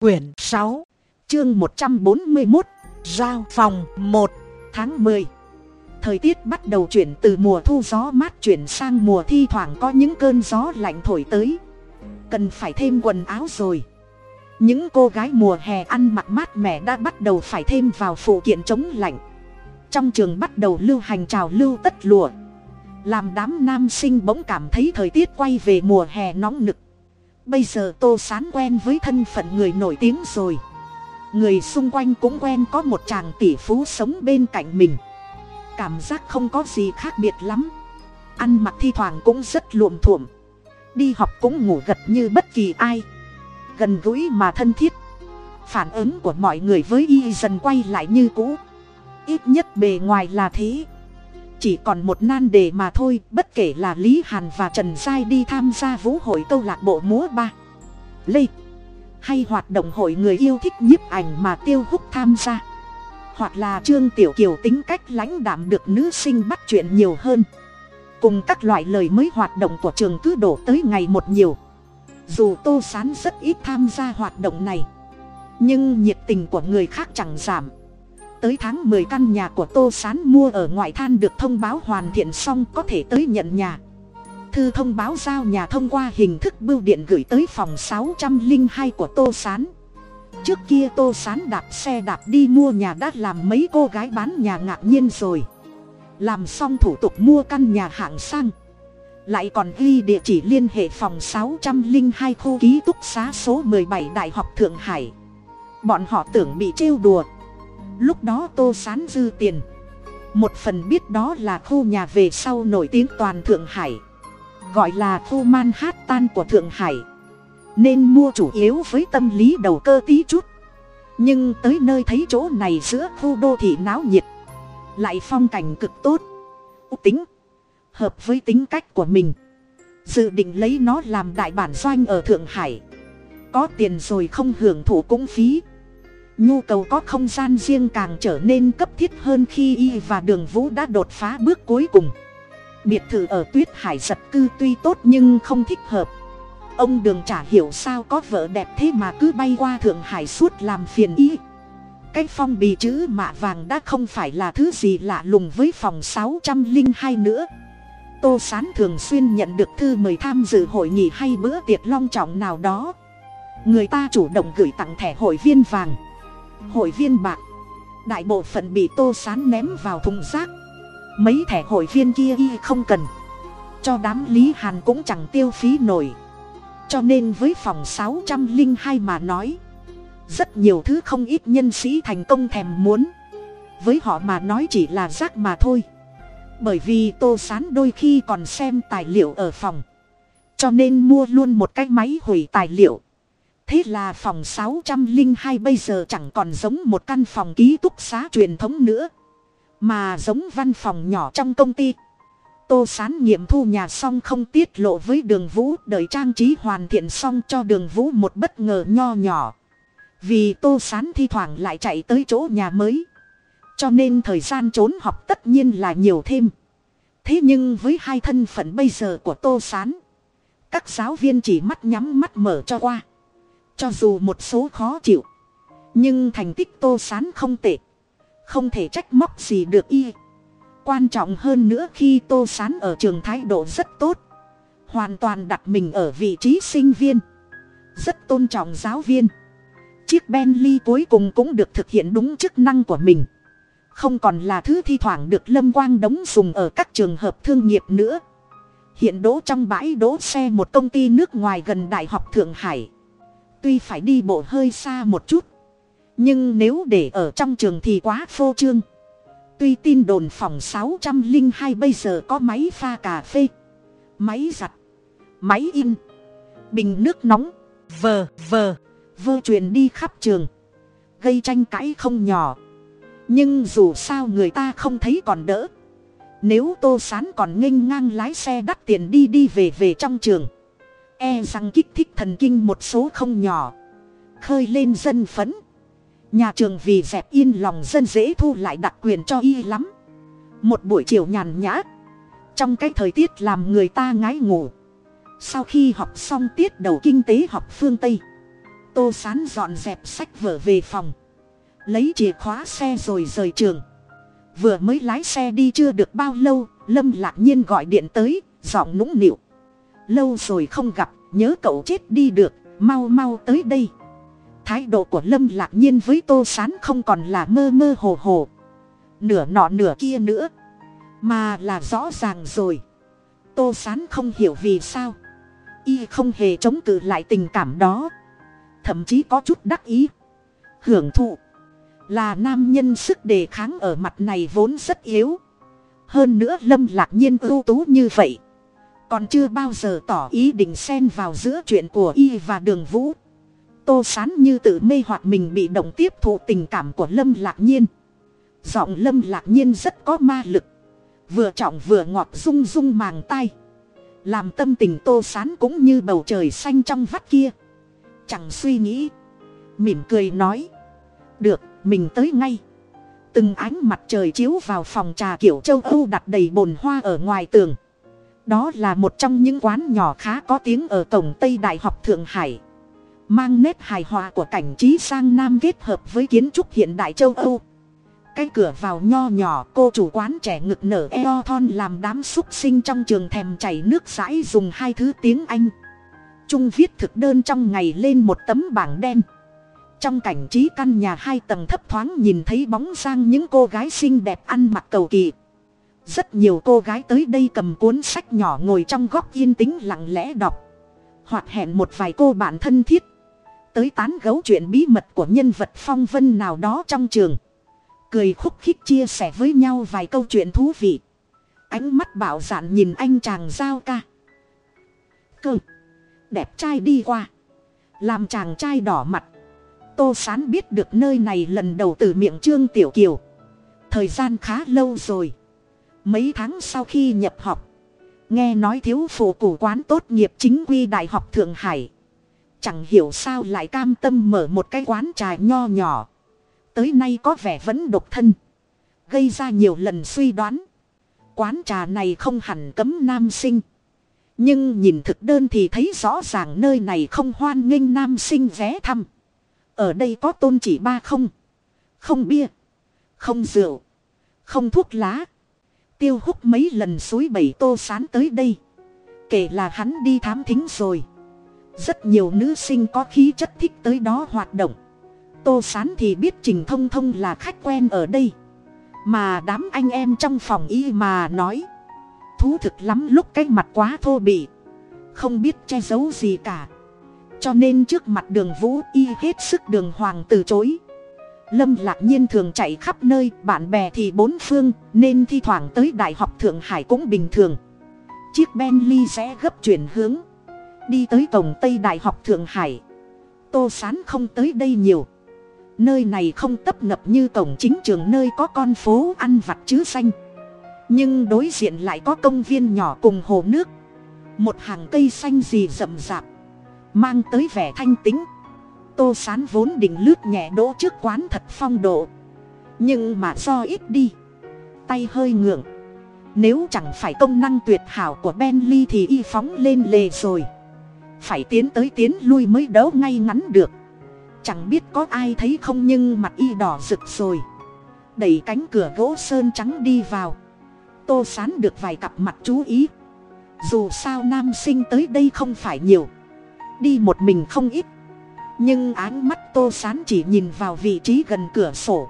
quyển sáu chương một trăm bốn mươi một giao phòng một tháng mười. Thời tiết bắt đầu chuyển từ mùa thu gió mát chuyển sang mùa thi thoảng có những cơn gió lạnh thổi tới. Cần phải thêm quần áo rồi. Những cô gái mùa hè ăn mặc mát mẻ đã bắt đầu phải thêm vào phụ kiện chống lạnh. Trong trường bắt đầu lưu hành trào lưu tất lụa, làm đám nam sinh bỗng cảm thấy thời tiết quay về mùa hè nóng nực bây giờ tô sán quen với thân phận người nổi tiếng rồi. Người xung quanh cũng quen có một chàng tỷ phú sống bên cạnh mình. Cảm giác không có gì khác biệt lắm. Ăn mặc thi thoảng cũng rất luộm thuộm. Đi học cũng ngủ gật như bất kỳ ai. Gần gũi mà thân thiết. Phản ứng của mọi người với y dần quay lại như cũ. Ít nhất bề ngoài là thế chỉ còn một nan đề mà thôi, bất kể là lý hàn và trần giai đi tham gia vũ hội câu lạc bộ múa ba, lê, hay hoạt động hội người yêu thích nhiếp ảnh mà tiêu hút tham gia. Hoặc là trương tiểu kiều tính cách lãnh đạm được nữ sinh bắt chuyện nhiều hơn. Cùng các loại lời mới hoạt động của trường cứ đổ tới ngày một nhiều. Dù tô sán rất ít tham gia hoạt động này, nhưng nhiệt tình của người khác chẳng giảm tới tháng mười căn nhà của tô sán mua ở ngoại than được thông báo hoàn thiện xong có thể tới nhận nhà. Thư thông báo giao nhà thông qua hình thức bưu điện gửi tới phòng sáu trăm linh hai của tô sán. Trước kia tô sán đạp xe đạp đi mua nhà đã làm mấy cô gái bán nhà ngạc nhiên rồi. Làm xong thủ tục mua căn nhà hạng sang. Lại còn ghi địa chỉ liên hệ phòng sáu trăm linh hai khu ký túc xá số bảy đại học thượng hải. Bọn họ tưởng bị trêu đùa lúc đó tô sán dư tiền. Một phần biết đó là khu nhà về sau nổi tiếng toàn thượng hải. Gọi là khu manhattan của thượng hải. Nên mua chủ yếu với tâm lý đầu cơ tí chút. Nhưng tới nơi thấy chỗ này giữa khu đô thị náo nhiệt. Lại phong cảnh cực tốt. Tính. Hợp với tính cách của mình. Dự định lấy nó làm đại bản doanh ở thượng hải. Có tiền rồi không hưởng thụ cũng phí nhu cầu có không gian riêng càng trở nên cấp thiết hơn khi y và đường vũ đã đột phá bước cuối cùng. Biệt thự ở tuyết hải giật cư tuy tốt nhưng không thích hợp. Ông đường chả hiểu sao có vợ đẹp thế mà cứ bay qua thượng hải suốt làm phiền y. Cái phong bì chữ mạ vàng đã không phải là thứ gì lạ lùng với phòng sáu trăm linh hai nữa. Tô s á n thường xuyên nhận được thư mời tham dự hội nghị hay bữa tiệc long trọng nào đó. Người ta chủ động gửi tặng thẻ hội viên vàng hội viên bạc. Đại bộ phận bị tô sán ném vào thùng rác. Mấy thẻ hội viên kia y không cần. Cho đám lý hàn cũng chẳng tiêu phí nổi. Cho nên với phòng sáu trăm linh hai mà nói, rất nhiều thứ không ít nhân sĩ thành công thèm muốn. Với họ mà nói chỉ là rác mà thôi. Bởi vì tô sán đôi khi còn xem tài liệu ở phòng. Cho nên mua luôn một cái máy hủy tài liệu thế là phòng sáu trăm linh hai bây giờ chẳng còn giống một căn phòng ký túc xá truyền thống nữa, mà giống văn phòng nhỏ trong công ty. Tô sán nghiệm thu nhà xong không tiết lộ với đường vũ, đợi trang trí hoàn thiện xong cho đường vũ một bất ngờ nho nhỏ. Vì tô sán thi thoảng lại chạy tới chỗ nhà mới, cho nên thời gian trốn học tất nhiên là nhiều thêm. Thế nhưng với hai thân phận bây giờ của tô sán, các giáo viên chỉ mắt nhắm mắt mở cho qua cho dù một số khó chịu, nhưng thành tích tô s á n không tệ, không thể trách móc gì được y. Quan trọng hơn nữa khi tô s á n ở trường thái độ rất tốt, hoàn toàn đặt mình ở vị trí sinh viên, rất tôn trọng giáo viên. Chiếc bentley cuối cùng cũng được thực hiện đúng chức năng của mình, không còn là thứ thi thoảng được lâm quang đóng dùng ở các trường hợp thương nghiệp nữa. Hiện đỗ trong bãi đỗ xe một công ty nước ngoài gần đại học thượng hải tuy phải đi bộ hơi xa một chút, nhưng nếu để ở trong trường thì quá phô trương. Tuy tin đồn phòng sáu trăm linh hai bây giờ có máy pha cà phê, máy giặt, máy in, bình nước nóng vờ vờ vơ truyền đi khắp trường, gây tranh cãi không nhỏ. Nhưng dù sao người ta không thấy còn đỡ. Nếu tô sán còn nghênh ngang lái xe đắt tiền đi đi về về trong trường e rằng kích thích thần kinh một số không nhỏ. Khơi lên dân phấn. Nhà trường vì dẹp yên lòng dân dễ thu lại đặc quyền cho y lắm. Một buổi chiều nhàn nhã. Trong cái thời tiết làm người ta ngái ngủ. Sau khi học xong tiết đầu kinh tế học phương tây, tô sán dọn dẹp sách vở về phòng. Lấy chìa khóa xe rồi rời trường. Vừa mới lái xe đi chưa được bao lâu, lâm lạc nhiên gọi điện tới, giọng nũng nịu lâu rồi không gặp, nhớ cậu chết đi được, mau mau tới đây. Thái độ của lâm lạc nhiên với tô s á n không còn là mơ mơ hồ hồ, nửa nọ nửa kia nữa, mà là rõ ràng rồi. Tô s á n không hiểu vì sao, y không hề chống cự lại tình cảm đó, thậm chí có chút đắc ý. Hưởng thụ là nam nhân sức đề kháng ở mặt này vốn rất yếu. Hơn nữa lâm lạc nhiên ưu tú như vậy còn chưa bao giờ tỏ ý định xen vào giữa chuyện của y và đường vũ. Tô sán như tự mê hoặc mình bị động tiếp thụ tình cảm của lâm lạc nhiên. Giọng lâm lạc nhiên rất có ma lực. Vừa trọng vừa ngọt rung rung màng tay làm tâm tình tô sán cũng như bầu trời xanh trong vắt kia. Chẳng suy nghĩ. Mỉm cười nói. Được, mình tới ngay. Từng ánh mặt trời chiếu vào phòng trà kiểu châu âu đặt đầy bồn hoa ở ngoài tường đó là một trong những quán nhỏ khá có tiếng ở cổng tây đại học thượng hải. Mang nét hài hòa của cảnh trí sang nam kết hợp với kiến trúc hiện đại châu âu. Cái cửa vào nho nhỏ, cô chủ quán trẻ ngực nở eo thon làm đám xúc sinh trong trường thèm chảy nước rãi dùng hai thứ tiếng anh. Trung viết thực đơn trong ngày lên một tấm bảng đen. Trong cảnh trí căn nhà hai tầng thấp thoáng nhìn thấy bóng sang những cô gái xinh đẹp ăn mặc cầu kỳ rất nhiều cô gái tới đây cầm cuốn sách nhỏ ngồi trong góc yên tĩnh lặng lẽ đọc. Hoặc hẹn một vài cô bạn thân thiết. Tới tán gấu chuyện bí mật của nhân vật phong vân nào đó trong trường. Cười khúc khích chia sẻ với nhau vài câu chuyện thú vị. Ánh mắt bảo dạn nhìn anh chàng giao ca. Cơ. Đẹp trai đi qua. Làm chàng trai đỏ mặt. Tô sán biết được nơi này lần đầu từ miệng trương tiểu kiều. Thời gian khá lâu rồi mấy tháng sau khi nhập học, nghe nói thiếu phụ củ quán tốt nghiệp chính quy đại học thượng hải Chẳng hiểu sao lại cam tâm mở một cái quán trà nho nhỏ. Tới nay có vẻ vẫn độc thân. Gây ra nhiều lần suy đoán. Quán trà này không hẳn cấm nam sinh. Nhưng nhìn thực đơn thì thấy rõ ràng nơi này không hoan nghênh nam sinh ghé thăm. Ở đây có tôn chỉ ba không. Không bia. Không rượu. Không thuốc lá. Tiêu hút mấy lần suối bảy tô sán tới đây. Kể là hắn đi thám thính rồi. Rất nhiều nữ sinh có khí chất thích tới đó hoạt động. Tô Sán thì biết Trình Thông Thông là khách quen ở đây. Mà đám anh em trong phòng y mà nói. Thú thực lắm lúc cái mặt quá thô bỉ. Không biết che giấu gì cả. Cho nên trước mặt đường vũ y hết sức đường hoàng từ chối. Lâm lạc nhiên thường chạy khắp nơi, bạn bè thì bốn phương, nên thi thoảng tới Đại học Thượng Hải cũng bình thường. Chiếc Bentley sẽ gấp chuyển hướng đi tới cổng tây đại học thượng hải. Tô sán không tới đây nhiều. Nơi này không tấp nập như cổng chính trường nơi có con phố ăn vặt chứ xanh. Nhưng đối diện lại có công viên nhỏ cùng hồ nước. Một hàng cây xanh gì rậm rạp mang tới vẻ thanh tính tô sán vốn định lướt nhẹ đỗ trước quán thật phong độ. Nhưng mà do ít đi. Tay hơi ngượng. Nếu chẳng phải công năng tuyệt hảo của bentley thì y phóng lên lề rồi. Phải tiến tới tiến lui mới đấu ngay ngắn được. Chẳng biết có ai thấy không nhưng mặt y đỏ rực rồi. Đẩy cánh cửa gỗ sơn trắng đi vào. Tô sán được vài cặp mặt chú ý. Dù sao nam sinh tới đây không phải nhiều. Đi một mình không ít nhưng ánh mắt tô sán chỉ nhìn vào vị trí gần cửa sổ.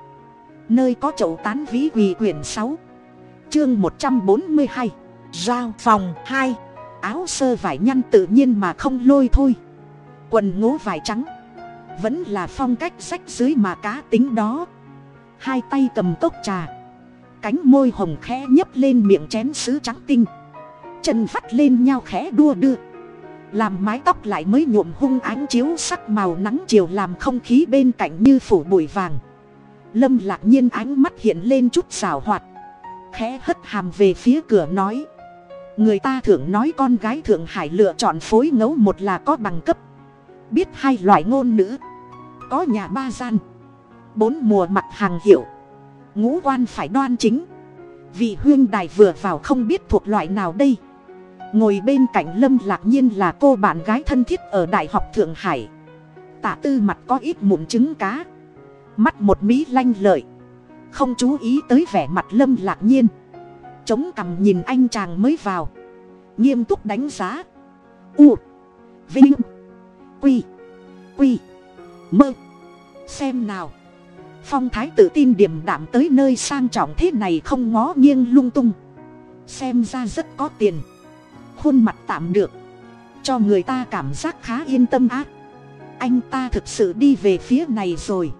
Nơi có chậu tán vĩ quỳ quyển sáu. Chương một trăm bốn mươi hai. Giao phòng hai. Áo sơ vải nhăn tự nhiên mà không lôi thôi. Quần ngố vải trắng. Vẫn là phong cách sách dưới mà cá tính đó. Hai tay cầm cốc trà. Cánh môi hồng khẽ nhấp lên miệng chén sứ trắng tinh. Chân vắt lên nhau khẽ đua đưa làm mái tóc lại mới nhuộm hung ánh chiếu sắc màu nắng chiều làm không khí bên cạnh như phủ bụi vàng. Lâm lạc nhiên ánh mắt hiện lên chút xảo hoạt, khẽ hất hàm về phía cửa nói, người ta thường nói con gái thượng hải lựa chọn phối ngẫu một là có bằng cấp, biết hai loại ngôn nữ có nhà ba gian, bốn mùa mặt hàng hiệu, ngũ quan phải đoan chính. Vị huyên đài vừa vào không biết thuộc loại nào đây ngồi bên cạnh lâm lạc nhiên là cô bạn gái thân thiết ở đại học thượng hải. Tạ tư mặt có ít mụn trứng cá. Mắt một mí lanh lợi. Không chú ý tới vẻ mặt lâm lạc nhiên. Chống cằm nhìn anh chàng mới vào. Nghiêm túc đánh giá. U. Vinh. Quy. Quy. Mơ. Xem nào. Phong thái tự tin điềm đạm tới nơi sang trọng thế này không ngó nghiêng lung tung. Xem ra rất có tiền khuôn mặt tạm được, cho người ta cảm giác khá yên tâm á. anh ta thực sự đi về phía này rồi.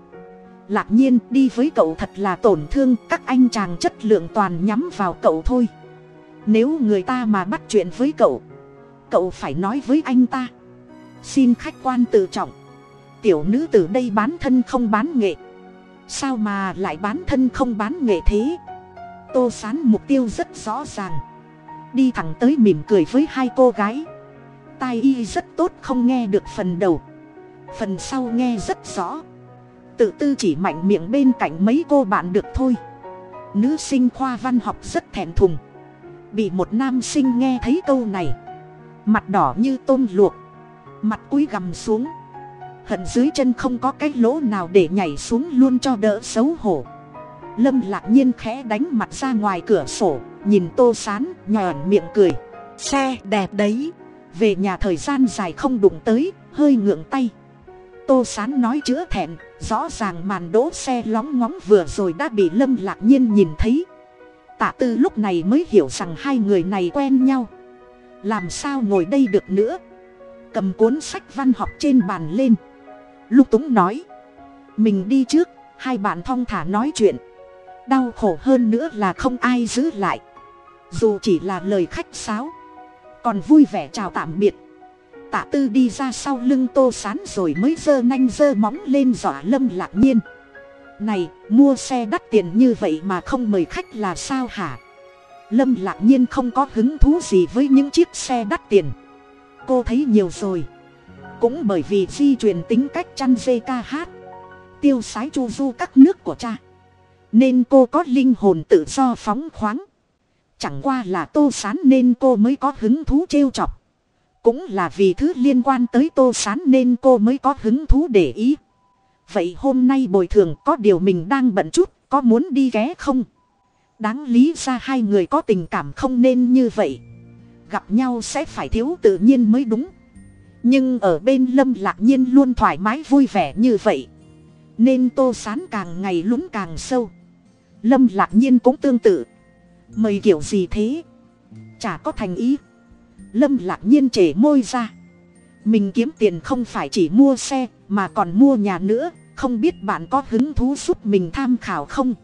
Lạc nhiên, đi với cậu thật là tổn thương, các anh chàng chất lượng toàn nhắm vào cậu thôi. Nếu người ta mà bắt chuyện với cậu cậu phải nói với anh ta. Xin khách quan tự trọng. Tiểu nữ từ đây bán thân không bán nghệ. Sao mà lại bán thân không bán nghệ thế? Tô sán mục tiêu rất rõ ràng đi thẳng tới mỉm cười với hai cô gái. Tai y rất tốt không nghe được phần đầu. Phần sau nghe rất rõ. Tự tư chỉ mạnh miệng bên cạnh mấy cô bạn được thôi. Nữ sinh khoa văn học rất thèm thùng. Bị một nam sinh nghe thấy câu này. Mặt đỏ như tôm luộc. Mặt cúi gằm xuống. Hận dưới chân không có cái lỗ nào để nhảy xuống luôn cho đỡ xấu hổ. Lâm lạc nhiên khẽ đánh mặt ra ngoài cửa sổ nhìn tô sán nhòn miệng cười. Xe đẹp đấy. Về nhà thời gian dài không đụng tới, hơi ngượng tay. Tô sán nói chữa thẹn, rõ ràng màn đỗ xe lóng ngóng vừa rồi đã bị lâm lạc nhiên nhìn thấy. Tạ tư lúc này mới hiểu rằng hai người này quen nhau. Làm sao ngồi đây được nữa? Cầm cuốn sách văn học trên bàn lên. Lúc túng nói, mình đi trước, hai bạn thong thả nói chuyện. Đau khổ hơn nữa là không ai giữ lại dù chỉ là lời khách sáo, còn vui vẻ chào tạm biệt. Tạ tư đi ra sau lưng tô sán rồi mới giơ nanh giơ móng lên dọa lâm lạc nhiên. Này, mua xe đắt tiền như vậy mà không mời khách là sao hả? Lâm lạc nhiên không có hứng thú gì với những chiếc xe đắt tiền. Cô thấy nhiều rồi. Cũng bởi vì di truyền tính cách chăn dê ca hát, tiêu sái chu du các nước của cha, nên cô có linh hồn tự do phóng khoáng chẳng qua là tô sán nên cô mới có hứng thú trêu chọc. Cũng là vì thứ liên quan tới tô sán nên cô mới có hứng thú để ý. Vậy hôm nay bồi thường có điều mình đang bận chút, có muốn đi ghé không? Đáng lý ra hai người có tình cảm không nên như vậy. Gặp nhau sẽ phải thiếu tự nhiên mới đúng. Nhưng ở bên lâm lạc nhiên luôn thoải mái vui vẻ như vậy. Nên tô sán càng ngày lún càng sâu. Lâm lạc nhiên cũng tương tự mời kiểu gì thế? Chả có thành ý. Lâm lạc nhiên trể môi ra. Mình kiếm tiền không phải chỉ mua xe, mà còn mua nhà nữa. Không biết bạn có hứng thú giúp mình tham khảo không?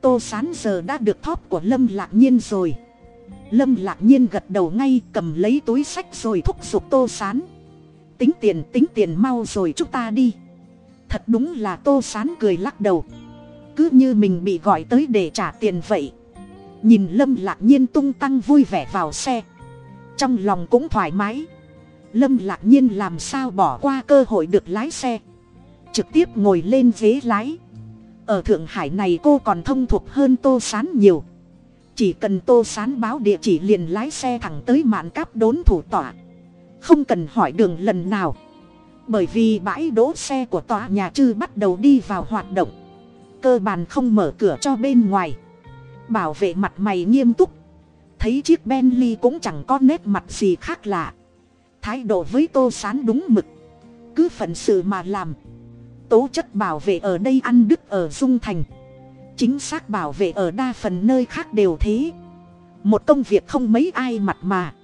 Tô sán giờ đã được thóp của lâm lạc nhiên rồi. Lâm lạc nhiên gật đầu ngay, cầm lấy túi sách rồi thúc giục tô sán. Tính tiền tính tiền mau rồi chúng ta đi. Thật đúng là tô sán cười lắc đầu. Cứ như mình bị gọi tới để trả tiền vậy nhìn lâm lạc nhiên tung tăng vui vẻ vào xe. Trong lòng cũng thoải mái. Lâm lạc nhiên làm sao bỏ qua cơ hội được lái xe? Trực tiếp ngồi lên ghế lái. Ở thượng hải này cô còn thông thuộc hơn tô sán nhiều. Chỉ cần tô sán báo địa chỉ liền lái xe thẳng tới mạn cáp đốn thủ tọa. Không cần hỏi đường lần nào. Bởi vì bãi đỗ xe của tòa nhà chư bắt đầu đi vào hoạt động. Cơ bản không mở cửa cho bên ngoài bảo vệ mặt mày nghiêm túc. Thấy chiếc bentley cũng chẳng có nét mặt gì khác lạ. Thái độ với tô sán đúng mực. Cứ phận sự mà làm. Tố chất bảo vệ ở đây ăn đứt ở dung thành. Chính xác bảo vệ ở đa phần nơi khác đều thế. Một công việc không mấy ai mặt mà.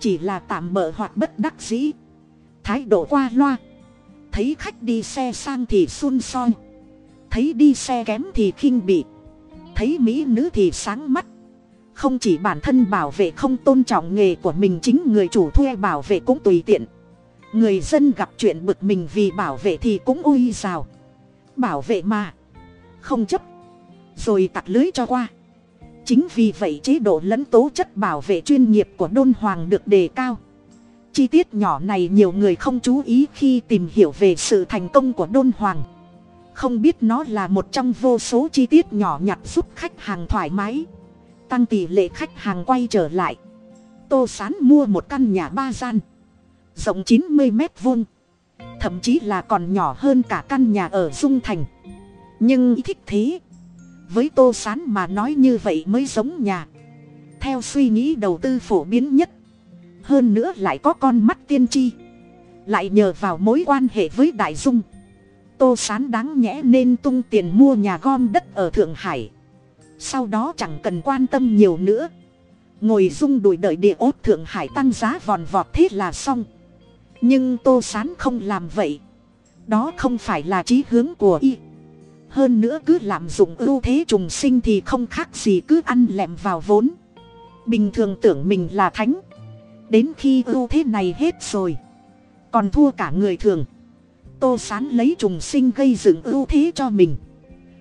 Chỉ là tạm bỡ hoặc bất đắc dĩ. Thái độ qua loa. Thấy khách đi xe sang thì xun soi. Thấy đi xe kém thì khinh bị thấy mỹ nữ thì sáng mắt. Không chỉ bản thân bảo vệ không tôn trọng nghề của mình, chính người chủ thuê bảo vệ cũng tùy tiện. Người dân gặp chuyện bực mình vì bảo vệ thì cũng ui rào. Bảo vệ mà, không chấp. Rồi tặc lưới cho qua. Chính vì vậy chế độ lẫn tố chất bảo vệ chuyên nghiệp của đôn hoàng được đề cao. Chi tiết nhỏ này nhiều người không chú ý khi tìm hiểu về sự thành công của đôn hoàng không biết nó là một trong vô số chi tiết nhỏ nhặt giúp khách hàng thoải mái. Tăng tỷ lệ khách hàng quay trở lại. Tô sán mua một căn nhà ba gian. Rộng chín mươi mét vuông. Thậm chí là còn nhỏ hơn cả căn nhà ở dung thành. Nhưng ý thích thế. Với tô sán mà nói như vậy mới giống nhà. Theo suy nghĩ đầu tư phổ biến nhất. Hơn nữa lại có con mắt tiên tri. Lại nhờ vào mối quan hệ với đại dung tô s á n đáng nhẽ nên tung tiền mua nhà gom đất ở thượng hải. Sau đó chẳng cần quan tâm nhiều nữa. Ngồi rung đùi đợi địa ốt thượng hải tăng giá vòn vọt thế là xong. Nhưng tô s á n không làm vậy. Đó không phải là trí hướng của y. Hơn nữa cứ lạm dụng ưu thế trùng sinh thì không khác gì cứ ăn lẹm vào vốn. Bình thường tưởng mình là thánh. Đến khi ưu thế này hết rồi, còn thua cả người thường tô sán lấy trùng sinh gây dựng ưu thế cho mình.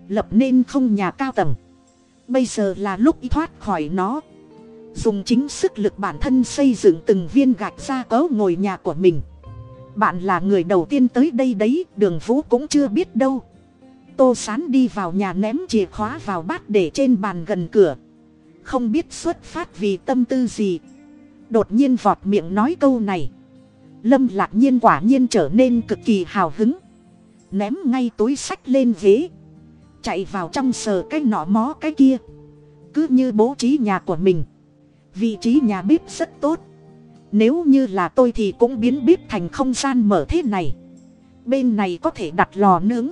Lập nên không nhà cao tầng. Bây giờ là lúc y thoát khỏi nó. Dùng chính sức lực bản thân xây dựng từng viên gạch ra cớ ngồi nhà của mình. Bạn là người đầu tiên tới đây đấy, đường vũ cũng chưa biết đâu. Tô sán đi vào nhà ném chìa khóa vào bát để trên bàn gần cửa. Không biết xuất phát vì tâm tư gì. Đột nhiên vọt miệng nói câu này lâm lạc nhiên quả nhiên trở nên cực kỳ hào hứng. Ném ngay túi sách lên ghế. Chạy vào trong sờ cái nọ mó cái kia. Cứ như bố trí nhà của mình. Vị trí nhà bếp rất tốt. Nếu như là tôi thì cũng biến bếp thành không gian mở thế này. Bên này có thể đặt lò nướng.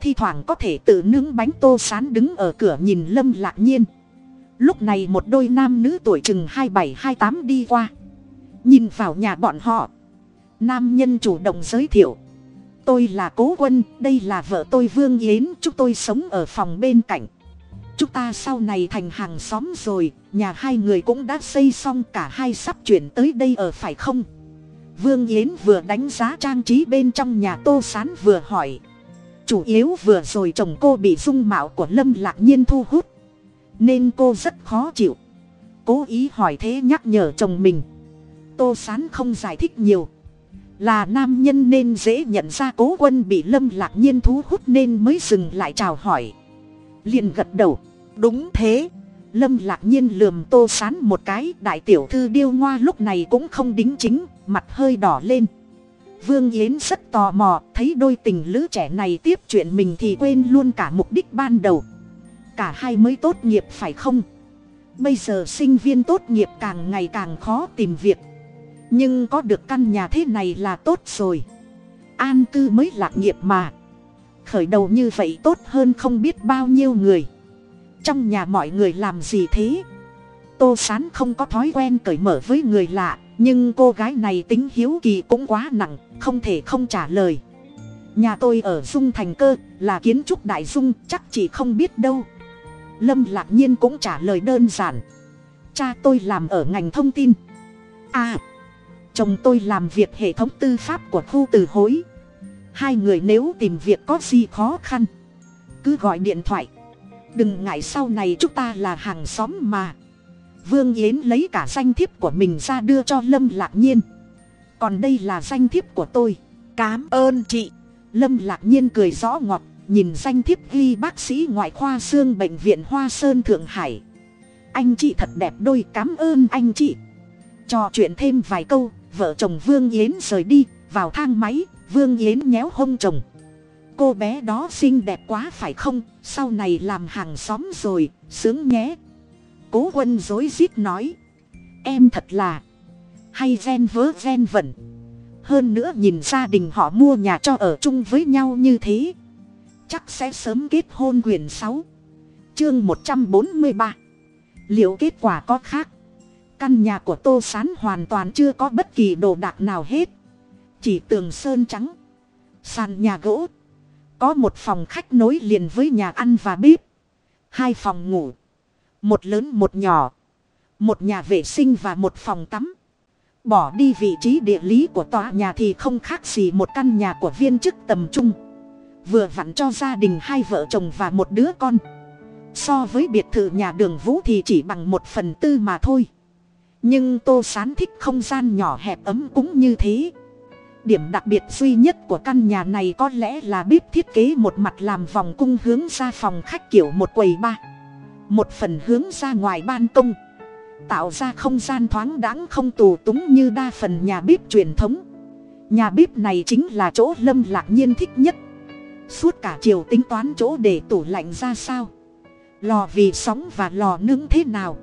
Thi thoảng có thể tự nướng bánh tô sán đứng ở cửa nhìn lâm lạc nhiên. Lúc này một đôi nam nữ tuổi chừng hai bảy, hai tám đi qua. Nhìn vào nhà bọn họ nam nhân chủ động giới thiệu. Tôi là cố quân, đây là vợ tôi vương yến, chúng tôi sống ở phòng bên cạnh. Chúng ta sau này thành hàng xóm rồi, nhà hai người cũng đã xây xong cả hai sắp chuyển tới đây ở phải không? Vương yến vừa đánh giá trang trí bên trong nhà tô s á n vừa hỏi. Chủ yếu vừa rồi chồng cô bị dung mạo của lâm lạc nhiên thu hút, nên cô rất khó chịu. Cố ý hỏi thế nhắc nhở chồng mình. Tô sán không giải thích nhiều là nam nhân nên dễ nhận ra cố quân bị lâm lạc nhiên thu hút nên mới dừng lại chào hỏi. Liền gật đầu. Đúng thế. Lâm lạc nhiên lườm tô sán một cái, đại tiểu thư điêu ngoa lúc này cũng không đính chính, mặt hơi đỏ lên. Vương yến rất tò mò, thấy đôi tình lữ trẻ này tiếp chuyện mình thì quên luôn cả mục đích ban đầu. Cả hai mới tốt nghiệp phải không? Bây giờ sinh viên tốt nghiệp càng ngày càng khó tìm việc nhưng có được căn nhà thế này là tốt rồi. An cư mới lạc nghiệp mà. Khởi đầu như vậy tốt hơn không biết bao nhiêu người. Trong nhà mọi người làm gì thế? Tô sán không có thói quen cởi mở với người lạ, nhưng cô gái này tính hiếu kỳ cũng quá nặng, không thể không trả lời. Nhà tôi ở dung thành cơ, là kiến trúc đại dung, chắc chị không biết đâu. Lâm lạc nhiên cũng trả lời đơn giản. Cha tôi làm ở ngành thông tin. À chồng tôi làm việc hệ thống tư pháp của khu từ hối. Hai người nếu tìm việc có gì khó khăn cứ gọi điện thoại. Đừng ngại sau này chúng ta là hàng xóm mà. Vương yến lấy cả danh thiếp của mình ra đưa cho lâm lạc nhiên. Còn đây là danh thiếp của tôi. Cám ơn chị. Lâm lạc nhiên cười rõ ngọt nhìn danh thiếp ghi bác sĩ ngoại khoa xương bệnh viện hoa sơn thượng hải. Anh chị thật đẹp đôi cám ơn anh chị. Trò chuyện thêm vài câu vợ chồng vương yến rời đi, vào thang máy, vương yến nhéo hông chồng. Cô bé đó xinh đẹp quá phải không? Sau này làm hàng xóm rồi, sướng nhé. Cố quân dối rít nói. Em thật là hay gen vớ gen vẩn. Hơn nữa nhìn gia đình họ mua nhà cho ở chung với nhau như thế, chắc sẽ sớm kết hôn quyền sáu. Chương một trăm bốn mươi ba. Liệu kết quả có khác? Căn nhà của tô s á n hoàn toàn chưa có bất kỳ đồ đạc nào hết chỉ tường sơn trắng, sàn nhà gỗ, có một phòng khách nối liền với nhà ăn và bếp, hai phòng ngủ, một lớn một nhỏ, một nhà vệ sinh và một phòng tắm Bỏ đi vị trí địa lý của tòa nhà thì không khác gì một căn nhà của viên chức tầm trung. Vừa vặn cho gia đình hai vợ chồng và một đứa con. So với biệt thự nhà đường vũ thì chỉ bằng một phần tư mà thôi. Nhưng tô sán thích không gian nhỏ hẹp ấm cũng như thế. Điểm đặc biệt duy nhất của căn nhà này có lẽ là bếp thiết kế một mặt làm vòng cung hướng ra phòng khách kiểu một quầy ba. Một phần hướng ra ngoài ban công. Tạo ra không gian thoáng đãng không tù túng như đa phần nhà bếp truyền thống. Nhà bếp này chính là chỗ lâm lạc nhiên thích nhất. Suốt cả chiều tính toán chỗ để tủ lạnh ra sao? Lò vì sóng và lò nướng thế nào?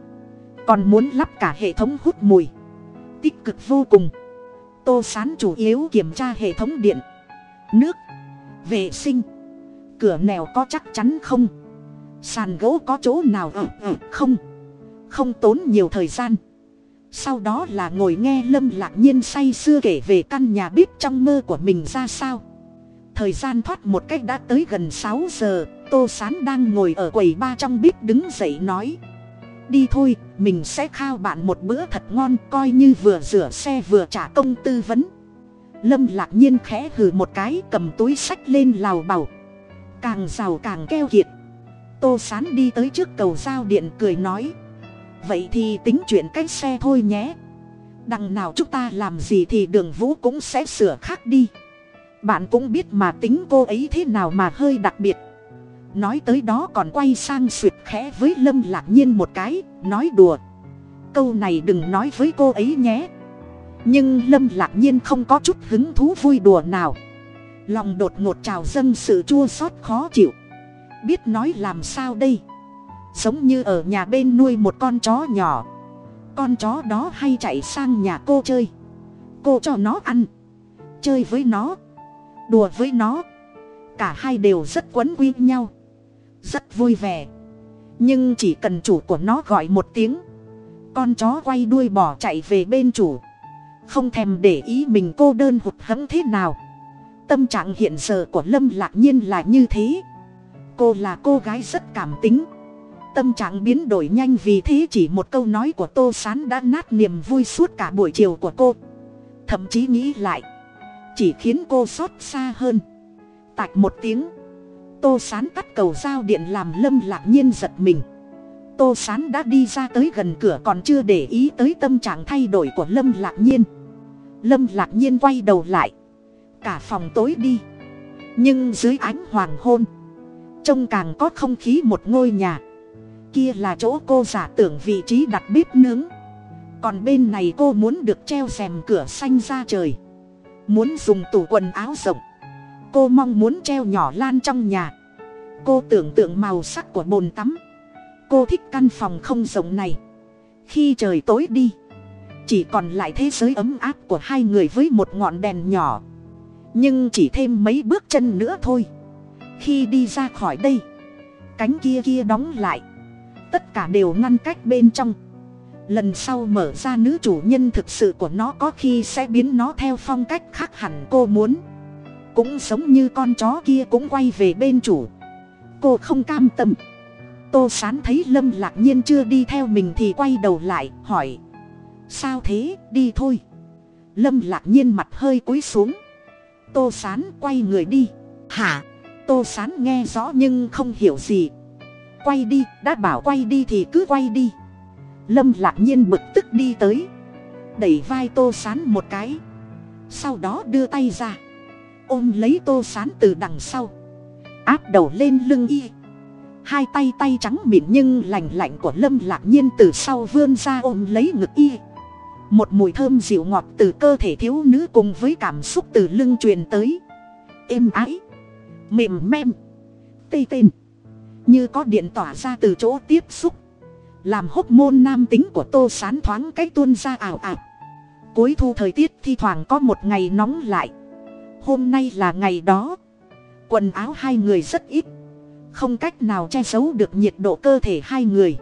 Còn muốn lắp cả hệ thống hút mùi. Tích cực vô cùng. Tô sán chủ yếu kiểm tra hệ thống điện. Nước. Vệ sinh. Cửa nèo có chắc chắn không? Sàn gỗ có chỗ nào ở ở không? Không tốn nhiều thời gian. Sau đó là ngồi nghe lâm lạc nhiên say sưa kể về căn nhà bếp trong mơ của mình ra sao. Thời gian thoát một cách đã tới gần sáu giờ, tô sán đang ngồi ở quầy ba trong bếp đứng dậy nói đi thôi, mình sẽ khao bạn một bữa thật ngon, coi như vừa rửa xe vừa trả công tư vấn. Lâm lạc nhiên khẽ hừ một cái, cầm túi sách lên lào bảo. Càng giàu càng keo kiệt. Tô sán đi tới trước cầu giao điện cười nói. Vậy thì tính chuyện cái xe thôi nhé. Đằng nào chúng ta làm gì thì đường vũ cũng sẽ sửa khác đi. Bạn cũng biết mà tính cô ấy thế nào mà hơi đặc biệt nói tới đó còn quay sang suyệt khẽ với lâm lạc nhiên một cái, nói đùa. Câu này đừng nói với cô ấy nhé. Nhưng lâm lạc nhiên không có chút hứng thú vui đùa nào. Lòng đột ngột trào dâng sự chua xót khó chịu. Biết nói làm sao đây? Giống như ở nhà bên nuôi một con chó nhỏ. Con chó đó hay chạy sang nhà cô chơi. Cô cho nó ăn. Chơi với nó. Đùa với nó. Cả hai đều rất quấn quy nhau rất vui vẻ. Nhưng chỉ cần chủ của nó gọi một tiếng, con chó quay đuôi bỏ chạy về bên chủ. Không thèm để ý mình cô đơn hụt hẫng thế nào. Tâm trạng hiện giờ của lâm lạc nhiên là như thế. Cô là cô gái rất cảm tính. Tâm trạng biến đổi nhanh vì thế chỉ một câu nói của tô s á n đã nát niềm vui suốt cả buổi chiều của cô. Thậm chí nghĩ lại, chỉ khiến cô xót xa hơn. Tạch một tiếng tô s á n cắt cầu giao điện làm lâm lạc nhiên giật mình. Tô s á n đã đi ra tới gần cửa còn chưa để ý tới tâm trạng thay đổi của lâm lạc nhiên. Lâm lạc nhiên quay đầu lại. Cả phòng tối đi. Nhưng dưới ánh hoàng hôn, trông càng có không khí một ngôi nhà. Kia là chỗ cô giả tưởng vị trí đặt bếp nướng. Còn bên này cô muốn được treo rèm cửa xanh ra trời. Muốn dùng tủ quần áo rộng cô mong muốn treo nhỏ lan trong nhà. Cô tưởng tượng màu sắc của bồn tắm. Cô thích căn phòng không rộng này. Khi trời tối đi, chỉ còn lại thế giới ấm áp của hai người với một ngọn đèn nhỏ. Nhưng chỉ thêm mấy bước chân nữa thôi. Khi đi ra khỏi đây, cánh kia kia đóng lại. Tất cả đều ngăn cách bên trong. Lần sau mở ra nữ chủ nhân thực sự của nó có khi sẽ biến nó theo phong cách khác hẳn cô muốn cũng giống như con chó kia cũng quay về bên chủ. Cô không cam tâm. Tô sán thấy lâm lạc nhiên chưa đi theo mình thì quay đầu lại hỏi. Sao thế? Đi thôi. Lâm lạc nhiên mặt hơi cúi xuống. Tô sán quay người đi. Hả? Tô sán nghe rõ nhưng không hiểu gì. Quay đi đã bảo quay đi thì cứ quay đi. Lâm lạc nhiên bực tức đi tới. Đẩy vai tô sán một cái. Sau đó đưa tay ra ôm lấy tô sán từ đằng sau. Áp đầu lên lưng y. Hai tay tay trắng mịn nhưng lành lạnh của lâm lạc nhiên từ sau vươn ra ôm lấy ngực y. Một mùi thơm dịu ngọt từ cơ thể thiếu nữ cùng với cảm xúc từ lưng truyền tới. Êm ái, mềm mem tê tên, như có điện tỏa ra từ chỗ tiếp xúc. Làm hốc môn nam tính của tô sán thoáng cái tuôn ra ảo ảo cuối thu thời tiết thi thoảng có một ngày nóng lại hôm nay là ngày đó. Quần áo hai người rất ít. Không cách nào che giấu được nhiệt độ cơ thể hai người.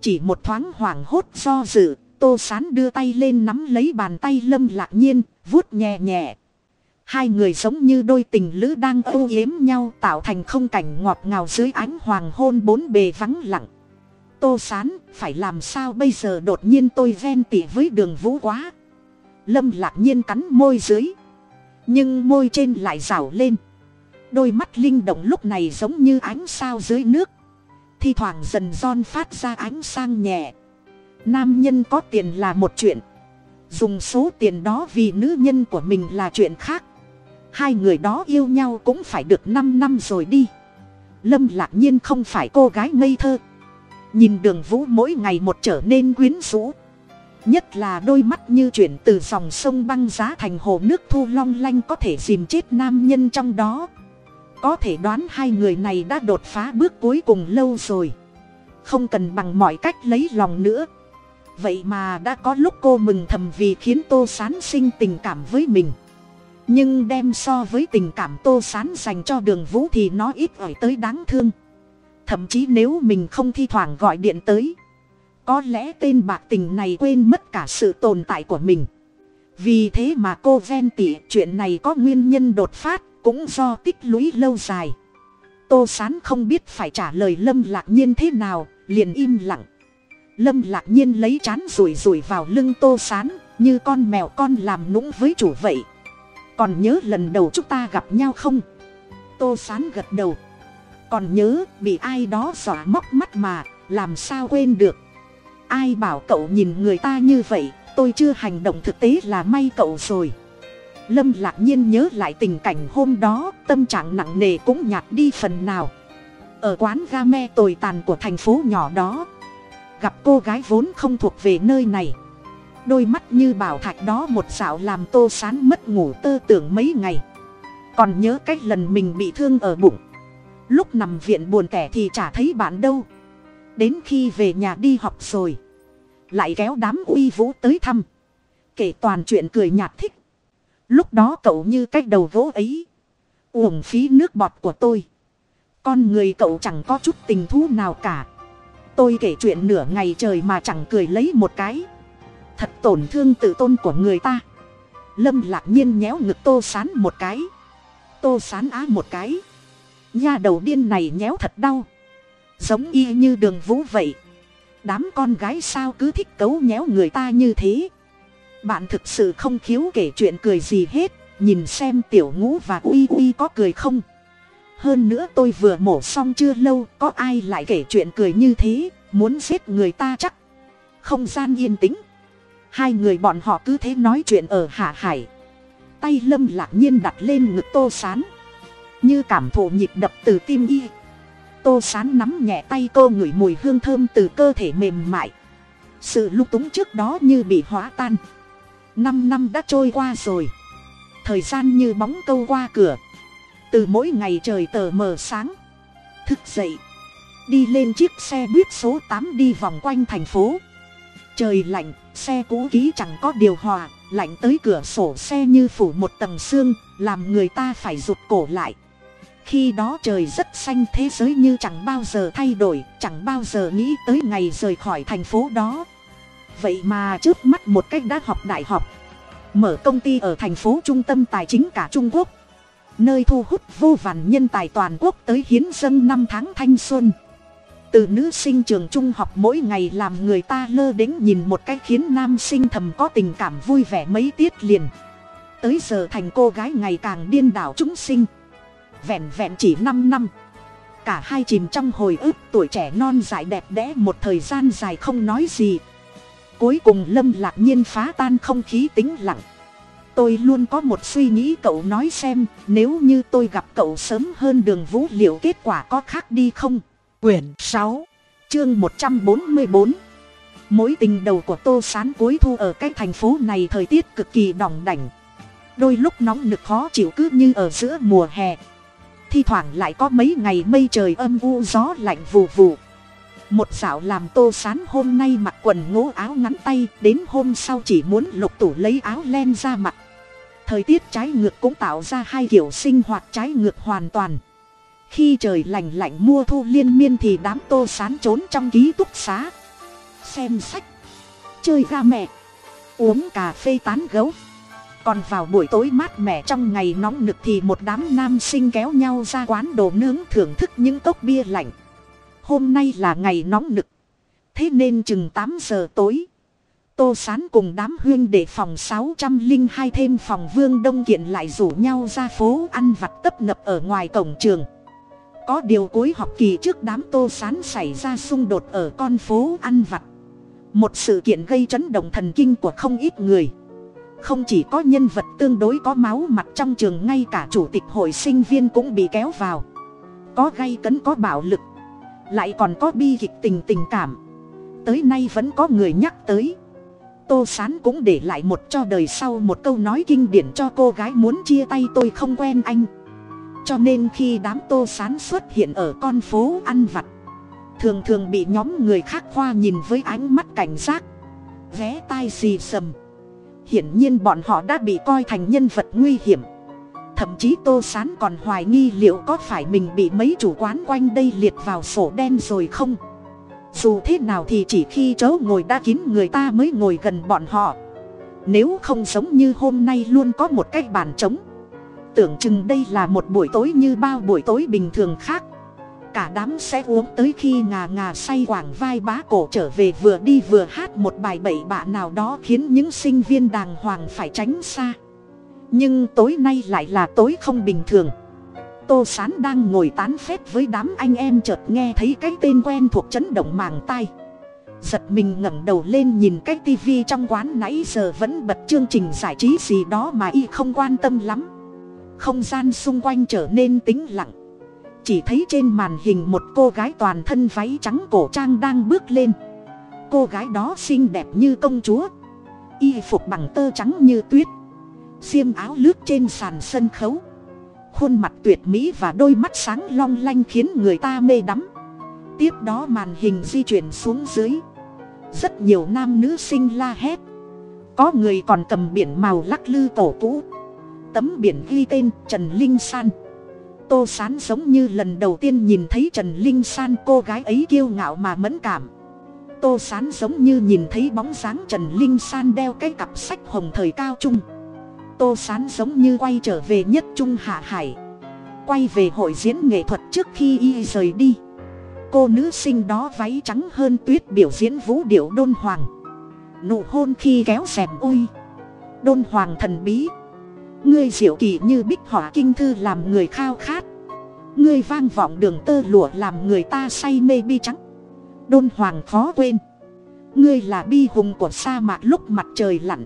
Chỉ một thoáng hoảng hốt do dự, tô sán đưa tay lên nắm lấy bàn tay lâm lạc nhiên, vuốt nhẹ nhẹ. Hai người giống như đôi tình lữ đang âu yếm nhau tạo thành không cảnh ngọt ngào dưới ánh hoàng hôn bốn bề vắng lặng. Tô sán, phải làm sao bây giờ? Đột nhiên tôi ven tỉ với đường vũ quá. Lâm lạc nhiên cắn môi dưới nhưng môi trên lại rào lên. Đôi mắt linh động lúc này giống như ánh sao dưới nước. Thi thoảng dần don phát ra ánh sang nhẹ. Nam nhân có tiền là một chuyện. Dùng số tiền đó vì nữ nhân của mình là chuyện khác. Hai người đó yêu nhau cũng phải được năm năm rồi đi. Lâm lạc nhiên không phải cô gái ngây thơ. Nhìn đường vũ mỗi ngày một trở nên quyến rũ nhất là đôi mắt như chuyển từ dòng sông băng giá thành hồ nước thu long lanh có thể dìm chết nam nhân trong đó. Có thể đoán hai người này đã đột phá bước cuối cùng lâu rồi. Không cần bằng mọi cách lấy lòng nữa. Vậy mà đã có lúc cô mừng thầm vì khiến tô sán sinh tình cảm với mình. Nhưng đem so với tình cảm tô sán dành cho đường vũ thì nó ít ỏi tới đáng thương. Thậm chí nếu mình không thi thoảng gọi điện tới có lẽ tên bạc tình này quên mất cả sự tồn tại của mình. Vì thế mà cô ven tỉ chuyện này có nguyên nhân đột phát cũng do tích lũy lâu dài. Tô sán không biết phải trả lời lâm lạc nhiên thế nào, liền im lặng. Lâm lạc nhiên lấy chán rủi rủi vào lưng tô sán, như con mèo con làm nũng với chủ vậy. Còn nhớ lần đầu chúng ta gặp nhau không? Tô sán gật đầu. Còn nhớ, bị ai đó dọa móc mắt mà, làm sao quên được? Ai bảo cậu nhìn người ta như vậy, tôi chưa hành động thực tế là may cậu rồi. Lâm lạc nhiên nhớ lại tình cảnh hôm đó, tâm trạng nặng nề cũng nhạt đi phần nào. Ở quán ga me tồi tàn của thành phố nhỏ đó, gặp cô gái vốn không thuộc về nơi này. Đôi mắt như bảo thạch đó một dạo làm tô sán mất ngủ tơ tưởng mấy ngày. Còn nhớ cách lần mình bị thương ở bụng. Lúc nằm viện buồn tẻ thì chả thấy bạn đâu đến khi về nhà đi học rồi. Lại kéo đám uy vũ tới thăm. Kể toàn chuyện cười nhạt thích. Lúc đó cậu như cách đầu gỗ ấy. Uổng phí nước bọt của tôi. Con người cậu chẳng có chút tình thú nào cả. Tôi kể chuyện nửa ngày trời mà chẳng cười lấy một cái. Thật tổn thương tự tôn của người ta. Lâm lạc nhiên nhéo ngực tô sán một cái. Tô sán á một cái. Nha đầu điên này nhéo thật đau giống y như đường vũ vậy. Đám con gái sao cứ thích cấu nhéo người ta như thế? Bạn thực sự không khiếu kể chuyện cười gì hết, nhìn xem tiểu ngũ và uy uy có cười không? Hơn nữa tôi vừa mổ xong chưa lâu, có ai lại kể chuyện cười như thế, muốn giết người ta chắc? Không gian yên tĩnh. Hai người bọn họ cứ thế nói chuyện ở hạ hải. Tay lâm lạc nhiên đặt lên ngực tô sán. Như cảm thụ nhịp đập từ tim y tô sán nắm nhẹ tay cô ngửi mùi hương thơm từ cơ thể mềm mại. Sự lung túng trước đó như bị hóa tan. Năm năm đã trôi qua rồi. Thời gian như bóng câu qua cửa. Từ mỗi ngày trời tờ mờ sáng. Thức dậy. Đi lên chiếc xe buýt số tám đi vòng quanh thành phố. Trời lạnh, xe cũ ký chẳng có điều hòa, lạnh tới cửa sổ xe như phủ một tầng xương, làm người ta phải rụt cổ lại khi đó trời rất xanh, thế giới như chẳng bao giờ thay đổi, chẳng bao giờ nghĩ tới ngày rời khỏi thành phố đó. Vậy mà trước mắt một cách đã học đại học, mở công ty ở thành phố trung tâm tài chính cả trung quốc, nơi thu hút vô vàn nhân tài toàn quốc tới hiến dân năm tháng thanh xuân. Từ nữ sinh trường trung học mỗi ngày làm người ta lơ đến nhìn một cách khiến nam sinh thầm có tình cảm vui vẻ mấy tiết liền. Tới giờ thành cô gái ngày càng điên đảo chúng sinh vẹn vẹn chỉ năm năm. Cả hai chìm trong hồi ức tuổi trẻ non dại đẹp đẽ một thời gian dài không nói gì. Cuối cùng lâm lạc nhiên phá tan không khí tĩnh lặng. Tôi luôn có một suy nghĩ cậu nói xem, nếu như tôi gặp cậu sớm hơn đường vũ liệu kết quả có khác đi không? Quyển sáu, chương một trăm bốn mươi bốn. Mối tình đầu của tô sán cuối thu ở cái thành phố này thời tiết cực kỳ đỏng đảnh. Đôi lúc nóng nực khó chịu cứ như ở giữa mùa hè thi thoảng lại có mấy ngày mây trời âm u gió lạnh vù vù. Một dạo làm tô sán hôm nay mặc quần ngố áo ngắn tay, đến hôm sau chỉ muốn lục tủ lấy áo len ra mặc thời tiết trái ngược cũng tạo ra hai kiểu sinh hoạt trái ngược hoàn toàn. Khi trời lành lạnh mua thu liên miên thì đám tô sán trốn trong ký túc xá. Xem sách, chơi ga mẹ, uống cà phê tán gấu còn vào buổi tối mát mẻ trong ngày nóng nực thì một đám nam sinh kéo nhau ra quán đồ nướng thưởng thức những cốc bia lạnh. Hôm nay là ngày nóng nực. Thế nên chừng tám giờ tối, tô sán cùng đám huyên để phòng sáu trăm linh hai thêm phòng vương đông kiện lại rủ nhau ra phố ăn vặt tấp nập ở ngoài cổng trường. Có điều cuối học kỳ trước đám tô sán xảy ra xung đột ở con phố ăn vặt. Một sự kiện gây chấn động thần kinh của không ít người không chỉ có nhân vật tương đối có máu mặt trong trường, ngay cả chủ tịch hội sinh viên cũng bị kéo vào. Có gây cấn, có bạo lực, lại còn có bi kịch tình tình cảm. Tới nay vẫn có người nhắc tới. Tô sán cũng để lại một cho đời sau một câu nói kinh điển cho cô gái muốn chia tay tôi không quen anh. Cho nên khi đám tô sán xuất hiện ở con phố ăn vặt, thường thường bị nhóm người khác khoa nhìn với ánh mắt cảnh giác. Vé tai xì sầm hiển nhiên bọn họ đã bị coi thành nhân vật nguy hiểm. Thậm chí tô sán còn hoài nghi liệu có phải mình bị mấy chủ quán quanh đây liệt vào sổ đen rồi không. Dù thế nào thì chỉ khi chớ ngồi đã kín người ta mới ngồi gần bọn họ. Nếu không giống như hôm nay luôn có một cái bàn trống. Tưởng chừng đây là một buổi tối như bao buổi tối bình thường khác cả đám sẽ uống tới khi ngà ngà say quảng vai bá cổ trở về vừa đi vừa hát một bài bậy bạ nào đó khiến những sinh viên đàng hoàng phải tránh xa. Nhưng tối nay lại là tối không bình thường. Tô s á n đang ngồi tán phét với đám anh em chợt nghe thấy cái tên quen thuộc chấn động màng tai. Giật mình ngẩng đầu lên nhìn cái tivi trong quán nãy giờ vẫn bật chương trình giải trí gì đó mà y không quan tâm lắm. Không gian xung quanh trở nên tĩnh lặng chỉ thấy trên màn hình một cô gái toàn thân váy trắng cổ trang đang bước lên. Cô gái đó xinh đẹp như công chúa. Y phục bằng tơ trắng như tuyết. Xiêm áo lướt trên sàn sân khấu. Khuôn mặt tuyệt mỹ và đôi mắt sáng long lanh khiến người ta mê đắm. Tiếp đó màn hình di chuyển xuống dưới. Rất nhiều nam nữ sinh la hét. Có người còn cầm biển màu lắc lư cổ cũ tấm biển ghi tên trần linh san tô sán giống như lần đầu tiên nhìn thấy trần linh san, cô gái ấy kiêu ngạo mà mẫn cảm. Tô sán giống như nhìn thấy bóng dáng trần linh san đeo cái cặp sách hồng thời cao trung. Tô sán giống như quay trở về nhất trung hạ hải. Quay về hội diễn nghệ thuật trước khi y rời đi. Cô nữ sinh đó váy trắng hơn tuyết biểu diễn vũ điệu đôn hoàng. Nụ hôn khi kéo xèm ôi đôn hoàng thần bí ngươi diệu kỳ như bích họa kinh thư làm người khao khát. Ngươi vang vọng đường tơ lụa làm người ta say mê bi trắng. Đôn hoàng khó quên. Ngươi là bi hùng của sa mạc lúc mặt trời lặn.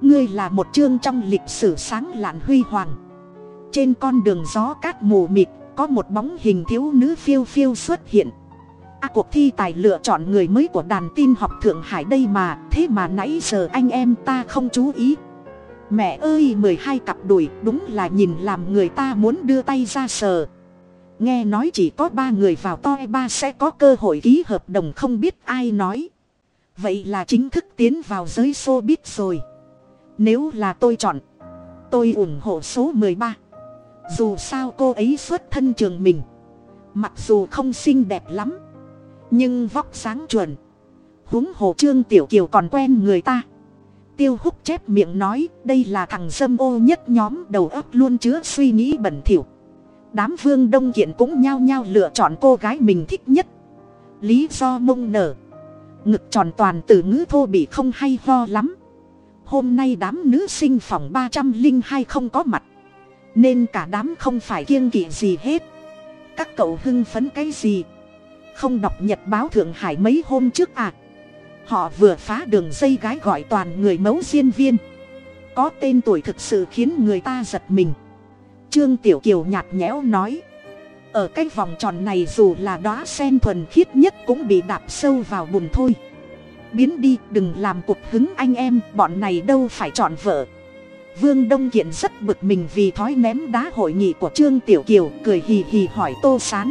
Ngươi là một chương trong lịch sử sáng lạn huy hoàng. Trên con đường gió cát mù mịt có một bóng hình thiếu nữ phiêu phiêu xuất hiện. À, cuộc thi tài lựa chọn người mới của đàn tin học thượng hải đây mà thế mà nãy giờ anh em ta không chú ý mẹ ơi, mười hai cặp đùi, đúng là nhìn làm người ta muốn đưa tay ra sờ. Nghe nói chỉ có ba người vào toi ba sẽ có cơ hội ký hợp đồng không biết ai nói. Vậy là chính thức tiến vào giới showbiz rồi. Nếu là tôi chọn, tôi ủng hộ số mười ba. Dù sao cô ấy xuất thân trường mình. Mặc dù không xinh đẹp lắm, nhưng vóc sáng chuẩn. Huống hồ trương tiểu kiều còn quen người ta tiêu húc chép miệng nói, đây là thằng dâm ô nhất nhóm đầu óc luôn chứa suy nghĩ bẩn thỉu. Đám vương đông kiện cũng nhao nhao lựa chọn cô gái mình thích nhất. Lý do mông nở. Ngực tròn toàn từ ngữ thô bị không hay ho lắm. Hôm nay đám nữ sinh phòng ba trăm linh hai không có mặt, nên cả đám không phải kiêng kỵ gì hết. Các cậu hưng phấn cái gì? Không đọc nhật báo thượng hải mấy hôm trước à? Họ vừa phá đường dây gái gọi toàn người mẫu diễn viên. Có tên tuổi thực sự khiến người ta giật mình. Trương tiểu kiều nhạt nhẽo nói. Ở cái vòng tròn này dù là đóa sen thuần khiết nhất cũng bị đạp sâu vào bùn thôi. Biến đi, đừng làm cục hứng anh em, bọn này đâu phải chọn vợ. Vương đông kiện rất bực mình vì thói ném đá hội nghị của trương tiểu kiều, cười hì hì hỏi tô s á n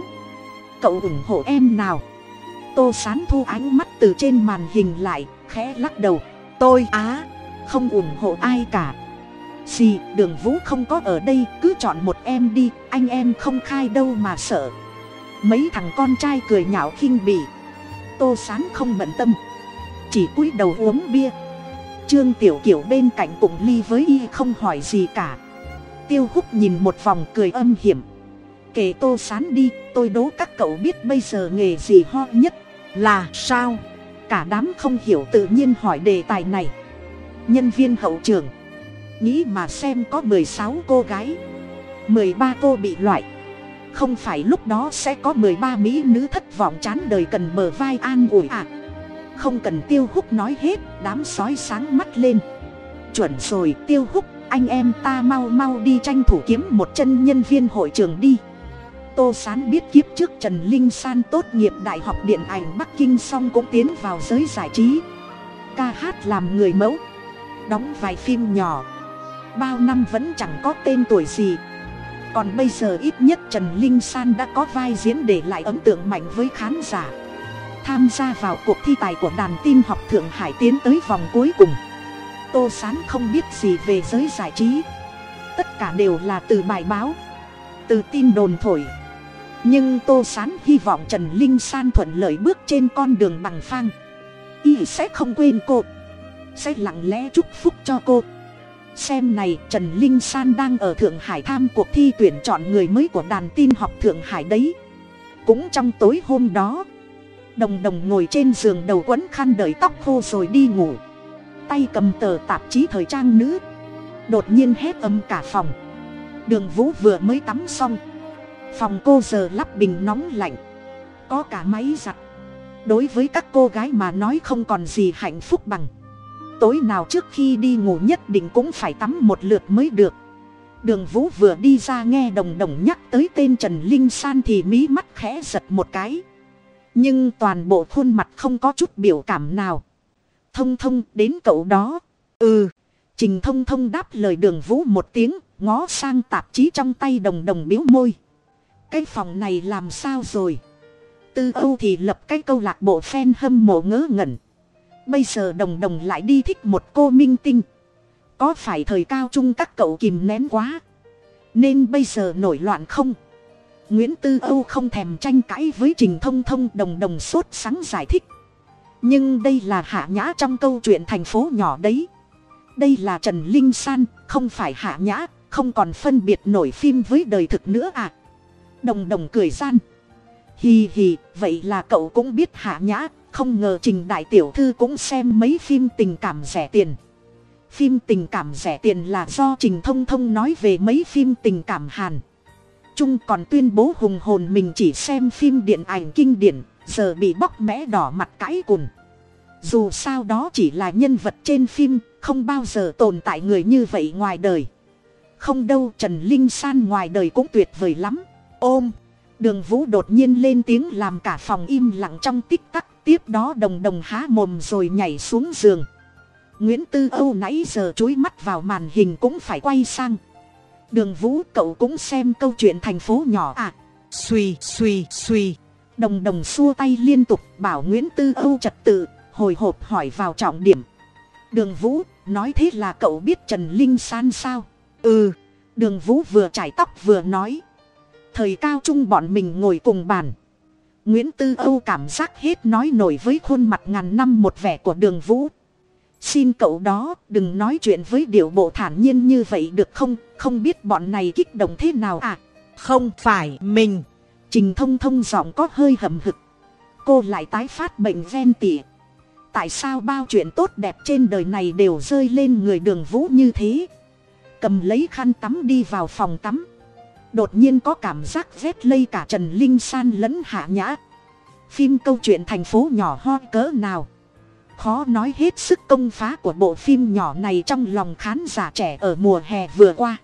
cậu ủng hộ em nào? Tô s á n thu ánh mắt từ trên màn hình lại, khẽ lắc đầu. Tôi á, không ủng hộ ai cả. Gì, đường vũ không có ở đây, cứ chọn một em đi, anh em không khai đâu mà sợ. Mấy thằng con trai cười nhạo khinh bỉ. Tô sán không bận tâm, chỉ cúi đầu uống bia. Trương tiểu kiểu bên cạnh cùng ly với y không hỏi gì cả. Tiêu húc nhìn một vòng cười âm hiểm. Kể tô sán đi, tôi đố các cậu biết bây giờ nghề gì ho nhất là sao? Cả đám không hiểu tự nhiên hỏi đề tài này. Nhân viên hậu trường. Nghĩ mà xem có mười sáu cô gái. mười ba cô bị loại. Không phải lúc đó sẽ có mười ba mỹ nữ thất vọng chán đời cần bờ vai an ủi à không cần tiêu húc nói hết, đám sói sáng mắt lên. Chuẩn rồi, tiêu húc, anh em ta mau mau đi tranh thủ kiếm một chân nhân viên hội trường đi tô sán biết kiếp trước trần linh san tốt nghiệp đại học điện ảnh bắc kinh xong cũng tiến vào giới giải trí. Ca hát làm người mẫu, đóng vài phim nhỏ. Bao năm vẫn chẳng có tên tuổi gì. Còn bây giờ ít nhất trần linh san đã có vai diễn để lại ấn tượng mạnh với khán giả. Tham gia vào cuộc thi tài của đàn tin học thượng hải tiến tới vòng cuối cùng. Tô sán không biết gì về giới giải trí. Tất cả đều là từ bài báo, từ tin đồn thổi nhưng tô sán hy vọng trần linh san thuận lợi bước trên con đường bằng phang. Y sẽ không quên cô. Sẽ lặng lẽ chúc phúc cho cô. Xem này, trần linh san đang ở thượng hải tham cuộc thi tuyển chọn người mới của đàn tin học thượng hải đấy. Cũng trong tối hôm đó, đồng đồng ngồi trên giường đầu quấn khăn đợi tóc khô rồi đi ngủ. Tay cầm tờ tạp chí thời trang nữ. Đột nhiên hét âm cả phòng. Đường vũ vừa mới tắm xong phòng cô giờ lắp bình nóng lạnh. Có cả máy giặt. Đối với các cô gái mà nói không còn gì hạnh phúc bằng. Tối nào trước khi đi ngủ nhất định cũng phải tắm một lượt mới được. Đường vũ vừa đi ra nghe đồng đồng nhắc tới tên trần linh san thì mí mắt khẽ giật một cái. Nhưng toàn bộ khuôn mặt không có chút biểu cảm nào. Thông thông, đến cậu đó. Ừ. Trình thông thông đáp lời đường vũ một tiếng, ngó sang tạp chí trong tay đồng đồng biếu môi cái phòng này làm sao rồi? Tư âu thì lập cái câu lạc bộ fan hâm mộ ngớ ngẩn. Bây giờ đồng đồng lại đi thích một cô minh tinh. Có phải thời cao trung các cậu kìm nén quá? Nên bây giờ nổi loạn không? Nguyễn tư âu không thèm tranh cãi với trình thông thông đồng đồng sốt sáng giải thích. Nhưng đây là hạ nhã trong câu chuyện thành phố nhỏ đấy. Đây là trần linh san, không phải hạ nhã, không còn phân biệt nổi phim với đời thực nữa à? Đồng đồng cười gian. Hì hì vậy là cậu cũng biết hạ nhã, không ngờ trình đại tiểu thư cũng xem mấy phim tình cảm rẻ tiền. Phim tình cảm rẻ tiền là do trình thông thông nói về mấy phim tình cảm hàn. Trung còn tuyên bố hùng hồn mình chỉ xem phim điện ảnh kinh điển, giờ bị bóc mẽ đỏ mặt cãi cùn. Dù sao đó chỉ là nhân vật trên phim, không bao giờ tồn tại người như vậy ngoài đời. Không đâu trần linh san ngoài đời cũng tuyệt vời lắm ôm. Đường vũ đột nhiên lên tiếng làm cả phòng im lặng trong tích tắc, tiếp đó đồng đồng há mồm rồi nhảy xuống giường. Nguyễn tư âu nãy giờ chối mắt vào màn hình cũng phải quay sang. Đường vũ, cậu cũng xem câu chuyện thành phố nhỏ à? Suy suy suy đồng đồng xua tay liên tục, bảo nguyễn tư âu trật tự, hồi hộp hỏi vào trọng điểm. Đường vũ, nói thế là cậu biết trần linh san sao? Ừ. Đường vũ vừa trải tóc vừa nói thời cao trung bọn mình ngồi cùng bàn. Nguyễn tư âu cảm giác hết nói nổi với khuôn mặt ngàn năm một vẻ của đường vũ. Xin cậu đó đừng nói chuyện với điệu bộ thản nhiên như vậy được không? Không biết bọn này kích động thế nào à? Không phải mình. Trình thông thông giọng có hơi hầm hực. Cô lại tái phát bệnh ven tỉa. Tại sao bao chuyện tốt đẹp trên đời này đều rơi lên người đường vũ như thế? Cầm lấy khăn tắm đi vào phòng tắm đột nhiên có cảm giác rét lây cả trần linh san lẫn hạ nhã. Phim câu chuyện thành phố nhỏ ho cỡ nào? Khó nói hết sức công phá của bộ phim nhỏ này trong lòng khán giả trẻ ở mùa hè vừa qua.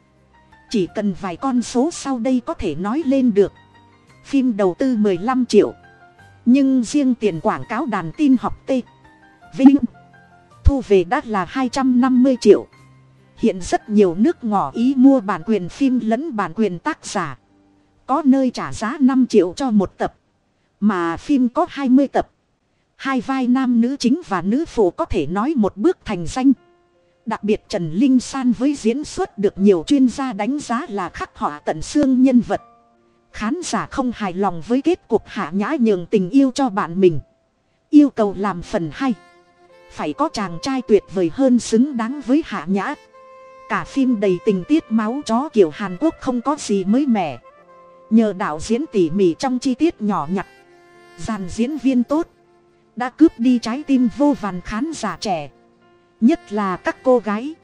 Chỉ cần vài con số sau đây có thể nói lên được. Phim đầu tư 15 triệu. Nhưng riêng tiền quảng cáo đàn tin học t. Vinh. Thu về đã là 250 triệu hiện rất nhiều nước ngỏ ý mua bản quyền phim lẫn bản quyền tác giả. Có nơi trả giá năm triệu cho một tập, mà phim có 20 tập. Hai vai nam nữ chính và nữ phụ có thể nói một bước thành danh. Đặc biệt trần linh san với diễn xuất được nhiều chuyên gia đánh giá là khắc họa tận xương nhân vật. Khán giả không hài lòng với kết cục hạ nhã nhường tình yêu cho bạn mình. Yêu cầu làm phần hay phải có chàng trai tuyệt vời hơn xứng đáng với hạ nhã cả phim đầy tình tiết máu chó kiểu hàn quốc không có gì mới mẻ. Nhờ đạo diễn tỉ mỉ trong chi tiết nhỏ nhặt, dàn diễn viên tốt, đã cướp đi trái tim vô vàn khán giả trẻ, nhất là các cô gái.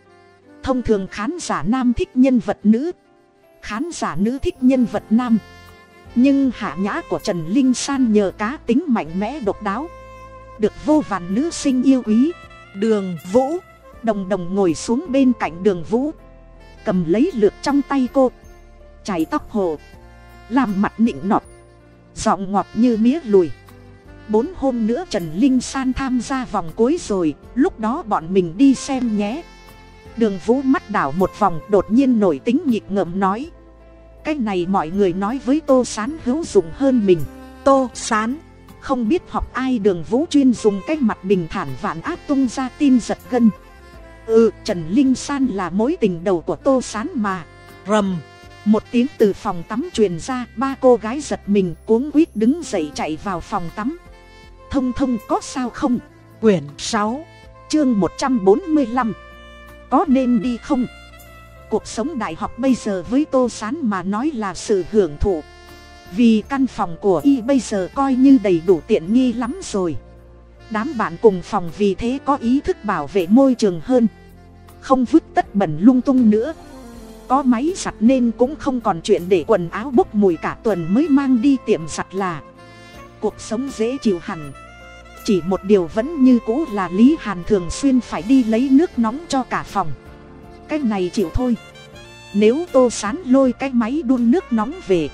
Thông thường khán giả nam thích nhân vật nữ, khán giả nữ thích nhân vật nam. Nhưng hạ nhã của trần linh san nhờ cá tính mạnh mẽ độc đáo, được vô vàn nữ sinh yêu quý. Đường vũ đồng đồng ngồi xuống bên cạnh đường vũ. Cầm lấy lược trong tay cô. Chảy tóc hồ. Làm mặt nịnh nọt. Giọng ngọt như mía lùi. Bốn hôm nữa trần linh san tham gia vòng cuối rồi. Lúc đó bọn mình đi xem nhé. Đường vũ mắt đảo một vòng đột nhiên nổi tính nhịp ngợm nói. Cái này mọi người nói với tô s á n hữu dụng hơn mình. Tô s á n không biết học ai đường vũ chuyên dùng cái mặt bình thản vạn áp tung ra tin giật gân ừ trần linh san là mối tình đầu của tô s á n mà. Rầm, một tiếng từ phòng tắm truyền ra, ba cô gái giật mình cuống quýt đứng dậy chạy vào phòng tắm. Thông thông có sao không? Quyển sáu, chương một trăm bốn mươi lăm. Có nên đi không? Cuộc sống đại học bây giờ với tô s á n mà nói là sự hưởng thụ. Vì căn phòng của y bây giờ coi như đầy đủ tiện nghi lắm rồi đám bạn cùng phòng vì thế có ý thức bảo vệ môi trường hơn. Không vứt tất bẩn lung tung nữa. Có máy giặt nên cũng không còn chuyện để quần áo bốc mùi cả tuần mới mang đi tiệm giặt là. Cuộc sống dễ chịu hẳn. Chỉ một điều vẫn như cũ là lý hàn thường xuyên phải đi lấy nước nóng cho cả phòng. Cái này chịu thôi. Nếu tô sán lôi cái máy đun nước nóng về,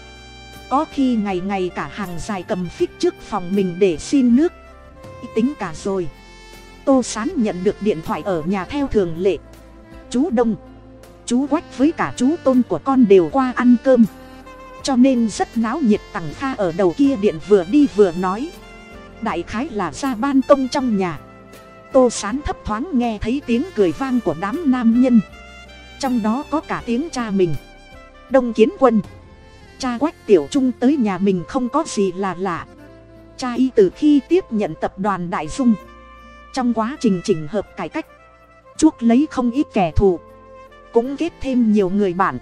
có khi ngày ngày cả hàng dài cầm phích trước phòng mình để xin nước tính cả rồi. Tô sán nhận được điện thoại ở nhà theo thường lệ. Chú đông, chú quách với cả chú tôn của con đều qua ăn cơm. Cho nên rất náo nhiệt, tằng kha ở đầu kia điện vừa đi vừa nói. Đại khái là ra ban công trong nhà. Tô sán thấp thoáng nghe thấy tiếng cười vang của đám nam nhân. Trong đó có cả tiếng cha mình. Đông kiến quân. Cha quách tiểu trung tới nhà mình không có gì là lạ cha y từ khi tiếp nhận tập đoàn đại dung. Trong quá trình chỉnh hợp cải cách, chuốc lấy không ít kẻ thù, cũng kết thêm nhiều người bạn.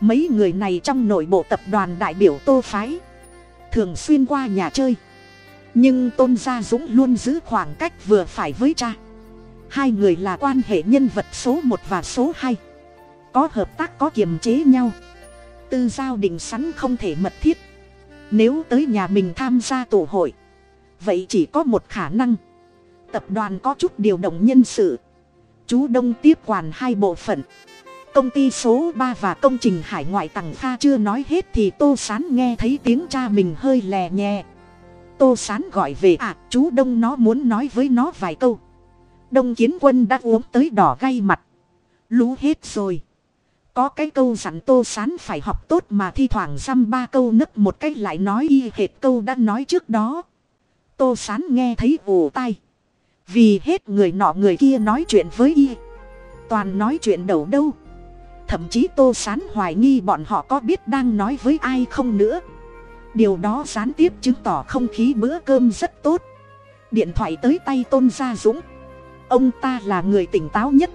Mấy người này trong nội bộ tập đoàn đại biểu tô phái, thường xuyên qua nhà chơi. Nhưng tôn gia dũng luôn giữ khoảng cách vừa phải với cha. Hai người là quan hệ nhân vật số một và số hai. Có hợp tác, có kiềm chế nhau. Tư giao định sắn không thể mật thiết nếu tới nhà mình tham gia tổ hội, vậy chỉ có một khả năng. Tập đoàn có chút điều động nhân sự. Chú đông tiếp quản hai bộ phận. Công ty số ba và công trình hải ngoại tặng pha chưa nói hết thì tô sán nghe thấy tiếng cha mình hơi lè nhẹ tô sán gọi về à chú đông, nó muốn nói với nó vài câu. Đông kiến quân đã uống tới đỏ gay mặt. Lú hết rồi có cái câu dặn tô sán phải học tốt mà thi thoảng dăm ba câu nấc một cách lại nói y hệt câu đã nói trước đó. Tô sán nghe thấy ù tai. Vì hết người nọ người kia nói chuyện với y. Toàn nói chuyện đầu đâu. Thậm chí tô sán hoài nghi bọn họ có biết đang nói với ai không nữa. Điều đó gián tiếp chứng tỏ không khí bữa cơm rất tốt. Điện thoại tới tay tôn gia dũng. Ông ta là người tỉnh táo nhất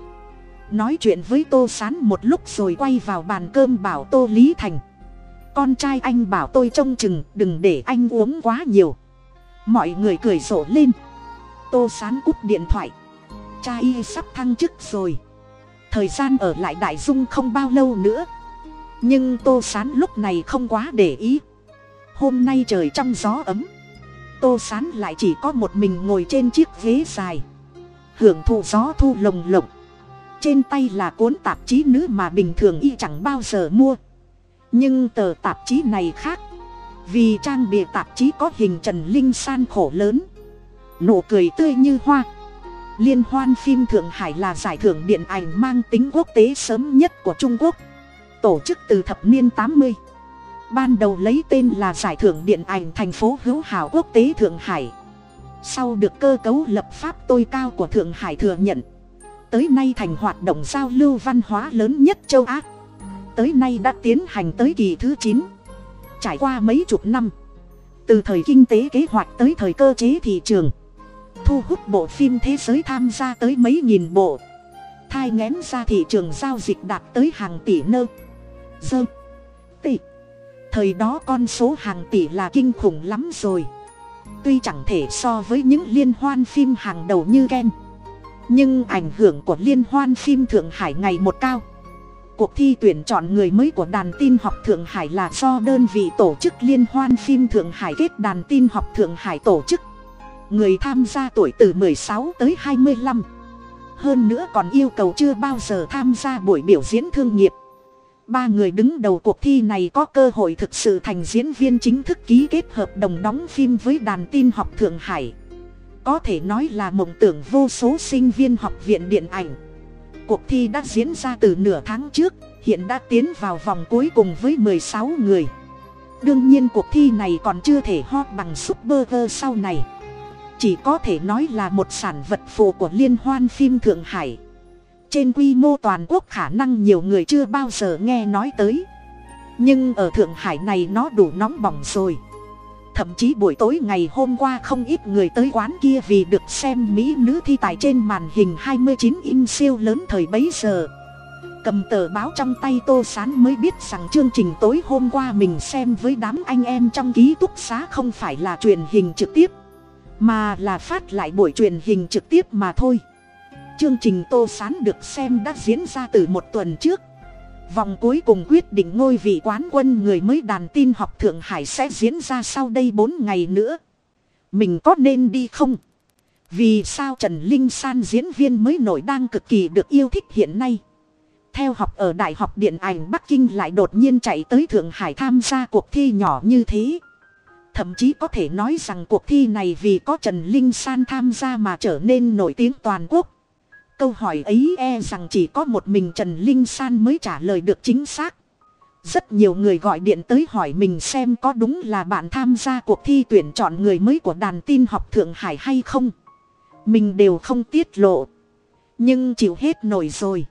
nói chuyện với tô s á n một lúc rồi quay vào bàn cơm bảo tô lý thành. Con trai anh bảo tôi trông chừng, đừng để anh uống quá nhiều. Mọi người cười rộ lên. Tô s á n cúp điện thoại. Cha y sắp thăng chức rồi. Thời gian ở lại đại dung không bao lâu nữa. Nhưng tô s á n lúc này không quá để ý. Hôm nay trời trong gió ấm. Tô s á n lại chỉ có một mình ngồi trên chiếc ghế dài. Hưởng thụ gió thu lồng lộng trên tay là cuốn tạp chí nữ mà bình thường y chẳng bao giờ mua. Nhưng tờ tạp chí này khác. Vì trang bìa tạp chí có hình trần linh san khổ lớn. Nụ cười tươi như hoa. Liên hoan phim thượng hải là giải thưởng điện ảnh mang tính quốc tế sớm nhất của trung quốc. Tổ chức từ thập niên tám mươi. Ban đầu lấy tên là giải thưởng điện ảnh thành phố hữu hảo quốc tế thượng hải. Sau được cơ cấu lập pháp tôi cao của thượng hải thừa nhận tới nay thành hoạt động giao lưu văn hóa lớn nhất châu á. Tới nay đã tiến hành tới kỳ thứ chín. Trải qua mấy chục năm. Từ thời kinh tế kế hoạch tới thời cơ chế thị trường. Thu hút bộ phim thế giới tham gia tới mấy nghìn bộ. Thai ngén ra thị trường giao dịch đạt tới hàng tỷ nơ. Dơ. Tỷ thời đó con số hàng tỷ là kinh khủng lắm rồi. Tuy chẳng thể so với những liên hoan phim hàng đầu như ken nhưng ảnh hưởng của liên hoan phim thượng hải ngày một cao. Cuộc thi tuyển chọn người mới của đàn tin học thượng hải là do đơn vị tổ chức liên hoan phim thượng hải kết đàn tin học thượng hải tổ chức. Người tham gia tuổi từ 16 tới 25 hơn nữa còn yêu cầu chưa bao giờ tham gia buổi biểu diễn thương nghiệp. Ba người đứng đầu cuộc thi này có cơ hội thực sự thành diễn viên chính thức ký kết hợp đồng đóng phim với đàn tin học thượng hải có thể nói là mộng tưởng vô số sinh viên học viện điện ảnh. Cuộc thi đã diễn ra từ nửa tháng trước, hiện đã tiến vào vòng cuối cùng với mười sáu người. Đương nhiên cuộc thi này còn chưa thể ho bằng super sau này. Chỉ có thể nói là một sản vật phụ của liên hoan phim thượng hải. Trên quy mô toàn quốc khả năng nhiều người chưa bao giờ nghe nói tới. Nhưng ở thượng hải này nó đủ nóng bỏng rồi thậm chí buổi tối ngày hôm qua không ít người tới quán kia vì được xem mỹ nữ thi tài trên màn hình 29 inch siêu lớn thời bấy giờ. Cầm tờ báo trong tay tô sán mới biết rằng chương trình tối hôm qua mình xem với đám anh em trong ký túc xá không phải là truyền hình trực tiếp, mà là phát lại buổi truyền hình trực tiếp mà thôi. Chương trình tô sán được xem đã diễn ra từ một tuần trước vòng cuối cùng quyết định ngôi vị quán quân người mới đàn tin học thượng hải sẽ diễn ra sau đây bốn ngày nữa. Mình có nên đi không? Vì sao trần linh san diễn viên mới nổi đang cực kỳ được yêu thích hiện nay? Theo học ở đại học điện ảnh bắc kinh lại đột nhiên chạy tới thượng hải tham gia cuộc thi nhỏ như thế. Thậm chí có thể nói rằng cuộc thi này vì có trần linh san tham gia mà trở nên nổi tiếng toàn quốc câu hỏi ấy e rằng chỉ có một mình trần linh san mới trả lời được chính xác. Rất nhiều người gọi điện tới hỏi mình xem có đúng là bạn tham gia cuộc thi tuyển chọn người mới của đàn tin học thượng hải hay không. Mình đều không tiết lộ. Nhưng chịu hết nổi rồi.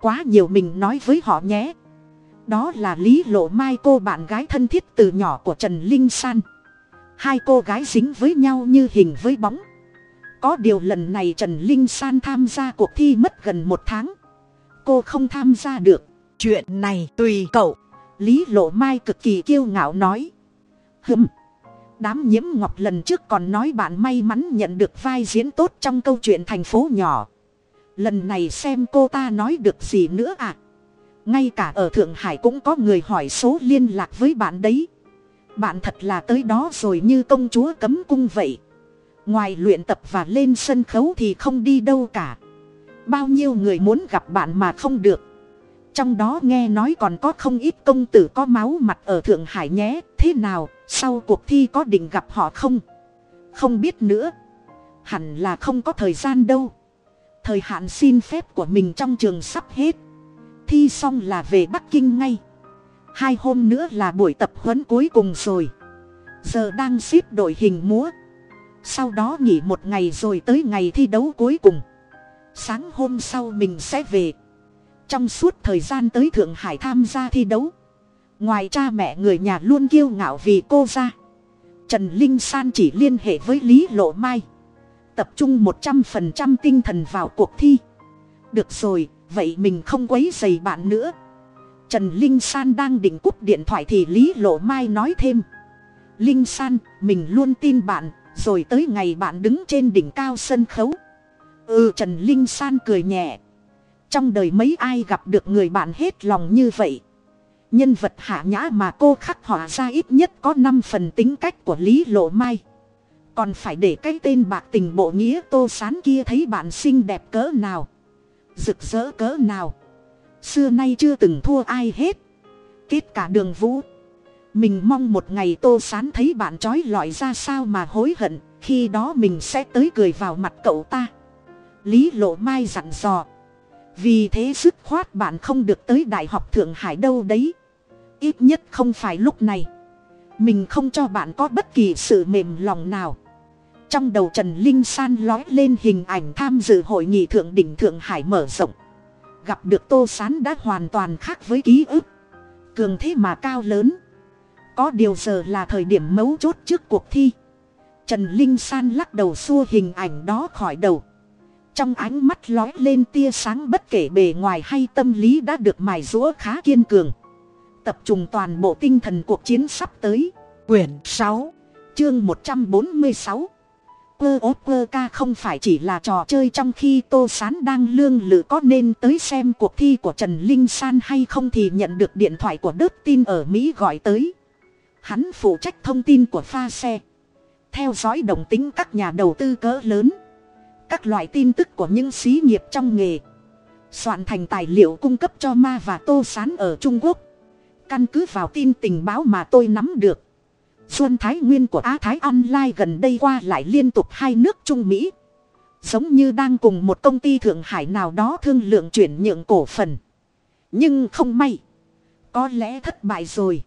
Quá nhiều mình nói với họ nhé. Đó là lý lộ mai cô bạn gái thân thiết từ nhỏ của trần linh san. Hai cô gái dính với nhau như hình với bóng có điều lần này trần linh san tham gia cuộc thi mất gần một tháng. Cô không tham gia được. Chuyện này tùy cậu. Lý lộ mai cực kỳ kiêu ngạo nói. Hừm. Đám nhiễm ngọc lần trước còn nói bạn may mắn nhận được vai diễn tốt trong câu chuyện thành phố nhỏ. Lần này xem cô ta nói được gì nữa à? Ngay cả ở thượng hải cũng có người hỏi số liên lạc với bạn đấy. Bạn thật là tới đó rồi như công chúa cấm cung vậy ngoài luyện tập và lên sân khấu thì không đi đâu cả. Bao nhiêu người muốn gặp bạn mà không được. Trong đó nghe nói còn có không ít công tử có máu mặt ở thượng hải nhé. Thế nào, sau cuộc thi có định gặp họ không? Không biết nữa. Hẳn là không có thời gian đâu. Thời hạn xin phép của mình trong trường sắp hết. Thi xong là về bắc kinh ngay. Hai hôm nữa là buổi tập huấn cuối cùng rồi. Giờ đang ship đội hình múa sau đó nghỉ một ngày rồi tới ngày thi đấu cuối cùng. Sáng hôm sau mình sẽ về. Trong suốt thời gian tới thượng hải tham gia thi đấu, ngoài cha mẹ người nhà luôn kiêu ngạo vì cô ra. Trần linh san chỉ liên hệ với lý lộ mai, tập trung một trăm phần trăm tinh thần vào cuộc thi. Được rồi, vậy mình không quấy dày bạn nữa. Trần linh san đang định cúp điện thoại thì lý lộ mai nói thêm. Linh san, mình luôn tin bạn rồi tới ngày bạn đứng trên đỉnh cao sân khấu. Ừ trần linh san cười nhẹ. Trong đời mấy ai gặp được người bạn hết lòng như vậy? Nhân vật hạ nhã mà cô khắc họa ra ít nhất có năm phần tính cách của lý lộ mai. Còn phải để cái tên bạc tình bộ nghĩa tô sán kia thấy bạn xinh đẹp cỡ nào? Rực rỡ cỡ nào? Xưa nay chưa từng thua ai hết. Kết cả đường vũ mình mong một ngày tô sán thấy bạn trói lọi ra sao mà hối hận, khi đó mình sẽ tới cười vào mặt cậu ta. Lý lộ mai dặn dò. Vì thế dứt khoát bạn không được tới đại học thượng hải đâu đấy. Ít nhất không phải lúc này. Mình không cho bạn có bất kỳ sự mềm lòng nào. Trong đầu trần linh san lói lên hình ảnh tham dự hội nghị thượng đỉnh thượng hải mở rộng. Gặp được tô sán đã hoàn toàn khác với ký ức. Cường thế mà cao lớn có điều giờ là thời điểm mấu chốt trước cuộc thi. Trần linh san lắc đầu xua hình ảnh đó khỏi đầu. Trong ánh mắt lói lên tia sáng bất kể bề ngoài hay tâm lý đã được mài rũa khá kiên cường. Tập trung toàn bộ tinh thần cuộc chiến sắp tới. Quyển sáu, chương một trăm bốn mươi sáu. Quơ ố quơ ca không phải chỉ là trò chơi trong khi tô sán đang lương lự có nên tới xem cuộc thi của trần linh san hay không thì nhận được điện thoại của đớt tin ở mỹ gọi tới hắn phụ trách thông tin của pha xe. Theo dõi đồng tính các nhà đầu tư cỡ lớn. Các loại tin tức của những xí nghiệp trong nghề. Soạn thành tài liệu cung cấp cho ma và tô sán ở trung quốc. Căn cứ vào tin tình báo mà tôi nắm được. Xuân thái nguyên của á thái online gần đây qua lại liên tục hai nước trung mỹ. Giống như đang cùng một công ty thượng hải nào đó thương lượng chuyển nhượng cổ phần. Nhưng không may, có lẽ thất bại rồi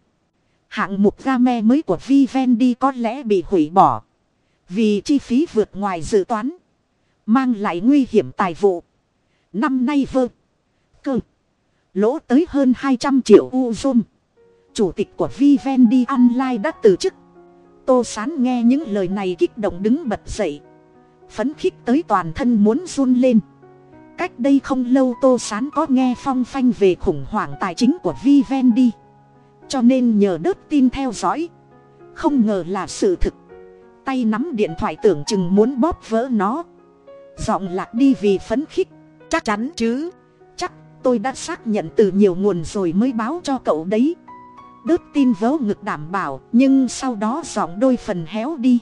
hạng mục game mới của vivendi có lẽ bị hủy bỏ. Vì chi phí vượt ngoài dự toán, mang lại nguy hiểm tài vụ. Năm nay vơ, cơ, lỗ tới hơn hai trăm triệu Uzum. chủ tịch của vivendi online đã từ chức. Tô sán nghe những lời này kích động đứng bật dậy. Phấn khích tới toàn thân muốn run lên. Cách đây không lâu tô sán có nghe phong phanh về khủng hoảng tài chính của vivendi cho nên nhờ đớt tin theo dõi. Không ngờ là sự thực. Tay nắm điện thoại tưởng chừng muốn bóp vỡ nó. Giọng lạc đi vì phấn khích. Chắc chắn chứ. Chắc tôi đã xác nhận từ nhiều nguồn rồi mới báo cho cậu đấy. Đớt tin vớ ngực đảm bảo, nhưng sau đó giọng đôi phần héo đi.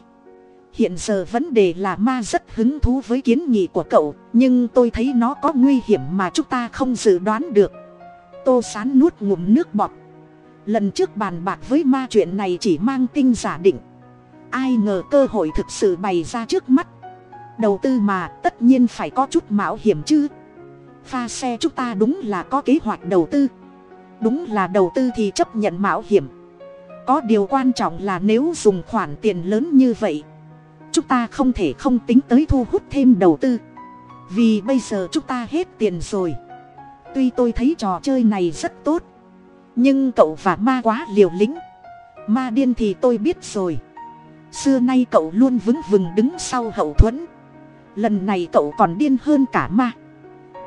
Hiện giờ vấn đề là ma rất hứng thú với kiến nghị của cậu, nhưng tôi thấy nó có nguy hiểm mà chúng ta không dự đoán được. Tô sán nuốt ngụm nước bọt lần trước bàn bạc với ma chuyện này chỉ mang tinh giả định. Ai ngờ cơ hội thực sự bày ra trước mắt. Đầu tư mà, tất nhiên phải có chút mạo hiểm chứ. Pha xe chúng ta đúng là có kế hoạch đầu tư. Đúng là đầu tư thì chấp nhận mạo hiểm. Có điều quan trọng là nếu dùng khoản tiền lớn như vậy, chúng ta không thể không tính tới thu hút thêm đầu tư. Vì bây giờ chúng ta hết tiền rồi. Tuy tôi thấy trò chơi này rất tốt nhưng cậu và ma quá liều lĩnh. Ma điên thì tôi biết rồi. Xưa nay cậu luôn vững vừng đứng sau hậu thuẫn. Lần này cậu còn điên hơn cả ma.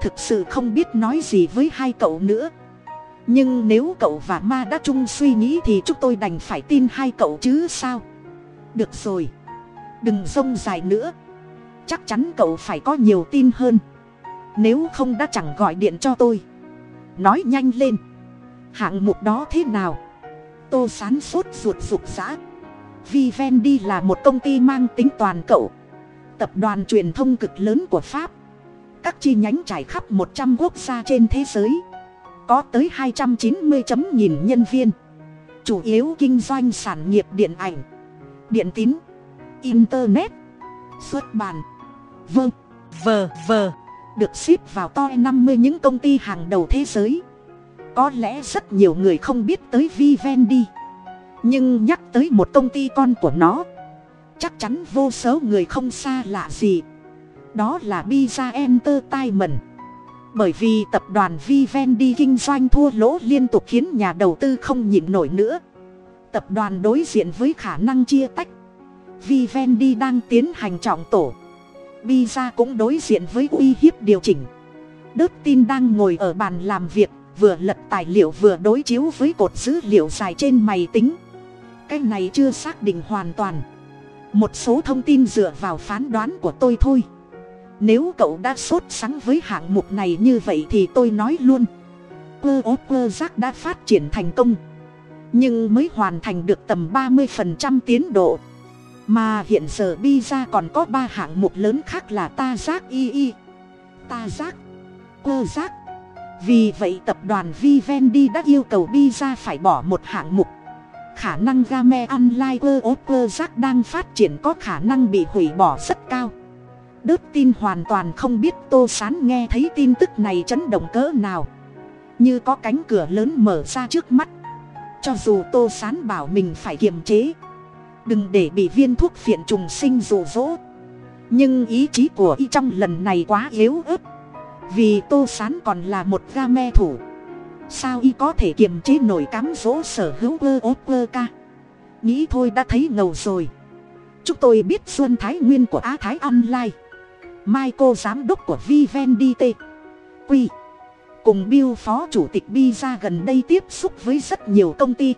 Thực sự không biết nói gì với hai cậu nữa. Nhưng nếu cậu và ma đã chung suy nghĩ thì chúng tôi đành phải tin hai cậu chứ sao? Được rồi. Đừng rông dài nữa. Chắc chắn cậu phải có nhiều tin hơn. Nếu không đã chẳng gọi điện cho tôi. Nói nhanh lên hạng mục đó thế nào? Tô sán sốt ruột rục rã. Vivendi là một công ty mang tính toàn cậu tập đoàn truyền thông cực lớn của pháp. Các chi nhánh trải khắp một trăm quốc gia trên thế giới. Có tới hai trăm chín mươi chấm nghìn nhân viên. Chủ yếu kinh doanh sản nghiệp điện ảnh, điện tín, internet, xuất bản. Vâng vờ vờ được xếp vào to năm mươi những công ty hàng đầu thế giới có lẽ rất nhiều người không biết tới vivendi. Nhưng nhắc tới một công ty con của nó, chắc chắn vô số người không xa lạ gì. Đó là biza entertainment. Bởi vì tập đoàn vivendi kinh doanh thua lỗ liên tục khiến nhà đầu tư không nhịn nổi nữa. Tập đoàn đối diện với khả năng chia tách. Vivendi đang tiến hành trọng tổ. Biza cũng đối diện với uy hiếp điều chỉnh. Đức tin đang ngồi ở bàn làm việc vừa lật tài liệu vừa đối chiếu với cột dữ liệu dài trên máy tính. Cái này chưa xác định hoàn toàn. Một số thông tin dựa vào phán đoán của tôi thôi. Nếu cậu đã sốt sắng với hạng mục này như vậy thì tôi nói luôn. Quơ ố quơ giác đã phát triển thành công. Nhưng mới hoàn thành được tầm ba mươi phần trăm tiến độ. Mà hiện giờ bi ra còn có ba hạng mục lớn khác là ta giác y y, ta giác, quơ giác vì vậy tập đoàn vivendi đã yêu cầu bi phải bỏ một hạng mục. Khả năng game online quơ ốp quơ rác đang phát triển có khả năng bị hủy bỏ rất cao. Đớt tin hoàn toàn không biết tô sán nghe thấy tin tức này chấn động cỡ nào. Như có cánh cửa lớn mở ra trước mắt. Cho dù tô sán bảo mình phải kiềm chế. Đừng để bị viên thuốc phiện trùng sinh rụ rỗ. Nhưng ý chí của y trong lần này quá yếu ớt vì tô sán còn là một ga me thủ. Sao y có thể kiềm chế nổi cám dỗ sở hữu ơ ốt ơ ca? Nghĩ thôi đã thấy ngầu rồi. Chúng tôi biết xuân thái nguyên của á thái online. Mai cô giám đốc của vivendi t. Quy cùng bill phó chủ tịch bi ra gần đây tiếp xúc với rất nhiều công ty.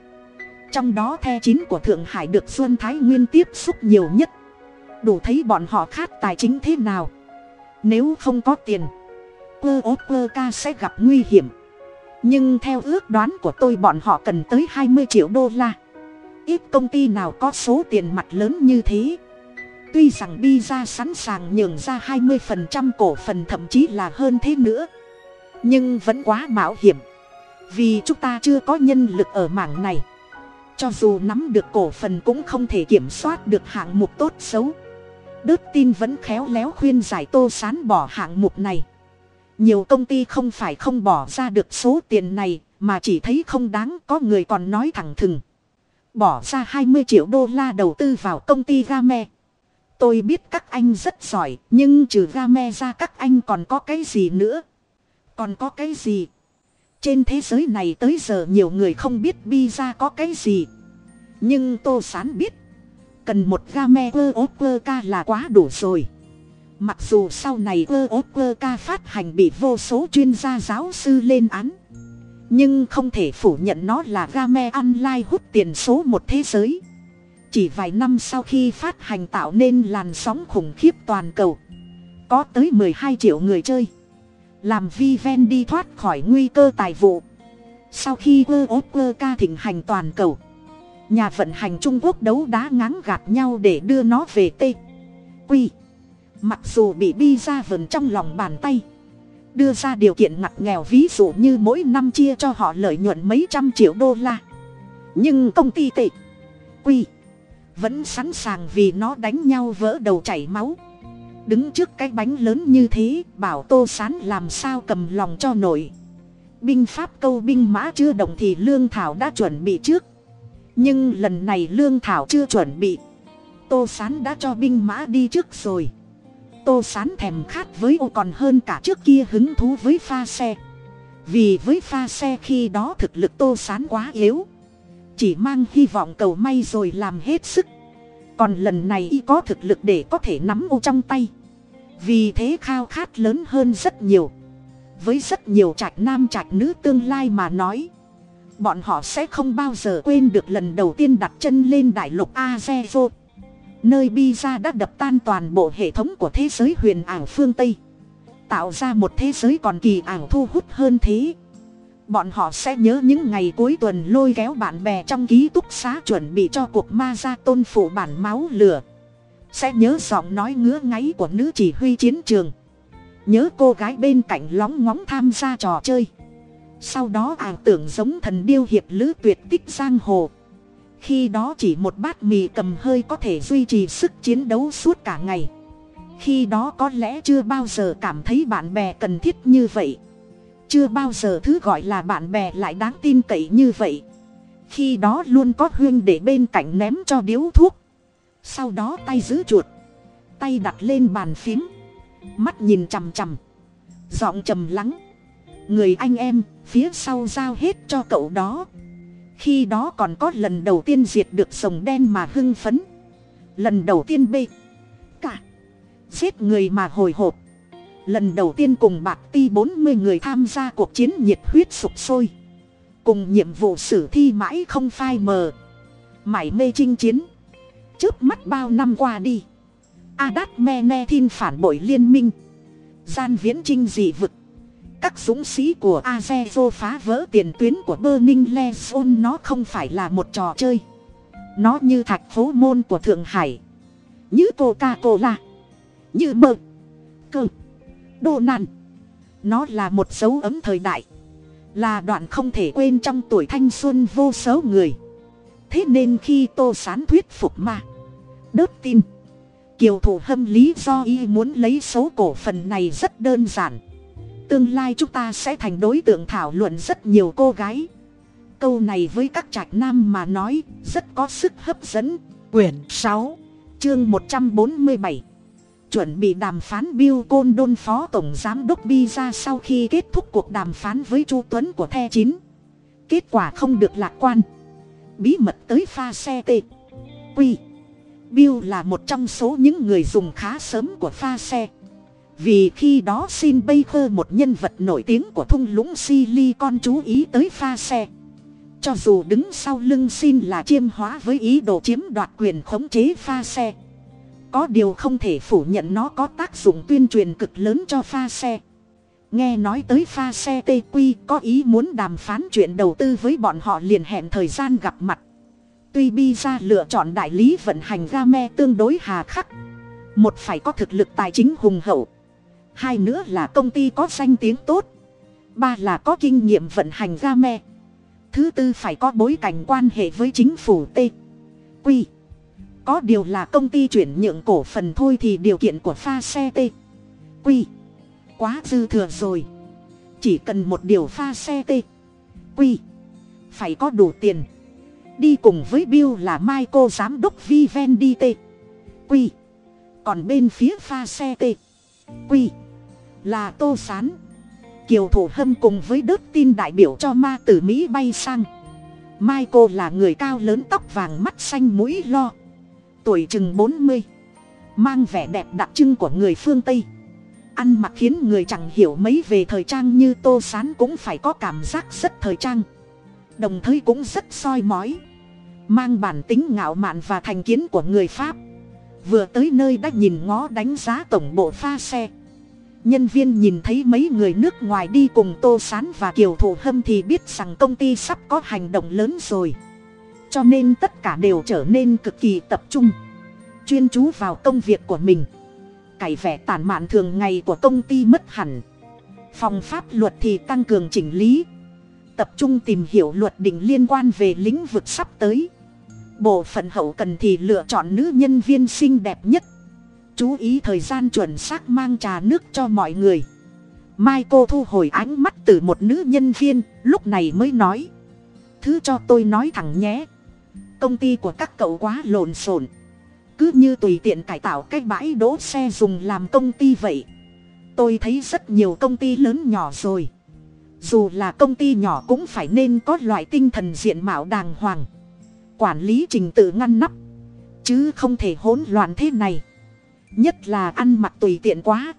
Trong đó the chín của thượng hải được xuân thái nguyên tiếp xúc nhiều nhất. Đủ thấy bọn họ khát tài chính thế nào. Nếu không có tiền quơ ốt quơ ca sẽ gặp nguy hiểm. Nhưng theo ước đoán của tôi bọn họ cần tới hai mươi triệu đô la. Ít công ty nào có số tiền mặt lớn như thế? Tuy rằng bi ra sẵn sàng nhường ra hai mươi phần trăm cổ phần thậm chí là hơn thế nữa. Nhưng vẫn quá mạo hiểm. Vì chúng ta chưa có nhân lực ở mảng này. Cho dù nắm được cổ phần cũng không thể kiểm soát được hạng mục tốt xấu. Đức tin vẫn khéo léo khuyên giải tô sán bỏ hạng mục này nhiều công ty không phải không bỏ ra được số tiền này, mà chỉ thấy không đáng, có người còn nói thẳng thừng. Bỏ ra hai mươi triệu đô la đầu tư vào công ty game tôi biết các anh rất giỏi, nhưng trừ game ra các anh còn có cái gì nữa? Còn có cái gì? Trên thế giới này tới giờ nhiều người không biết bi ra có cái gì. Nhưng tô sán biết, cần một game ơ ốp quơ ca là quá đủ rồi mặc dù sau này ơ ố ơ ca phát hành bị vô số chuyên gia giáo sư lên án. Nhưng không thể phủ nhận nó là game online hút tiền số một thế giới. Chỉ vài năm sau khi phát hành tạo nên làn sóng khủng khiếp toàn cầu. Có tới mười hai triệu người chơi. Làm vi ven đi thoát khỏi nguy cơ tài vụ. Sau khi ơ ố ơ ca thịnh hành toàn cầu, nhà vận hành trung quốc đấu đá ngáng gạt nhau để đưa nó về t quy mặc dù bị bi ra vườn trong lòng bàn tay, đưa ra điều kiện ngặt nghèo ví dụ như mỗi năm chia cho họ lợi nhuận mấy trăm triệu đô la. Nhưng công ty t quy, vẫn sẵn sàng vì nó đánh nhau vỡ đầu chảy máu. Đứng trước cái bánh lớn như thế, bảo tô sán làm sao cầm lòng cho nổi. Binh pháp câu binh mã chưa đồng thì lương thảo đã chuẩn bị trước. Nhưng lần này lương thảo chưa chuẩn bị. Tô sán đã cho binh mã đi trước rồi tô sán thèm khát với ô còn hơn cả trước kia hứng thú với pha xe. Vì với pha xe khi đó thực lực tô sán quá yếu. Chỉ mang hy vọng cầu may rồi làm hết sức. Còn lần này y có thực lực để có thể nắm ô trong tay. Vì thế khao khát lớn hơn rất nhiều. Với rất nhiều trạch nam trạch nữ tương lai mà nói, bọn họ sẽ không bao giờ quên được lần đầu tiên đặt chân lên đại lục azezo nơi bi ra đã đập tan toàn bộ hệ thống của thế giới huyền ảo phương tây. Tạo ra một thế giới còn kỳ ảo thu hút hơn thế. Bọn họ sẽ nhớ những ngày cuối tuần lôi kéo bạn bè trong ký túc xá chuẩn bị cho cuộc ma ra tôn phủ bản máu lửa. Sẽ nhớ giọng nói ngứa ngáy của nữ chỉ huy chiến trường. Nhớ cô gái bên cạnh lóng ngóng tham gia trò chơi. Sau đó ảo tưởng giống thần điêu hiệp lữ tuyệt tích giang hồ khi đó chỉ một bát mì cầm hơi có thể duy trì sức chiến đấu suốt cả ngày. Khi đó có lẽ chưa bao giờ cảm thấy bạn bè cần thiết như vậy. Chưa bao giờ thứ gọi là bạn bè lại đáng tin cậy như vậy. Khi đó luôn có huyên để bên cạnh ném cho điếu thuốc. Sau đó tay giữ chuột. Tay đặt lên bàn phím. Mắt nhìn chằm chằm. Giọng trầm lắng. Người anh em, phía sau giao hết cho cậu đó khi đó còn có lần đầu tiên diệt được sồng đen mà hưng phấn. Lần đầu tiên b cả, giết người mà hồi hộp. Lần đầu tiên cùng bạc ti bốn mươi người tham gia cuộc chiến nhiệt huyết sụp sôi. Cùng nhiệm vụ sử thi mãi không phai mờ. Mải mê chinh chiến. Trước mắt bao năm qua đi. Adat mene thin phản bội liên minh. Gian viễn trinh dị vực các dũng sĩ của azezo phá vỡ tiền tuyến của burning leson nó không phải là một trò chơi. Nó như thạch phố môn của thượng hải. Như coca cola như mơ, cơ. Đô nàn. Nó là một dấu ấm thời đại. Là đoạn không thể quên trong tuổi thanh xuân vô số người. Thế nên khi tô sán thuyết phục ma, đớt tin. Kiều thủ hâm lý do y muốn lấy số cổ phần này rất đơn giản tương lai chúng ta sẽ thành đối tượng thảo luận rất nhiều cô gái. Câu này với các trạch nam mà nói, rất có sức hấp dẫn. Quyển sáu, chương một trăm bốn mươi bảy. Chuẩn bị đàm phán bill côn đôn phó tổng giám đốc bi ra sau khi kết thúc cuộc đàm phán với chu tuấn của the chín. Kết quả không được lạc quan. Bí mật tới pha xe t quy. Bill là một trong số những người dùng khá sớm của pha xe vì khi đó xin Baker một nhân vật nổi tiếng của thung lũng Silicon, chú ý tới pha xe. Cho dù đứng sau lưng xin là chiêm hóa với ý đồ chiếm đoạt quyền khống chế pha xe. Có điều không thể phủ nhận nó có tác dụng tuyên truyền cực lớn cho pha xe. Nghe nói tới pha xe TQ có ý muốn đàm phán chuyện đầu tư với bọn họ liền hẹn thời gian gặp mặt. Tuy Bi ra lựa chọn đại lý vận hành game tương đối hà khắc. Một phải có thực lực tài chính hùng hậu hai nữa là công ty có danh tiếng tốt. Ba là có kinh nghiệm vận hành game thứ tư phải có bối cảnh quan hệ với chính phủ t. Quy có điều là công ty chuyển nhượng cổ phần thôi thì điều kiện của pha xe t. Quy quá dư thừa rồi. Chỉ cần một điều pha xe t. Quy phải có đủ tiền. Đi cùng với bill là mai cô giám đốc vivendi t. Quy còn bên phía pha xe t. Quy là tô sán. Kiều thủ hâm cùng với đớt tin đại biểu cho ma tử mỹ bay sang. Mai cô là người cao lớn tóc vàng mắt xanh mũi lo. Tuổi chừng bốn mươi. Mang vẻ đẹp đặc trưng của người phương tây. Ăn mặc khiến người chẳng hiểu mấy về thời trang như tô sán cũng phải có cảm giác rất thời trang. Đồng thời cũng rất soi mói. Mang bản tính ngạo mạn và thành kiến của người pháp. Vừa tới nơi đã nhìn ngó đánh giá tổng bộ pha xe nhân viên nhìn thấy mấy người nước ngoài đi cùng tô sán và kiều thủ hâm thì biết rằng công ty sắp có hành động lớn rồi. Cho nên tất cả đều trở nên cực kỳ tập trung, chuyên chú vào công việc của mình. Cải vẻ tản mạn thường ngày của công ty mất hẳn. Phòng pháp luật thì tăng cường chỉnh lý, tập trung tìm hiểu luật định liên quan về lĩnh vực sắp tới. Bộ phận hậu cần thì lựa chọn nữ nhân viên xinh đẹp nhất chú ý thời gian chuẩn xác mang trà nước cho mọi người. Mai cô thu hồi ánh mắt từ một nữ nhân viên, lúc này mới nói. Thứ cho tôi nói thẳng nhé. Công ty của các cậu quá lộn xộn. Cứ như tùy tiện cải tạo cái bãi đỗ xe dùng làm công ty vậy. Tôi thấy rất nhiều công ty lớn nhỏ rồi. Dù là công ty nhỏ cũng phải nên có loại tinh thần diện mạo đàng hoàng. Quản lý trình tự ngăn nắp. Chứ không thể hỗn loạn thế này nhất là ăn mặc tùy tiện quá.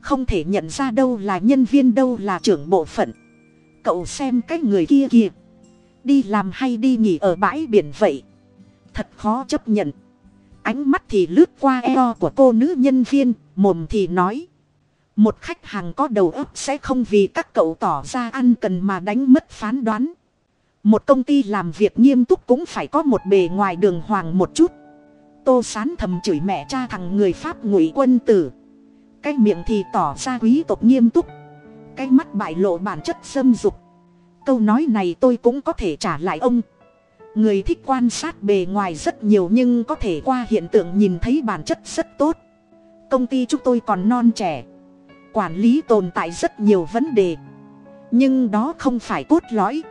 Không thể nhận ra đâu là nhân viên, đâu là trưởng bộ phận. Cậu xem cái người kia kia đi làm hay đi nghỉ ở bãi biển vậy? Thật khó chấp nhận. Ánh mắt thì lướt qua eo của cô nữ nhân viên, mồm thì nói. Một khách hàng có đầu óc sẽ không vì các cậu tỏ ra ăn cần mà đánh mất phán đoán. Một công ty làm việc nghiêm túc cũng phải có một bề ngoài đường hoàng một chút tô sán thầm chửi mẹ cha thằng người pháp ngụy quân tử. Cái miệng thì tỏ ra quý tộc nghiêm túc. Cái mắt bại lộ bản chất xâm dục. Câu nói này tôi cũng có thể trả lại ông. Người thích quan sát bề ngoài rất nhiều nhưng có thể qua hiện tượng nhìn thấy bản chất rất tốt. Công ty chúng tôi còn non trẻ. Quản lý tồn tại rất nhiều vấn đề. Nhưng đó không phải cốt lõi.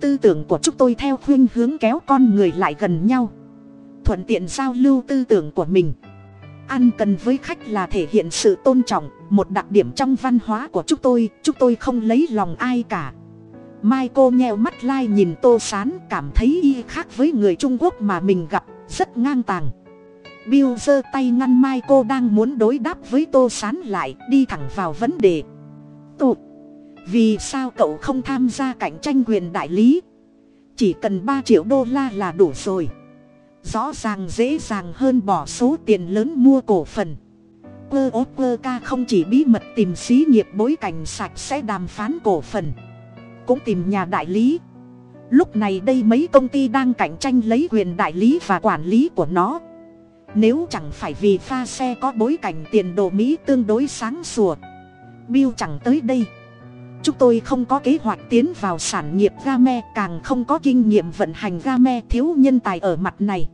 Tư tưởng của chúng tôi theo khuyên hướng kéo con người lại gần nhau thuận tiện giao lưu tư tưởng của mình. Ăn cần với khách là thể hiện sự tôn trọng, một đặc điểm trong văn hóa của chúng tôi chúng tôi không lấy lòng ai cả. Mai cô nheo mắt lai nhìn tô sán, cảm thấy y khác với người trung quốc mà mình gặp, rất ngang tàng. Bill giơ tay ngăn mai cô đang muốn đối đáp với tô sán lại, đi thẳng vào vấn đề. Tụ, vì sao cậu không tham gia cạnh tranh quyền đại lý? Chỉ cần ba triệu đô la là đủ rồi rõ ràng dễ dàng hơn bỏ số tiền lớn mua cổ phần. Quơ ố quơ ca không chỉ bí mật tìm xí nghiệp bối cảnh sạch sẽ đàm phán cổ phần, cũng tìm nhà đại lý. Lúc này đây mấy công ty đang cạnh tranh lấy quyền đại lý và quản lý của nó. Nếu chẳng phải vì pha xe có bối cảnh tiền đồ mỹ tương đối sáng sủa, bill chẳng tới đây. Chúng tôi không có kế hoạch tiến vào sản nghiệp game, càng không có kinh nghiệm vận hành game thiếu nhân tài ở mặt này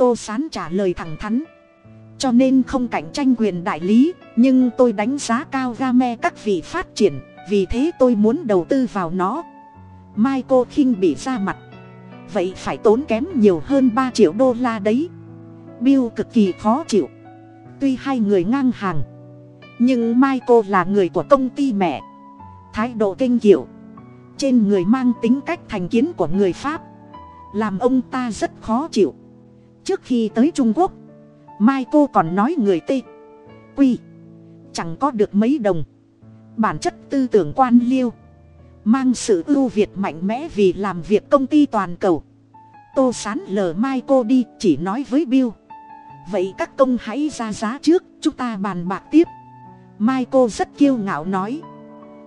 tô sán trả lời thẳng thắn. Cho nên không cạnh tranh quyền đại lý, nhưng tôi đánh giá cao game các vị phát triển, vì thế tôi muốn đầu tư vào nó. Mai cô khinh bị ra mặt. Vậy phải tốn kém nhiều hơn ba triệu đô la đấy. Bill cực kỳ khó chịu. Tuy hai người ngang hàng, nhưng mai cô là người của công ty mẹ. Thái độ kinh kiệu trên người mang tính cách thành kiến của người pháp. Làm ông ta rất khó chịu trước khi tới trung quốc, mai cô còn nói người tê. Quy, chẳng có được mấy đồng. Bản chất tư tưởng quan liêu, mang sự ưu việt mạnh mẽ vì làm việc công ty toàn cầu. Tô sán lờ mai cô đi, chỉ nói với bill. Vậy các công hãy ra giá trước, chúng ta bàn bạc tiếp. Mai cô rất kiêu ngạo nói.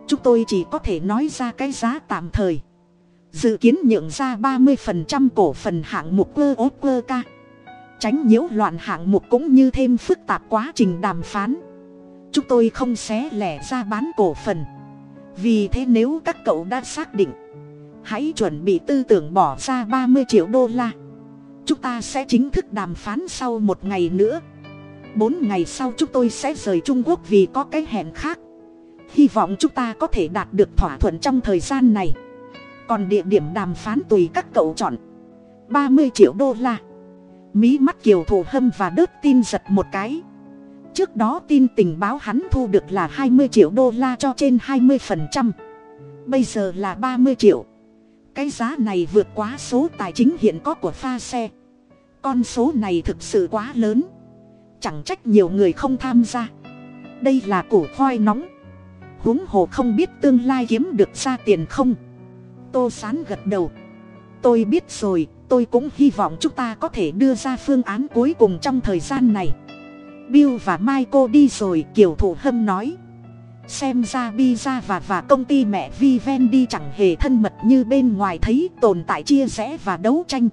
Chúng tôi chỉ có thể nói ra cái giá tạm thời. Dự kiến nhượng ra ba mươi phần trăm cổ phần hạng mục cơ ốp cơ ca tránh nhiễu loạn hạng mục cũng như thêm phức tạp quá trình đàm phán. Chúng tôi không xé lẻ ra bán cổ phần. Vì thế nếu các cậu đã xác định, hãy chuẩn bị tư tưởng bỏ ra ba mươi triệu đô la. Chúng ta sẽ chính thức đàm phán sau một ngày nữa. Bốn ngày sau chúng tôi sẽ rời trung quốc vì có cái hẹn khác. Hy vọng chúng ta có thể đạt được thỏa thuận trong thời gian này. Còn địa điểm đàm phán tùy các cậu chọn. ba mươi triệu đô la mí mắt kiều thù hâm và đớt tin giật một cái. Trước đó tin tình báo hắn thu được là hai mươi triệu đô la cho trên hai mươi phần trăm. Bây giờ là ba mươi triệu. Cái giá này vượt quá số tài chính hiện có của pha xe. Con số này thực sự quá lớn. Chẳng trách nhiều người không tham gia. Đây là củ khoai nóng. Huống hồ không biết tương lai kiếm được ra tiền không? Tô sán gật đầu. Tôi biết rồi tôi cũng hy vọng chúng ta có thể đưa ra phương án cuối cùng trong thời gian này. Bill và michael đi rồi kiều thủ hâm nói. Xem ra biza và và công ty mẹ vivendi chẳng hề thân mật như bên ngoài thấy tồn tại chia rẽ và đấu tranh.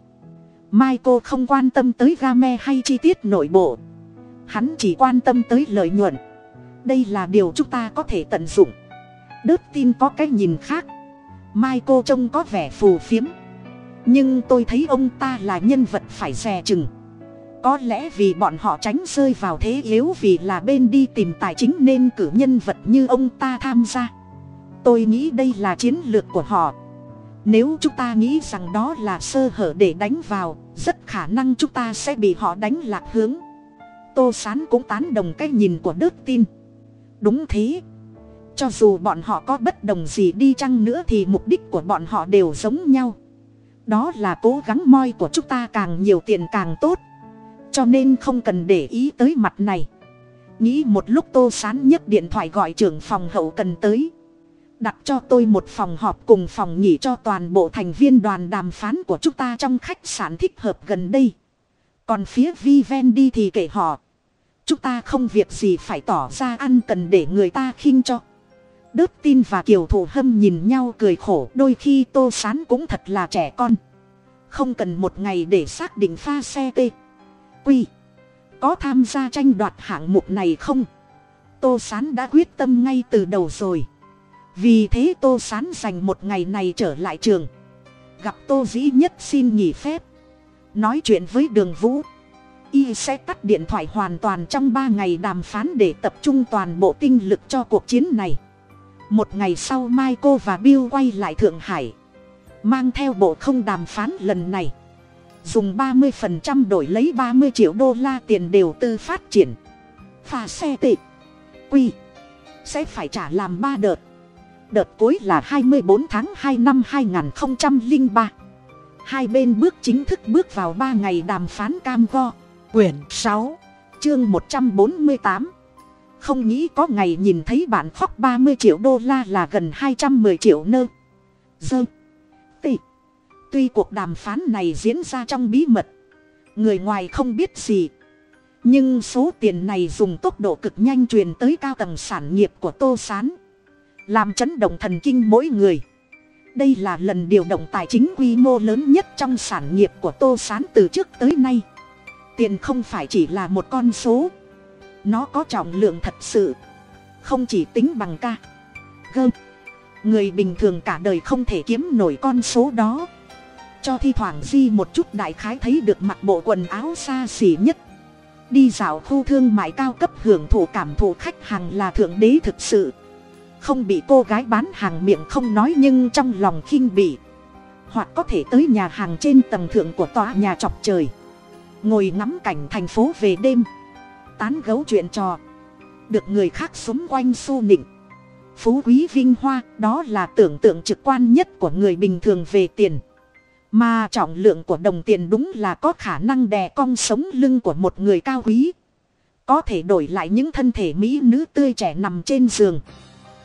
Michael không quan tâm tới game hay chi tiết nội bộ. Hắn chỉ quan tâm tới lợi nhuận. Đây là điều chúng ta có thể tận dụng. Đớt tin có cái nhìn khác. Michael trông có vẻ phù phiếm nhưng tôi thấy ông ta là nhân vật phải dè chừng. Có lẽ vì bọn họ tránh rơi vào thế yếu vì là bên đi tìm tài chính nên cử nhân vật như ông ta tham gia. Tôi nghĩ đây là chiến lược của họ. Nếu chúng ta nghĩ rằng đó là sơ hở để đánh vào, rất khả năng chúng ta sẽ bị họ đánh lạc hướng. Tô sán cũng tán đồng cái nhìn của đức tin. Đúng thế. Cho dù bọn họ có bất đồng gì đi chăng nữa thì mục đích của bọn họ đều giống nhau đó là cố gắng moi của chúng ta càng nhiều tiền càng tốt. Cho nên không cần để ý tới mặt này. Nghĩ một lúc tô sán nhấc điện thoại gọi trưởng phòng hậu cần tới. Đặt cho tôi một phòng họp cùng phòng nghỉ cho toàn bộ thành viên đoàn đàm phán của chúng ta trong khách sạn thích hợp gần đây. Còn phía vivendi thì kể họ. Chúng ta không việc gì phải tỏ ra ăn cần để người ta khinh cho đớt tin và kiều thủ hâm nhìn nhau cười khổ, đôi khi tô sán cũng thật là trẻ con. Không cần một ngày để xác định pha xe t quy, có tham gia tranh đoạt hạng mục này không? Tô sán đã quyết tâm ngay từ đầu rồi. Vì thế tô sán dành một ngày này trở lại trường. Gặp tô dĩ nhất xin nghỉ phép. Nói chuyện với đường vũ. Y sẽ tắt điện thoại hoàn toàn trong ba ngày đàm phán để tập trung toàn bộ tinh lực cho cuộc chiến này một ngày sau mai cô và bill quay lại thượng hải, mang theo bộ không đàm phán lần này. Dùng 30% đổi lấy 30 triệu đô la tiền đều tư phát triển. Và xe tệ. Quy. Sẽ phải trả làm ba đợt. Đợt cuối là 24 tháng hai năm 2003 hai bên bước chính thức bước vào ba ngày đàm phán cam go. Quyển sáu, chương 148 không nghĩ có ngày nhìn thấy bạn khóc ba mươi triệu đô la là gần hai trăm mười triệu nơ. Dơ. Tị. Tuy cuộc đàm phán này diễn ra trong bí mật, người ngoài không biết gì, nhưng số tiền này dùng tốc độ cực nhanh truyền tới cao tầng sản nghiệp của tô s á n làm chấn động thần kinh mỗi người. Đây là lần điều động tài chính quy mô lớn nhất trong sản nghiệp của tô s á n từ trước tới nay. Tiền không phải chỉ là một con số nó có trọng lượng thật sự. Không chỉ tính bằng ca. Gơm người bình thường cả đời không thể kiếm nổi con số đó. Cho thi thoảng di một chút đại khái thấy được mặc bộ quần áo xa xỉ nhất. Đi dạo khu thương mại cao cấp hưởng thụ cảm thụ khách hàng là thượng đế thực sự. Không bị cô gái bán hàng miệng không nói nhưng trong lòng khinh bỉ. Hoặc có thể tới nhà hàng trên tầng thượng của tòa nhà chọc trời. Ngồi ngắm cảnh thành phố về đêm tán gấu chuyện trò được người khác xúm quanh xu nịnh phú quý vinh hoa đó là tưởng tượng trực quan nhất của người bình thường về tiền mà trọng lượng của đồng tiền đúng là có khả năng đè cong sống lưng của một người cao quý. Có thể đổi lại những thân thể mỹ nữ tươi trẻ nằm trên giường.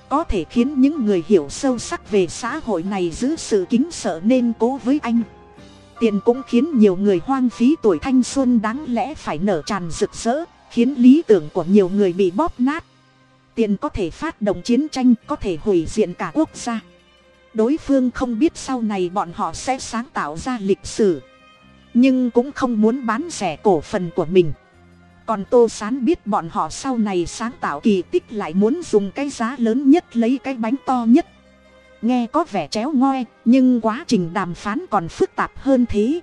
Có thể khiến những người hiểu sâu sắc về xã hội này giữ sự kính sợ nên cố với anh. Tiền cũng khiến nhiều người hoang phí tuổi thanh xuân đáng lẽ phải nở tràn rực rỡ, khiến lý tưởng của nhiều người bị bóp nát. Tiền có thể phát động chiến tranh, có thể hủy diện cả quốc gia. Đối phương không biết sau này bọn họ sẽ sáng tạo ra lịch sử. Nhưng cũng không muốn bán rẻ cổ phần của mình. Còn tô sán biết bọn họ sau này sáng tạo kỳ tích lại muốn dùng cái giá lớn nhất lấy cái bánh to nhất. Nghe có vẻ chéo ngoe nhưng quá trình đàm phán còn phức tạp hơn thế.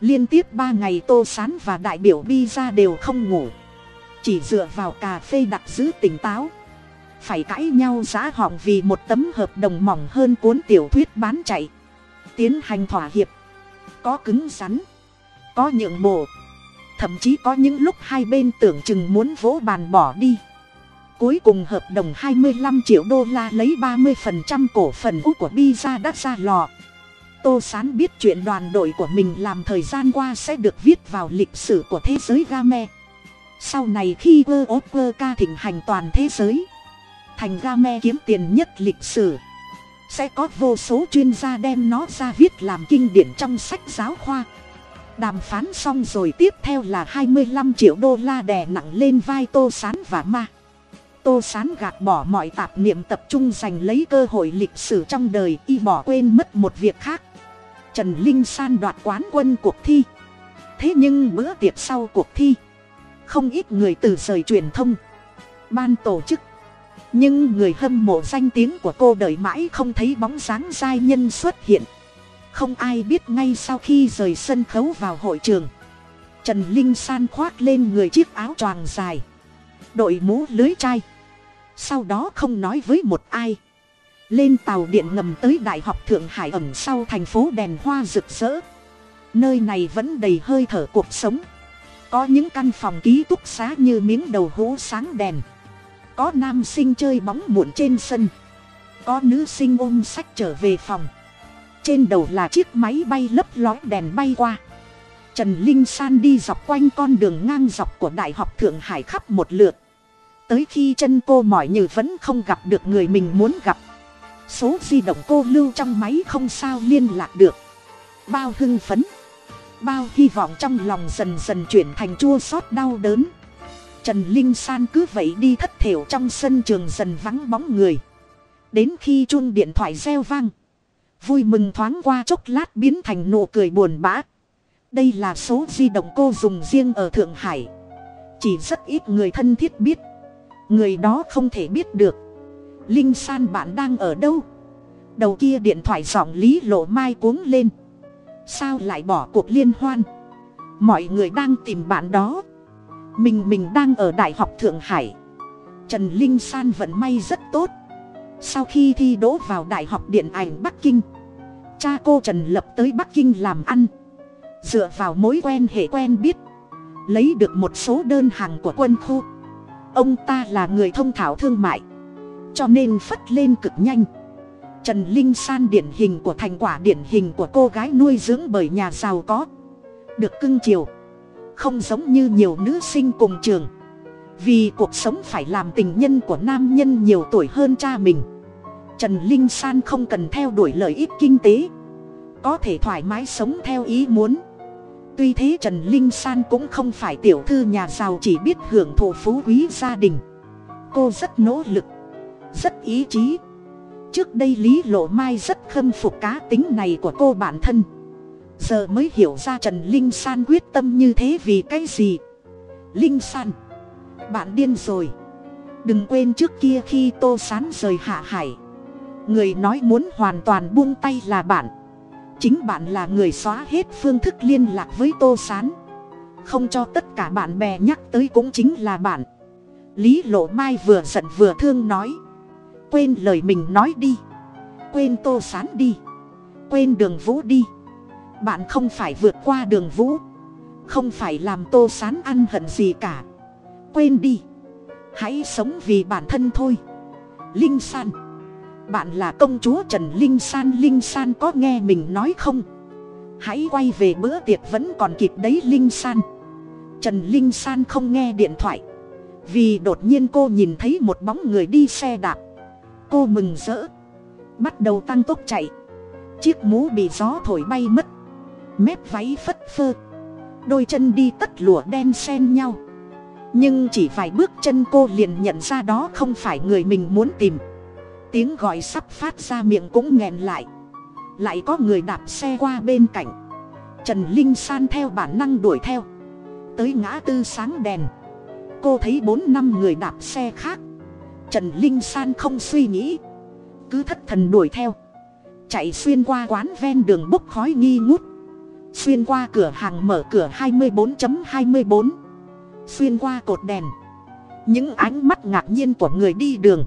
Liên tiếp ba ngày tô sán và đại biểu bi ra đều không ngủ chỉ dựa vào cà phê đặc giữ tỉnh táo. Phải cãi nhau giá họng vì một tấm hợp đồng mỏng hơn cuốn tiểu thuyết bán chạy. Tiến hành thỏa hiệp. Có cứng rắn. Có nhượng bộ. Thậm chí có những lúc hai bên tưởng chừng muốn vỗ bàn bỏ đi. Cuối cùng hợp đồng hai mươi 25 triệu đô la lấy ba 30% cổ phần úc của bi ra đã ra lò. Tô sán biết chuyện đoàn đội của mình làm thời gian qua sẽ được viết vào lịch sử của thế giới game sau này khi quơ ốp quơ ca thịnh hành toàn thế giới, thành game kiếm tiền nhất lịch sử. Sẽ có vô số chuyên gia đem nó ra viết làm kinh điển trong sách giáo khoa. Đàm phán xong rồi tiếp theo là hai mươi lăm triệu đô la đè nặng lên vai tô sán và ma. Tô sán gạt bỏ mọi tạp niệm tập trung giành lấy cơ hội lịch sử trong đời, y bỏ quên mất một việc khác. Trần linh san đoạt quán quân cuộc thi. Thế nhưng bữa tiệc sau cuộc thi không ít người từ rời truyền thông, ban tổ chức. Nhưng người hâm mộ danh tiếng của cô đợi mãi không thấy bóng dáng giai nhân xuất hiện. Không ai biết ngay sau khi rời sân khấu vào hội trường, trần linh san khoác lên người chiếc áo choàng dài, đội mũ lưới chai. Sau đó không nói với một ai. Lên tàu điện ngầm tới đại học thượng hải ẩn sau thành phố đèn hoa rực rỡ. Nơi này vẫn đầy hơi thở cuộc sống có những căn phòng ký túc xá như miếng đầu hũ sáng đèn. Có nam sinh chơi bóng muộn trên sân. Có nữ sinh ôm sách trở về phòng. Trên đầu là chiếc máy bay lấp lói đèn bay qua. Trần linh san đi dọc quanh con đường ngang dọc của đại học thượng hải khắp một lượt. Tới khi chân cô mỏi như vẫn không gặp được người mình muốn gặp. Số di động cô lưu trong máy không sao liên lạc được. Bao hưng phấn bao hy vọng trong lòng dần dần chuyển thành chua xót đau đớn. Trần linh san cứ vậy đi thất thểu trong sân trường dần vắng bóng người. Đến khi chuông điện thoại reo vang, vui mừng thoáng qua chốc lát biến thành nụ cười buồn bã. Đây là số di động cô dùng riêng ở thượng hải. Chỉ rất ít người thân thiết biết. Người đó không thể biết được. Linh san bạn đang ở đâu? Đầu kia điện thoại giọng lý lộ mai cuống lên sao lại bỏ cuộc liên hoan? Mọi người đang tìm bạn đó. Mình mình đang ở đại học thượng hải. Trần linh san vận may rất tốt. Sau khi thi đỗ vào đại học điện ảnh bắc kinh, cha cô trần lập tới bắc kinh làm ăn. Dựa vào mối quen hệ quen biết, lấy được một số đơn hàng của quân khu. Ông ta là người thông thảo thương mại, cho nên phất lên cực nhanh trần linh san điển hình của thành quả điển hình của cô gái nuôi dưỡng bởi nhà giàu có. Được cưng chiều. Không giống như nhiều nữ sinh cùng trường. Vì cuộc sống phải làm tình nhân của nam nhân nhiều tuổi hơn cha mình. Trần linh san không cần theo đuổi lợi ích kinh tế. Có thể thoải mái sống theo ý muốn. Tuy thế trần linh san cũng không phải tiểu thư nhà giàu chỉ biết hưởng thụ phú quý gia đình. Cô rất nỗ lực, rất ý chí trước đây lý lộ mai rất khâm phục cá tính này của cô bản thân. Giờ mới hiểu ra trần linh san quyết tâm như thế vì cái gì. Linh san, bạn điên rồi. Đừng quên trước kia khi tô sán rời hạ hải. Người nói muốn hoàn toàn buông tay là bạn. Chính bạn là người xóa hết phương thức liên lạc với tô sán. Không cho tất cả bạn bè nhắc tới cũng chính là bạn. Lý lộ mai vừa giận vừa thương nói quên lời mình nói đi. Quên tô sán đi. Quên đường vũ đi. Bạn không phải vượt qua đường vũ. Không phải làm tô sán ăn hận gì cả. Quên đi. Hãy sống vì bản thân thôi. Linh san. Bạn là công chúa trần linh san. Linh san có nghe mình nói không? Hãy quay về bữa tiệc vẫn còn kịp đấy linh san. Trần linh san không nghe điện thoại. Vì đột nhiên cô nhìn thấy một bóng người đi xe đạp cô mừng rỡ. Bắt đầu tăng tốc chạy. Chiếc mũ bị gió thổi bay mất. Mép váy phất phơ. Đôi chân đi tất lụa đen xen nhau. Nhưng chỉ vài bước chân cô liền nhận ra đó không phải người mình muốn tìm. Tiếng gọi sắp phát ra miệng cũng nghẹn lại. Lại có người đạp xe qua bên cạnh. Trần linh san theo bản năng đuổi theo. Tới ngã tư sáng đèn. Cô thấy bốn năm người đạp xe khác trần linh san không suy nghĩ. Cứ thất thần đuổi theo. Chạy xuyên qua quán ven đường bốc khói nghi ngút. Xuyên qua cửa hàng mở cửa 24.24 xuyên qua cột đèn. Những ánh mắt ngạc nhiên của người đi đường.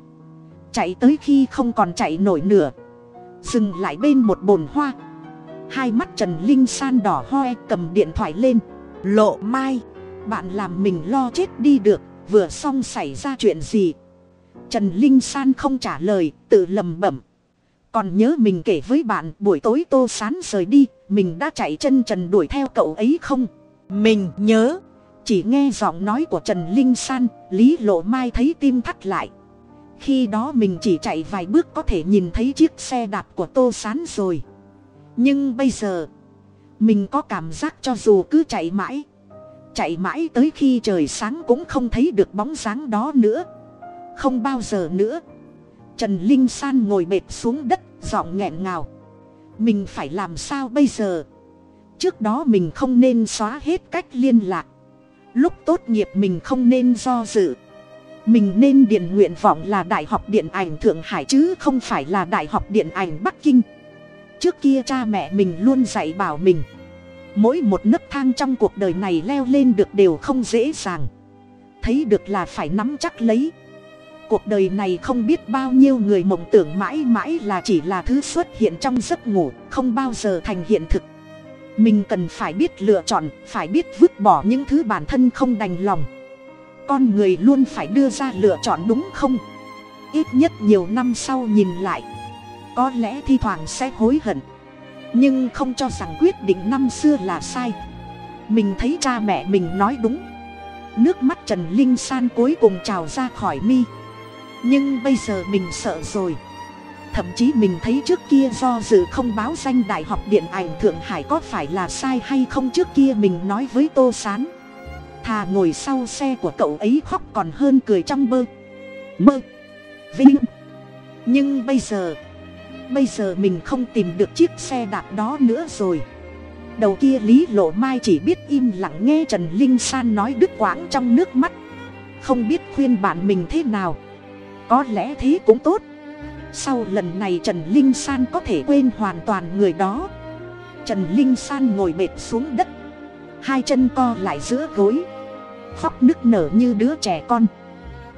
Chạy tới khi không còn chạy nổi nửa dừng lại bên một bồn hoa. Hai mắt trần linh san đỏ hoe cầm điện thoại lên. Lộ mai, bạn làm mình lo chết đi được, vừa xong xảy ra chuyện gì? Trần linh san không trả lời, tự lầm bẩm. Còn nhớ mình kể với bạn, buổi tối tô sán rời đi, mình đã chạy chân trần đuổi theo cậu ấy không? Mình nhớ. chỉ nghe giọng nói của trần linh san, lý lộ mai thấy tim thắt lại. Khi đó mình chỉ chạy vài bước có thể nhìn thấy chiếc xe đạp của tô sán rồi. Nhưng bây giờ, mình có cảm giác cho dù cứ chạy mãi chạy mãi tới khi trời sáng cũng không thấy được bóng dáng đó nữa không bao giờ nữa. Trần linh san ngồi bệt xuống đất, giọng nghẹn ngào. Mình phải làm sao bây giờ? Trước đó mình không nên xóa hết cách liên lạc. Lúc tốt nghiệp mình không nên do dự. Mình nên điền nguyện vọng là đại học điện ảnh thượng hải chứ không phải là đại học điện ảnh bắc kinh. Trước kia cha mẹ mình luôn dạy bảo mình, mỗi một nấc thang trong cuộc đời này leo lên được đều không dễ dàng. Thấy được là phải nắm chắc lấy cuộc đời này không biết bao nhiêu người mộng tưởng mãi mãi là chỉ là thứ xuất hiện trong giấc ngủ, không bao giờ thành hiện thực. Mình cần phải biết lựa chọn, phải biết vứt bỏ những thứ bản thân không đành lòng. Con người luôn phải đưa ra lựa chọn đúng không? Ít nhất nhiều năm sau nhìn lại, có lẽ thi thoảng sẽ hối hận. Nhưng không cho rằng quyết định năm xưa là sai. Mình thấy cha mẹ mình nói đúng. Nước mắt trần linh san cuối cùng trào ra khỏi mi nhưng bây giờ mình sợ rồi. Thậm chí mình thấy trước kia do dự không báo danh đại học điện ảnh thượng hải có phải là sai hay không trước kia mình nói với tô s á n thà ngồi sau xe của cậu ấy khóc còn hơn cười trong bơ. Mơ. Vinh. Nhưng bây giờ bây giờ mình không tìm được chiếc xe đạp đó nữa rồi. Đầu kia lý lộ mai chỉ biết im lặng nghe trần linh san nói đứt quãng trong nước mắt. Không biết khuyên bạn mình thế nào có lẽ thế cũng tốt. Sau lần này trần linh san có thể quên hoàn toàn người đó. Trần linh san ngồi bệt xuống đất. Hai chân co lại giữa gối. Khóc nức nở như đứa trẻ con.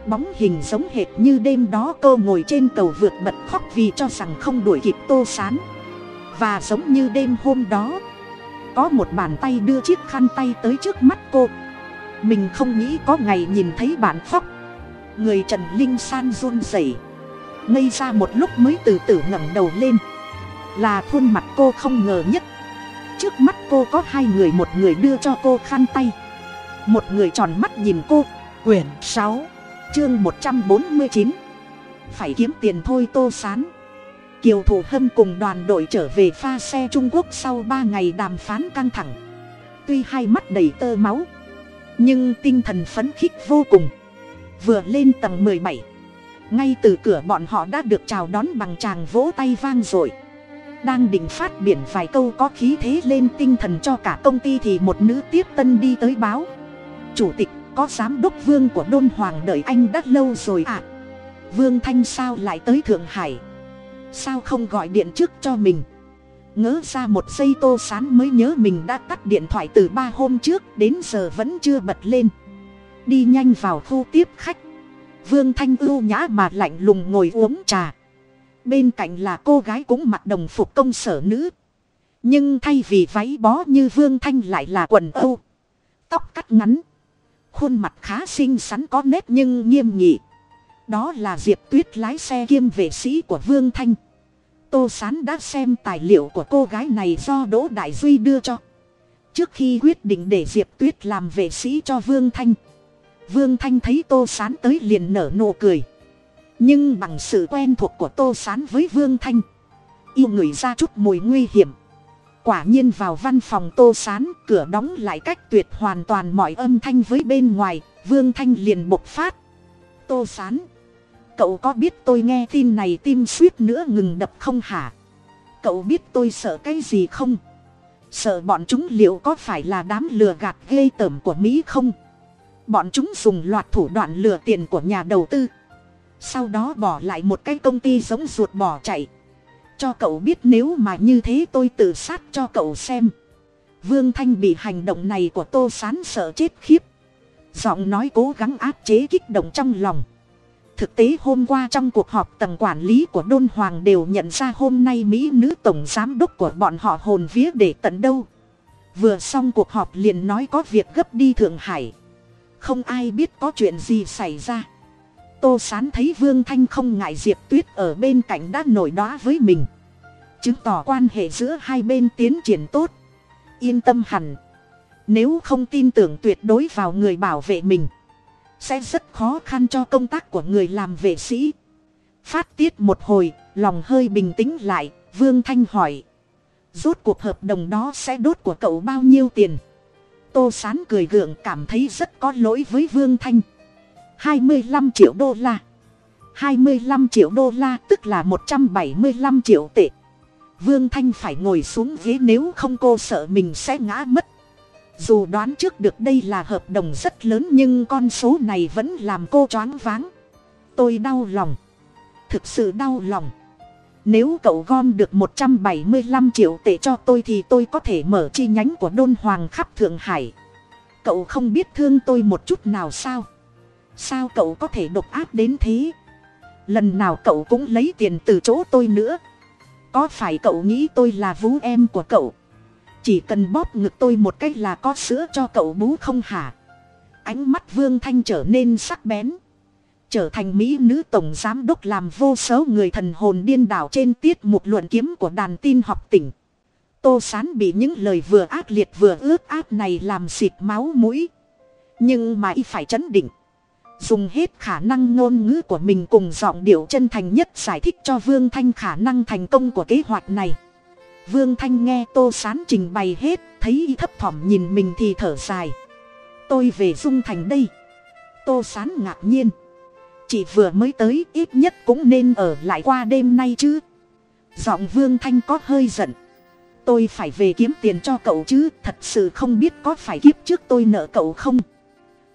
Bóng hình giống hệt như đêm đó cô ngồi trên cầu vượt bật khóc vì cho rằng không đuổi kịp tô sán. Và giống như đêm hôm đó, có một bàn tay đưa chiếc khăn tay tới trước mắt cô. Mình không nghĩ có ngày nhìn thấy bạn khóc người trần linh san run rẩy, ngây ra một lúc mới từ từ ngẩng đầu lên. Là khuôn mặt cô không ngờ nhất. Trước mắt cô có hai người, một người đưa cho cô khăn tay. Một người tròn mắt nhìn cô. Quyển sáu, chương một trăm bốn mươi chín. Phải kiếm tiền thôi tô sán. Kiều thủ hâm cùng đoàn đội trở về pha xe trung quốc sau ba ngày đàm phán căng thẳng. Tuy hai mắt đầy tơ máu, nhưng tinh thần phấn khích vô cùng vừa lên tầng mười bảy. Ngay từ cửa bọn họ đã được chào đón bằng tràng vỗ tay vang rồi đang định phát biển vài câu có khí thế lên tinh thần cho cả công ty thì một nữ tiếp tân đi tới báo. Chủ tịch, có giám đốc vương của đôn hoàng đợi anh đã lâu rồi à vương thanh sao lại tới thượng hải. Sao không gọi điện trước cho mình? Ngỡ ra một giây tô sán mới nhớ mình đã tắt điện thoại từ ba hôm trước, đến giờ vẫn chưa bật lên đi nhanh vào khu tiếp khách. Vương thanh ưu nhã mà lạnh lùng ngồi uống trà. Bên cạnh là cô gái cũng mặc đồng phục công sở nữ. Nhưng thay vì váy bó như vương thanh lại là quần âu. Tóc cắt ngắn. Khuôn mặt khá xinh xắn có nét nhưng nghiêm nghị. Đó là diệp tuyết lái xe kiêm vệ sĩ của vương thanh. Tô sán đã xem tài liệu của cô gái này do đỗ đại duy đưa cho. Trước khi quyết định để diệp tuyết làm vệ sĩ cho vương thanh vương thanh thấy tô sán tới liền nở nụ cười. Nhưng bằng sự quen thuộc của tô sán với vương thanh yêu người ra chút mùi nguy hiểm. Quả nhiên vào văn phòng tô sán, cửa đóng lại cách tuyệt hoàn toàn mọi âm thanh với bên ngoài, vương thanh liền bộc phát. Tô sán, cậu có biết tôi nghe tin này tim suýt nữa ngừng đập không hả? Cậu biết tôi sợ cái gì không? Sợ bọn chúng liệu có phải là đám lừa gạt ghê tởm của mỹ không? Bọn chúng dùng loạt thủ đoạn lừa tiền của nhà đầu tư. Sau đó bỏ lại một cái công ty giống ruột bỏ chạy. Cho cậu biết nếu mà như thế tôi tự sát cho cậu xem. Vương thanh bị hành động này của tô sán sợ chết khiếp. Giọng nói cố gắng áp chế kích động trong lòng. Thực tế hôm qua trong cuộc họp tầng quản lý của đôn hoàng đều nhận ra hôm nay mỹ nữ tổng giám đốc của bọn họ hồn vía để tận đâu. Vừa xong cuộc họp liền nói có việc gấp đi thượng hải không ai biết có chuyện gì xảy ra. Tô sán thấy vương thanh không ngại diệp tuyết ở bên cạnh đã nổi đoá với mình. Chứng tỏ quan hệ giữa hai bên tiến triển tốt. Yên tâm hẳn. Nếu không tin tưởng tuyệt đối vào người bảo vệ mình, sẽ rất khó khăn cho công tác của người làm vệ sĩ. Phát tiết một hồi, lòng hơi bình tĩnh lại, vương thanh hỏi. Rốt cuộc hợp đồng đó sẽ đốt của cậu bao nhiêu tiền? Tô sán cười gượng cảm thấy rất có lỗi với vương thanh. Hai mươi năm triệu đô la. Hai mươi năm triệu đô la tức là một trăm bảy mươi năm triệu tệ. Vương thanh phải ngồi xuống ghế nếu không cô sợ mình sẽ ngã mất. Dù đoán trước được đây là hợp đồng rất lớn nhưng con số này vẫn làm cô choáng váng. Tôi đau lòng. Thực sự đau lòng nếu cậu gom được một trăm bảy mươi năm triệu tệ cho tôi thì tôi có thể mở chi nhánh của đôn hoàng khắp thượng hải. Cậu không biết thương tôi một chút nào sao? Sao cậu có thể độc ác đến thế? Lần nào cậu cũng lấy tiền từ chỗ tôi nữa. Có phải cậu nghĩ tôi là vú em của cậu? Chỉ cần bóp ngực tôi một cách là có sữa cho cậu bú không hả? Ánh mắt vương thanh trở nên sắc bén trở thành mỹ nữ tổng giám đốc làm vô số người thần hồn điên đảo trên tiết mục luận kiếm của đàn tin học tỉnh. Tô sán bị những lời vừa ác liệt vừa ướt át này làm xịt máu mũi. Nhưng mà y phải chấn định. Dùng hết khả năng ngôn ngữ của mình cùng giọng điệu chân thành nhất giải thích cho vương thanh khả năng thành công của kế hoạch này. Vương thanh nghe tô sán trình bày hết, thấy y thấp thỏm nhìn mình thì thở dài. Tôi về dung thành đây. Tô sán ngạc nhiên chị vừa mới tới, ít nhất cũng nên ở lại qua đêm nay chứ. Giọng vương thanh có hơi giận. Tôi phải về kiếm tiền cho cậu chứ, thật sự không biết có phải kiếp trước tôi nợ cậu không.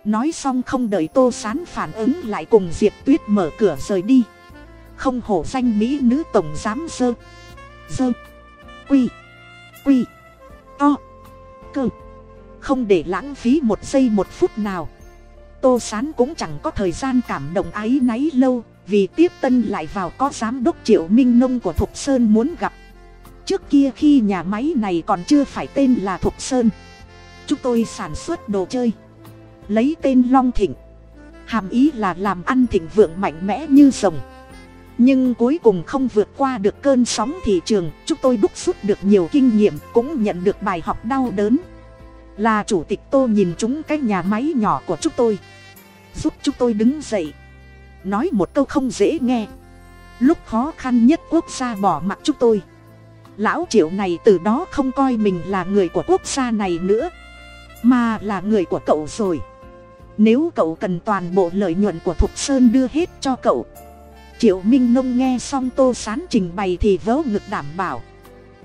Nói xong không đợi tô sán phản ứng lại cùng diệp tuyết mở cửa rời đi. Không hổ danh mỹ nữ tổng giám dơ dơ quy. Quy. To. Cơ. Không để lãng phí một giây một phút nào tô sán cũng chẳng có thời gian cảm động áy náy lâu, vì tiếp tân lại vào có giám đốc triệu minh nông của thục sơn muốn gặp. Trước kia khi nhà máy này còn chưa phải tên là thục sơn, chúng tôi sản xuất đồ chơi, lấy tên long thịnh. Hàm ý là làm ăn thịnh vượng mạnh mẽ như rồng. Nhưng cuối cùng không vượt qua được cơn sóng thị trường, chúng tôi đúc rút được nhiều kinh nghiệm cũng nhận được bài học đau đớn. Là chủ tịch tô nhìn chúng cái nhà máy nhỏ của chúng tôi giúp chúng tôi đứng dậy. Nói một câu không dễ nghe. Lúc khó khăn nhất quốc gia bỏ mặc chúng tôi. Lão triệu này từ đó không coi mình là người của quốc gia này nữa, mà là người của cậu rồi. Nếu cậu cần toàn bộ lợi nhuận của thục sơn đưa hết cho cậu, triệu minh nông nghe xong tô sán trình bày thì vớ ngực đảm bảo.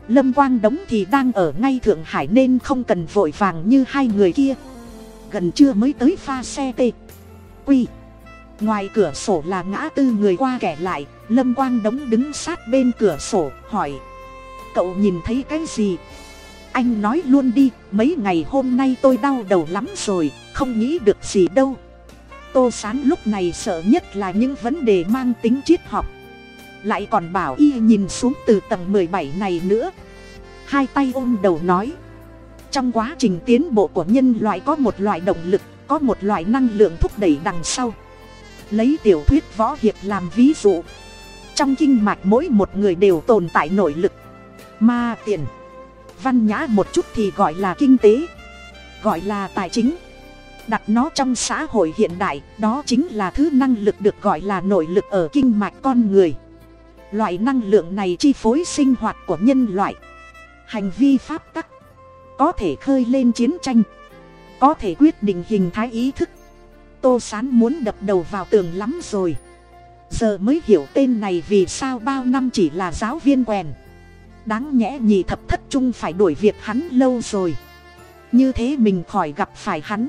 Lâm quang đống thì đang ở ngay thượng hải nên không cần vội vàng như hai người kia. Gần trưa mới tới pha xe t quy. Ngoài cửa sổ là ngã tư người qua kẻ lại, lâm quang đống đứng sát bên cửa sổ, hỏi. Cậu nhìn thấy cái gì? Anh nói luôn đi, mấy ngày hôm nay tôi đau đầu lắm rồi, không nghĩ được gì đâu. Tô sán lúc này sợ nhất là những vấn đề mang tính triết học. Lại còn bảo y nhìn xuống từ tầng mười bảy này nữa. Hai tay ôm đầu nói. Trong quá trình tiến bộ của nhân loại có một loại động lực có một loại năng lượng thúc đẩy đằng sau. Lấy tiểu thuyết võ hiệp làm ví dụ. Trong kinh mạch mỗi một người đều tồn tại nội lực. Mà tiền. Văn nhã một chút thì gọi là kinh tế. Gọi là tài chính. Đặt nó trong xã hội hiện đại, đó chính là thứ năng lực được gọi là nội lực ở kinh mạch con người. Loại năng lượng này chi phối sinh hoạt của nhân loại. Hành vi pháp tắc. Có thể khơi lên chiến tranh có thể quyết định hình thái ý thức. Tô sán muốn đập đầu vào tường lắm rồi. Giờ mới hiểu tên này vì sao bao năm chỉ là giáo viên quèn. Đáng nhẽ nhì thập thất trung phải đuổi việc hắn lâu rồi. Như thế mình khỏi gặp phải hắn.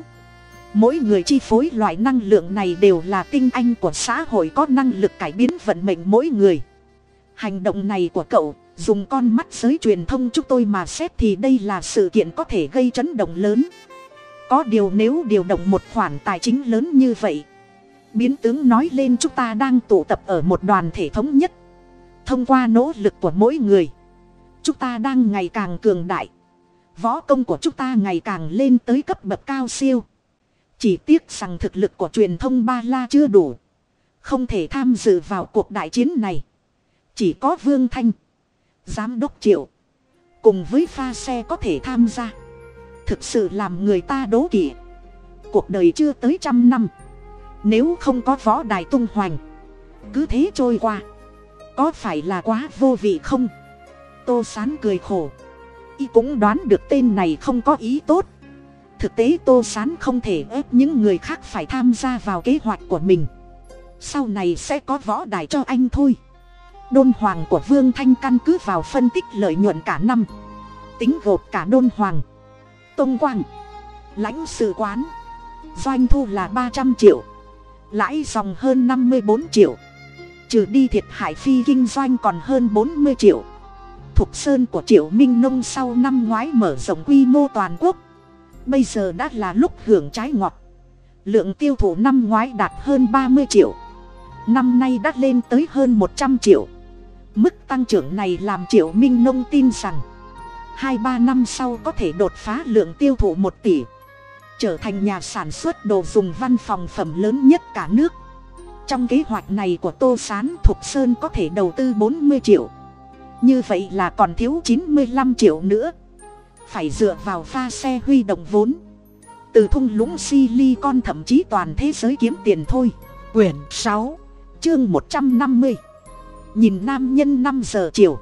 Mỗi người chi phối loại năng lượng này đều là tinh anh của xã hội có năng lực cải biến vận mệnh mỗi người. Hành động này của cậu, dùng con mắt giới truyền thông chúng tôi mà xét thì đây là sự kiện có thể gây chấn động lớn có điều nếu điều động một khoản tài chính lớn như vậy, biến tướng nói lên chúng ta đang tụ tập ở một đoàn thể thống nhất. Thông qua nỗ lực của mỗi người, chúng ta đang ngày càng cường đại. Võ công của chúng ta ngày càng lên tới cấp bậc cao siêu. Chỉ tiếc rằng thực lực của truyền thông ba la chưa đủ, không thể tham dự vào cuộc đại chiến này. Chỉ có vương thanh, giám đốc triệu, cùng với pha xe có thể tham gia thực sự làm người ta đố kỵ. Cuộc đời chưa tới trăm năm. Nếu không có võ đài tung hoành, cứ thế trôi qua. Có phải là quá vô vị không? Tô sán cười khổ. Y cũng đoán được tên này không có ý tốt. Thực tế tô sán không thể ép những người khác phải tham gia vào kế hoạch của mình. Sau này sẽ có võ đài cho anh thôi. Đôn hoàng của vương thanh căn cứ vào phân tích lợi nhuận cả năm. Tính gộp cả đôn hoàng tôn quang. Lãnh sự quán. Doanh thu là ba trăm triệu. Lãi dòng hơn năm mươi bốn triệu. Trừ đi thiệt hại phi kinh doanh còn hơn bốn mươi triệu. Thục sơn của triệu minh nông sau năm ngoái mở rộng quy mô toàn quốc. Bây giờ đã là lúc hưởng trái ngọt. Lượng tiêu thụ năm ngoái đạt hơn ba mươi triệu. Năm nay đã lên tới hơn một trăm triệu. Mức tăng trưởng này làm triệu minh nông tin rằng hai ba năm sau có thể đột phá lượng tiêu thụ một tỷ, trở thành nhà sản xuất đồ dùng văn phòng phẩm lớn nhất cả nước. Trong kế hoạch này của tô s á n thục sơn có thể đầu tư bốn mươi triệu. Như vậy là còn thiếu chín mươi năm triệu nữa. Phải dựa vào pha xe huy động vốn. Từ thung lũng silicon thậm chí toàn thế giới kiếm tiền thôi. Quyển sáu, chương một trăm năm mươi. Nhìn nam nhân năm giờ chiều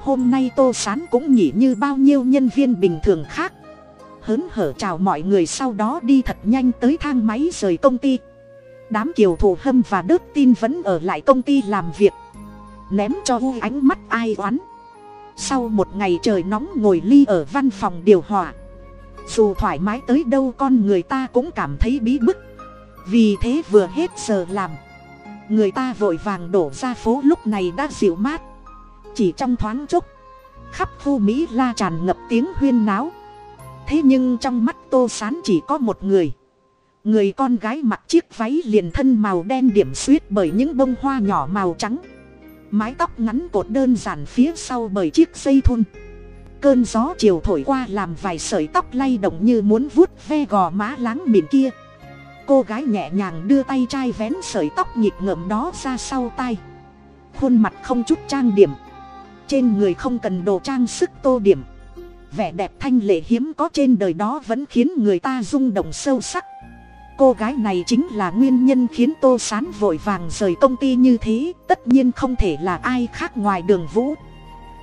hôm nay tô sán cũng nhỉ như bao nhiêu nhân viên bình thường khác. Hớn hở chào mọi người sau đó đi thật nhanh tới thang máy rời công ty. Đám kiều thủ hâm và đớt tin vẫn ở lại công ty làm việc. Ném cho u ánh mắt ai oán. Sau một ngày trời nóng ngồi ly ở văn phòng điều hòa. Dù thoải mái tới đâu con người ta cũng cảm thấy bí bức. Vì thế vừa hết giờ làm. Người ta vội vàng đổ ra phố lúc này đã dịu mát chỉ trong thoáng chốc. Khắp khu mỹ la tràn ngập tiếng huyên náo. Thế nhưng trong mắt tô sán chỉ có một người. Người con gái mặc chiếc váy liền thân màu đen điểm xuyết bởi những bông hoa nhỏ màu trắng. Mái tóc ngắn cột đơn giản phía sau bởi chiếc dây thun. Cơn gió chiều thổi qua làm vài sợi tóc lay động như muốn vuốt ve gò má láng mịn kia. Cô gái nhẹ nhàng đưa tay trai vén sợi tóc nhịp ngợm đó ra sau tay khuôn mặt không chút trang điểm trên người không cần đồ trang sức tô điểm. Vẻ đẹp thanh lệ hiếm có trên đời đó vẫn khiến người ta rung động sâu sắc. Cô gái này chính là nguyên nhân khiến tô sán vội vàng rời công ty như thế, tất nhiên không thể là ai khác ngoài đường vũ.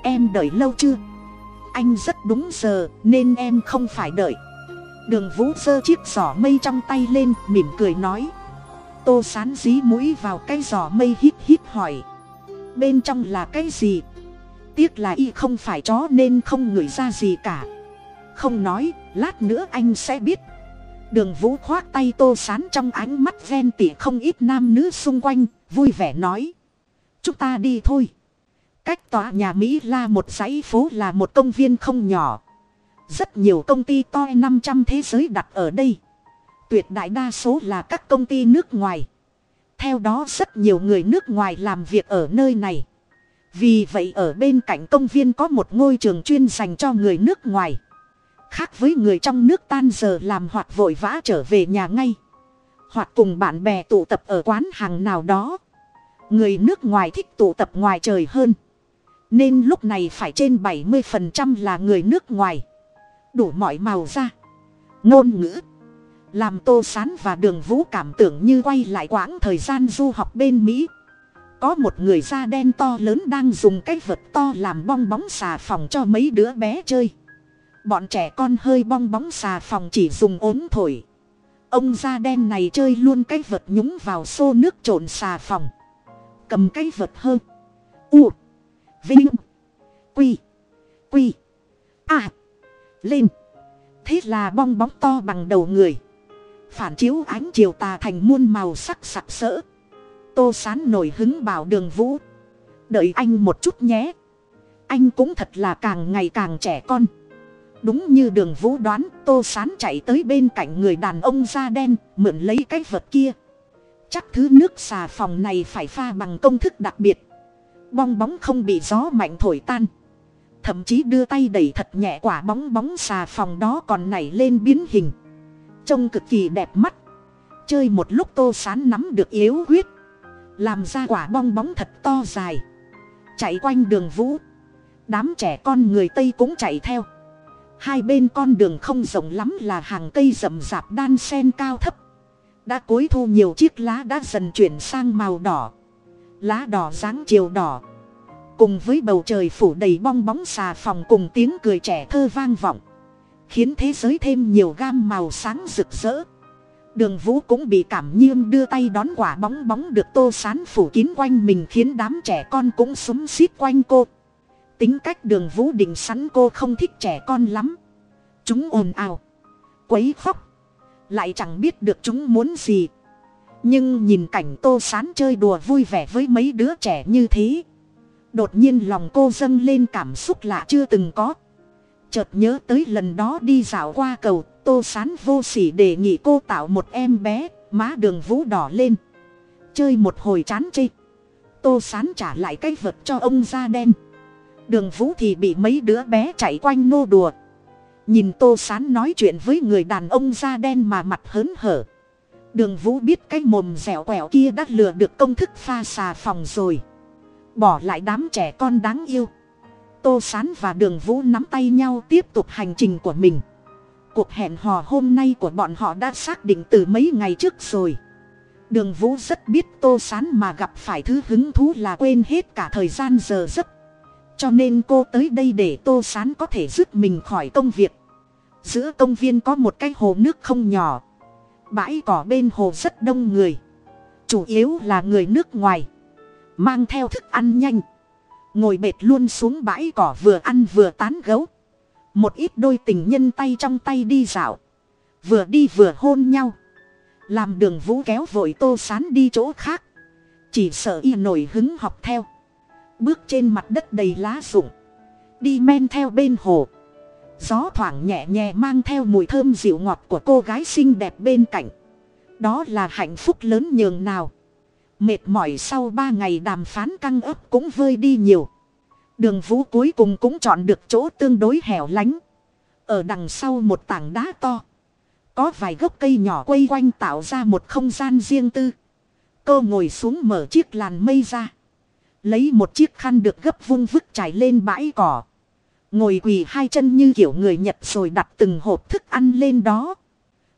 Em đợi lâu chưa? Anh rất đúng giờ, nên em không phải đợi. Đường vũ giơ chiếc giỏ mây trong tay lên, mỉm cười nói. Tô sán dí mũi vào cái giỏ mây hít hít hỏi. Bên trong là cái gì? Tiếc là y không phải chó nên không ngửi ra gì cả. Không nói, lát nữa anh sẽ biết. Đường vũ khoác tay tô sán trong ánh mắt ven tỉa không ít nam nữ xung quanh, vui vẻ nói. Chúng ta đi thôi. Cách tòa nhà mỹ la một dãy phố là một công viên không nhỏ. Rất nhiều công ty to năm trăm thế giới đặt ở đây. Tuyệt đại đa số là các công ty nước ngoài. Theo đó rất nhiều người nước ngoài làm việc ở nơi này vì vậy ở bên cạnh công viên có một ngôi trường chuyên dành cho người nước ngoài. Khác với người trong nước tan giờ làm hoặc vội vã trở về nhà ngay. Hoặc cùng bạn bè tụ tập ở quán hàng nào đó. Người nước ngoài thích tụ tập ngoài trời hơn. Nên lúc này phải trên bảy mươi phần trăm là người nước ngoài. Đủ mọi màu da, ngôn ngữ, làm tô sán và đường vũ cảm tưởng như quay lại quãng thời gian du học bên mỹ có một người da đen to lớn đang dùng cái vật to làm bong bóng xà phòng cho mấy đứa bé chơi. Bọn trẻ con hơi bong bóng xà phòng chỉ dùng ốm thổi. Ông da đen này chơi luôn cái vật nhúng vào xô nước trộn xà phòng. Cầm cái vật hơn u, vinh, quy quy, a, lên. Thế là bong bóng to bằng đầu người. Phản chiếu ánh chiều tà thành muôn màu sắc sặc sỡ tô sán nổi hứng bảo đường vũ. Đợi anh một chút nhé. Anh cũng thật là càng ngày càng trẻ con. Đúng như đường vũ đoán, tô sán chạy tới bên cạnh người đàn ông da đen, mượn lấy cái vật kia. Chắc thứ nước xà phòng này phải pha bằng công thức đặc biệt. Bong bóng không bị gió mạnh thổi tan. Thậm chí đưa tay đẩy thật nhẹ quả bóng bóng xà phòng đó còn nảy lên biến hình. Trông cực kỳ đẹp mắt. Chơi một lúc tô sán nắm được yếu huyết làm ra quả bong bóng thật to dài. Chạy quanh đường vũ. Đám trẻ con người tây cũng chạy theo. Hai bên con đường không rộng lắm là hàng cây rậm rạp đan sen cao thấp. Đã cối thu nhiều chiếc lá đã dần chuyển sang màu đỏ. Lá đỏ dáng chiều đỏ. Cùng với bầu trời phủ đầy bong bóng xà phòng cùng tiếng cười trẻ thơ vang vọng, khiến thế giới thêm nhiều gam màu sáng rực rỡ đường vũ cũng bị cảm nhiêm đưa tay đón quả bóng bóng được tô sán phủ kín quanh mình khiến đám trẻ con cũng xúm xít quanh cô. Tính cách đường vũ định sẵn cô không thích trẻ con lắm. Chúng ồn ào, quấy khóc, lại chẳng biết được chúng muốn gì. Nhưng nhìn cảnh tô sán chơi đùa vui vẻ với mấy đứa trẻ như thế, đột nhiên lòng cô dâng lên cảm xúc lạ chưa từng có. Chợt nhớ tới lần đó đi dạo qua cầu tô sán vô sỉ đề nghị cô tạo một em bé, má đường vũ đỏ lên. Chơi một hồi chán chê. Tô sán trả lại cái vật cho ông da đen. Đường vũ thì bị mấy đứa bé chạy quanh nô đùa. Nhìn tô sán nói chuyện với người đàn ông da đen mà mặt hớn hở. Đường vũ biết cái mồm dẻo quẹo kia đã lừa được công thức pha xà phòng rồi. Bỏ lại đám trẻ con đáng yêu. Tô sán và đường vũ nắm tay nhau tiếp tục hành trình của mình cuộc hẹn hò hôm nay của bọn họ đã xác định từ mấy ngày trước rồi. Đường vũ rất biết tô sán mà gặp phải thứ hứng thú là quên hết cả thời gian giờ giấc. Cho nên cô tới đây để tô sán có thể dứt mình khỏi công việc. Giữa công viên có một cái hồ nước không nhỏ. Bãi cỏ bên hồ rất đông người. Chủ yếu là người nước ngoài. Mang theo thức ăn nhanh. Ngồi bệt luôn xuống bãi cỏ vừa ăn vừa tán gấu một ít đôi tình nhân tay trong tay đi dạo. Vừa đi vừa hôn nhau. Làm đường vũ kéo vội tô sán đi chỗ khác. Chỉ sợ y nổi hứng học theo. Bước trên mặt đất đầy lá rụng. Đi men theo bên hồ. Gió thoảng nhẹ nhẹ mang theo mùi thơm dịu ngọt của cô gái xinh đẹp bên cạnh. Đó là hạnh phúc lớn nhường nào. Mệt mỏi sau ba ngày đàm phán căng ấp cũng vơi đi nhiều đường vũ cuối cùng cũng chọn được chỗ tương đối hẻo lánh. Ở đằng sau một tảng đá to. Có vài gốc cây nhỏ quây quanh tạo ra một không gian riêng tư. Cô ngồi xuống mở chiếc làn mây ra. Lấy một chiếc khăn được gấp vung vức trải lên bãi cỏ. Ngồi quỳ hai chân như kiểu người nhật rồi đặt từng hộp thức ăn lên đó.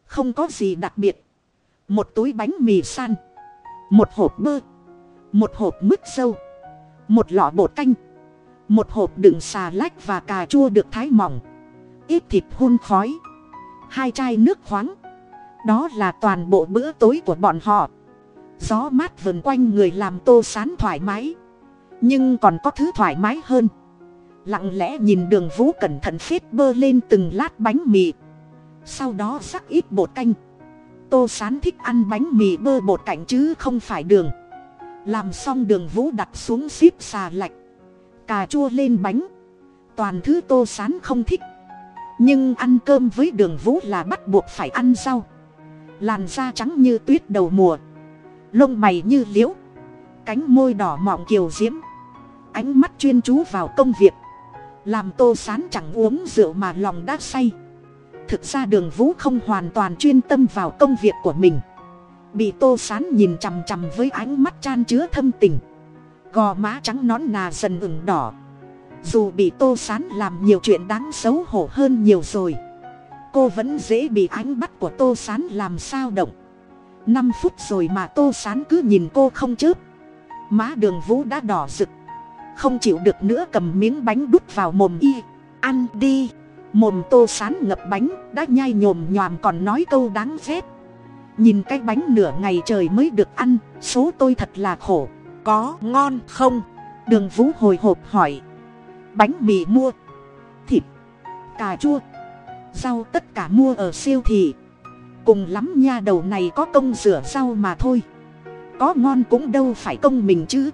Không có gì đặc biệt. Một túi bánh mì san. Một hộp bơ. Một hộp mứt sâu một lọ bột canh một hộp đựng xà lách và cà chua được thái mỏng. Ít thịt hun khói. Hai chai nước khoáng. Đó là toàn bộ bữa tối của bọn họ. Gió mát vần quanh người làm tô sán thoải mái. Nhưng còn có thứ thoải mái hơn. Lặng lẽ nhìn đường vũ cẩn thận phết bơ lên từng lát bánh mì. Sau đó sắc ít bột canh. Tô sán thích ăn bánh mì bơ bột cạnh chứ không phải đường. Làm xong đường vũ đặt xuống xíp xà lạch cà chua lên bánh. Toàn thứ tô sán không thích. Nhưng ăn cơm với đường vũ là bắt buộc phải ăn rau. Làn da trắng như tuyết đầu mùa. Lông mày như liễu. Cánh môi đỏ mọng kiều diễm. Ánh mắt chuyên chú vào công việc. Làm tô sán chẳng uống rượu mà lòng đã say. Thực ra đường vũ không hoàn toàn chuyên tâm vào công việc của mình. Bị tô sán nhìn chằm chằm với ánh mắt chan chứa thâm tình gò má trắng nón nà dần ửng đỏ. Dù bị tô sán làm nhiều chuyện đáng xấu hổ hơn nhiều rồi, cô vẫn dễ bị ánh mắt của tô sán làm sao động. Năm phút rồi mà tô sán cứ nhìn cô không chớp. Má đường vũ đã đỏ rực, không chịu được nữa cầm miếng bánh đút vào mồm y, ăn đi. Mồm tô sán ngập bánh, đã nhai nhồm nhòm còn nói câu đáng ghét. Nhìn cái bánh nửa ngày trời mới được ăn, số tôi thật là khổ có ngon không? Đường vũ hồi hộp hỏi. Bánh mì mua, thịt, cà chua. Rau tất cả mua ở siêu thị. Cùng lắm nha, đầu này có công rửa rau mà thôi. Có ngon cũng đâu phải công mình chứ.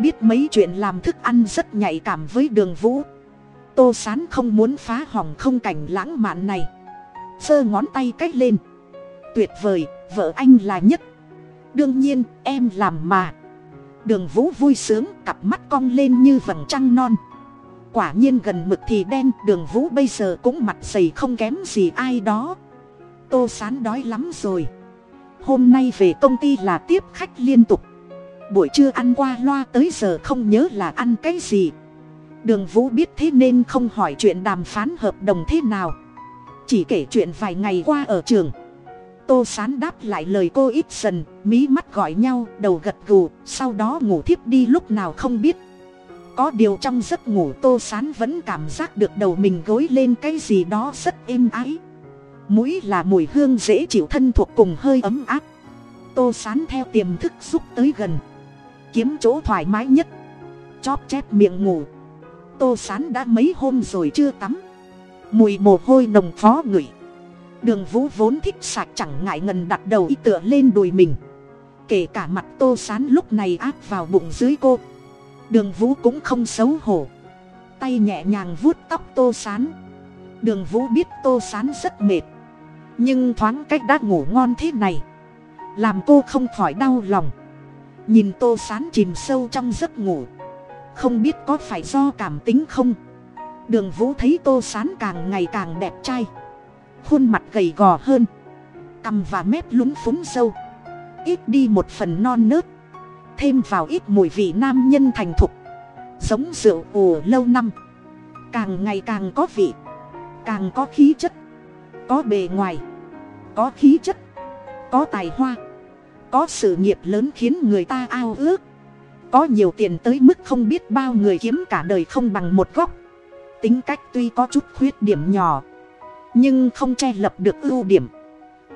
Biết mấy chuyện làm thức ăn rất nhạy cảm với đường vũ. Tô sán không muốn phá hỏng không cảnh lãng mạn này. Giơ ngón tay cách lên. Tuyệt vời, vợ anh là nhất. Đương nhiên, em làm mà đường vũ vui sướng, cặp mắt cong lên như vầng trăng non. Quả nhiên gần mực thì đen, đường vũ bây giờ cũng mặt dày không kém gì ai đó. Tô sán đói lắm rồi. Hôm nay về công ty là tiếp khách liên tục. Buổi trưa ăn qua loa tới giờ không nhớ là ăn cái gì. Đường vũ biết thế nên không hỏi chuyện đàm phán hợp đồng thế nào. Chỉ kể chuyện vài ngày qua ở trường tô sán đáp lại lời cô ít dần, mí mắt gọi nhau, đầu gật gù, sau đó ngủ thiếp đi lúc nào không biết. Có điều trong giấc ngủ tô sán vẫn cảm giác được đầu mình gối lên cái gì đó rất êm ái. Mũi là mùi hương dễ chịu thân thuộc cùng hơi ấm áp. Tô sán theo tiềm thức xúc tới gần. Kiếm chỗ thoải mái nhất. Chóp chép miệng ngủ. Tô sán đã mấy hôm rồi chưa tắm. Mùi mồ hôi nồng phó ngửi đường vũ vốn thích sạch chẳng ngại ngần đặt đầu y tựa lên đùi mình. Kể cả mặt tô sán lúc này áp vào bụng dưới cô, đường vũ cũng không xấu hổ. Tay nhẹ nhàng vuốt tóc tô sán. Đường vũ biết tô sán rất mệt, nhưng thoáng cách đã ngủ ngon thế này, làm cô không khỏi đau lòng. Nhìn tô sán chìm sâu trong giấc ngủ, không biết có phải do cảm tính không? Đường vũ thấy tô sán càng ngày càng đẹp trai khuôn mặt gầy gò hơn, cằm và mép lúng phúng sâu. Ít đi một phần non nớt, thêm vào ít mùi vị nam nhân thành thục, giống rượu ủ lâu năm. Càng ngày càng có vị, càng có khí chất, có bề ngoài, có khí chất, có tài hoa, có sự nghiệp lớn khiến người ta ao ước. Có nhiều tiền tới mức không biết bao người kiếm cả đời không bằng một góc. Tính cách tuy có chút khuyết điểm nhỏ nhưng không che lập được ưu điểm.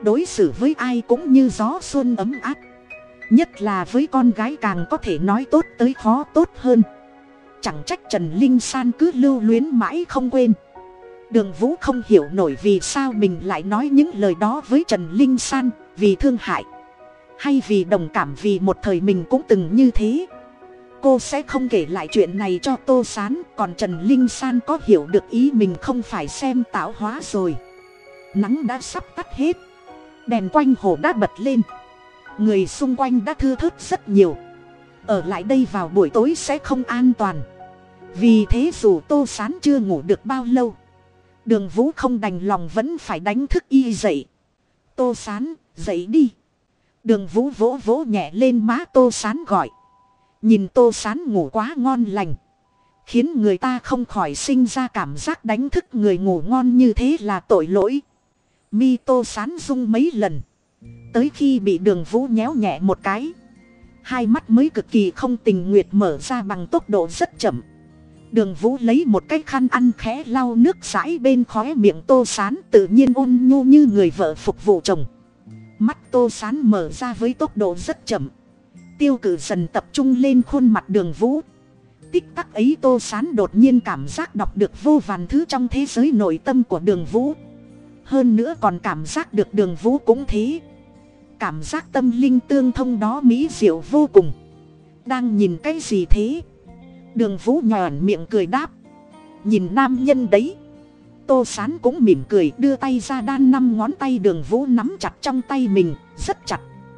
Đối xử với ai cũng như gió xuân ấm áp. Nhất là với con gái càng có thể nói tốt tới khó tốt hơn. Chẳng trách trần linh san cứ lưu luyến mãi không quên. Đường vũ không hiểu nổi vì sao mình lại nói những lời đó với trần linh san, vì thương hại. Hay vì đồng cảm vì một thời mình cũng từng như thế cô sẽ không kể lại chuyện này cho tô s á n còn trần linh san có hiểu được ý mình không phải xem tạo hóa rồi. Nắng đã sắp tắt hết. Đèn quanh hồ đã bật lên. Người xung quanh đã thư thớt rất nhiều. Ở lại đây vào buổi tối sẽ không an toàn. Vì thế dù tô s á n chưa ngủ được bao lâu, đường vũ không đành lòng vẫn phải đánh thức y dậy. Tô s á n dậy đi. Đường vũ vỗ vỗ nhẹ lên má tô s á n gọi nhìn tô sán ngủ quá ngon lành. Khiến người ta không khỏi sinh ra cảm giác đánh thức người ngủ ngon như thế là tội lỗi. Mi tô sán rung mấy lần. Tới khi bị đường vũ nhéo nhẹ một cái. Hai mắt mới cực kỳ không tình nguyệt mở ra bằng tốc độ rất chậm. Đường vũ lấy một cái khăn ăn khẽ lau nước sãi bên khóe miệng tô sán tự nhiên ôn nhu như người vợ phục vụ chồng. Mắt tô sán mở ra với tốc độ rất chậm tiêu cử dần tập trung lên khuôn mặt đường vũ. Tích tắc ấy tô sán đột nhiên cảm giác đọc được vô vàn thứ trong thế giới nội tâm của đường vũ. Hơn nữa còn cảm giác được đường vũ cũng thế. Cảm giác tâm linh tương thông đó mỹ diệu vô cùng. Đang nhìn cái gì thế? Đường vũ nhòn miệng cười đáp. Nhìn nam nhân đấy. Tô sán cũng mỉm cười đưa tay ra đan năm ngón tay đường vũ nắm chặt trong tay mình, rất chặt.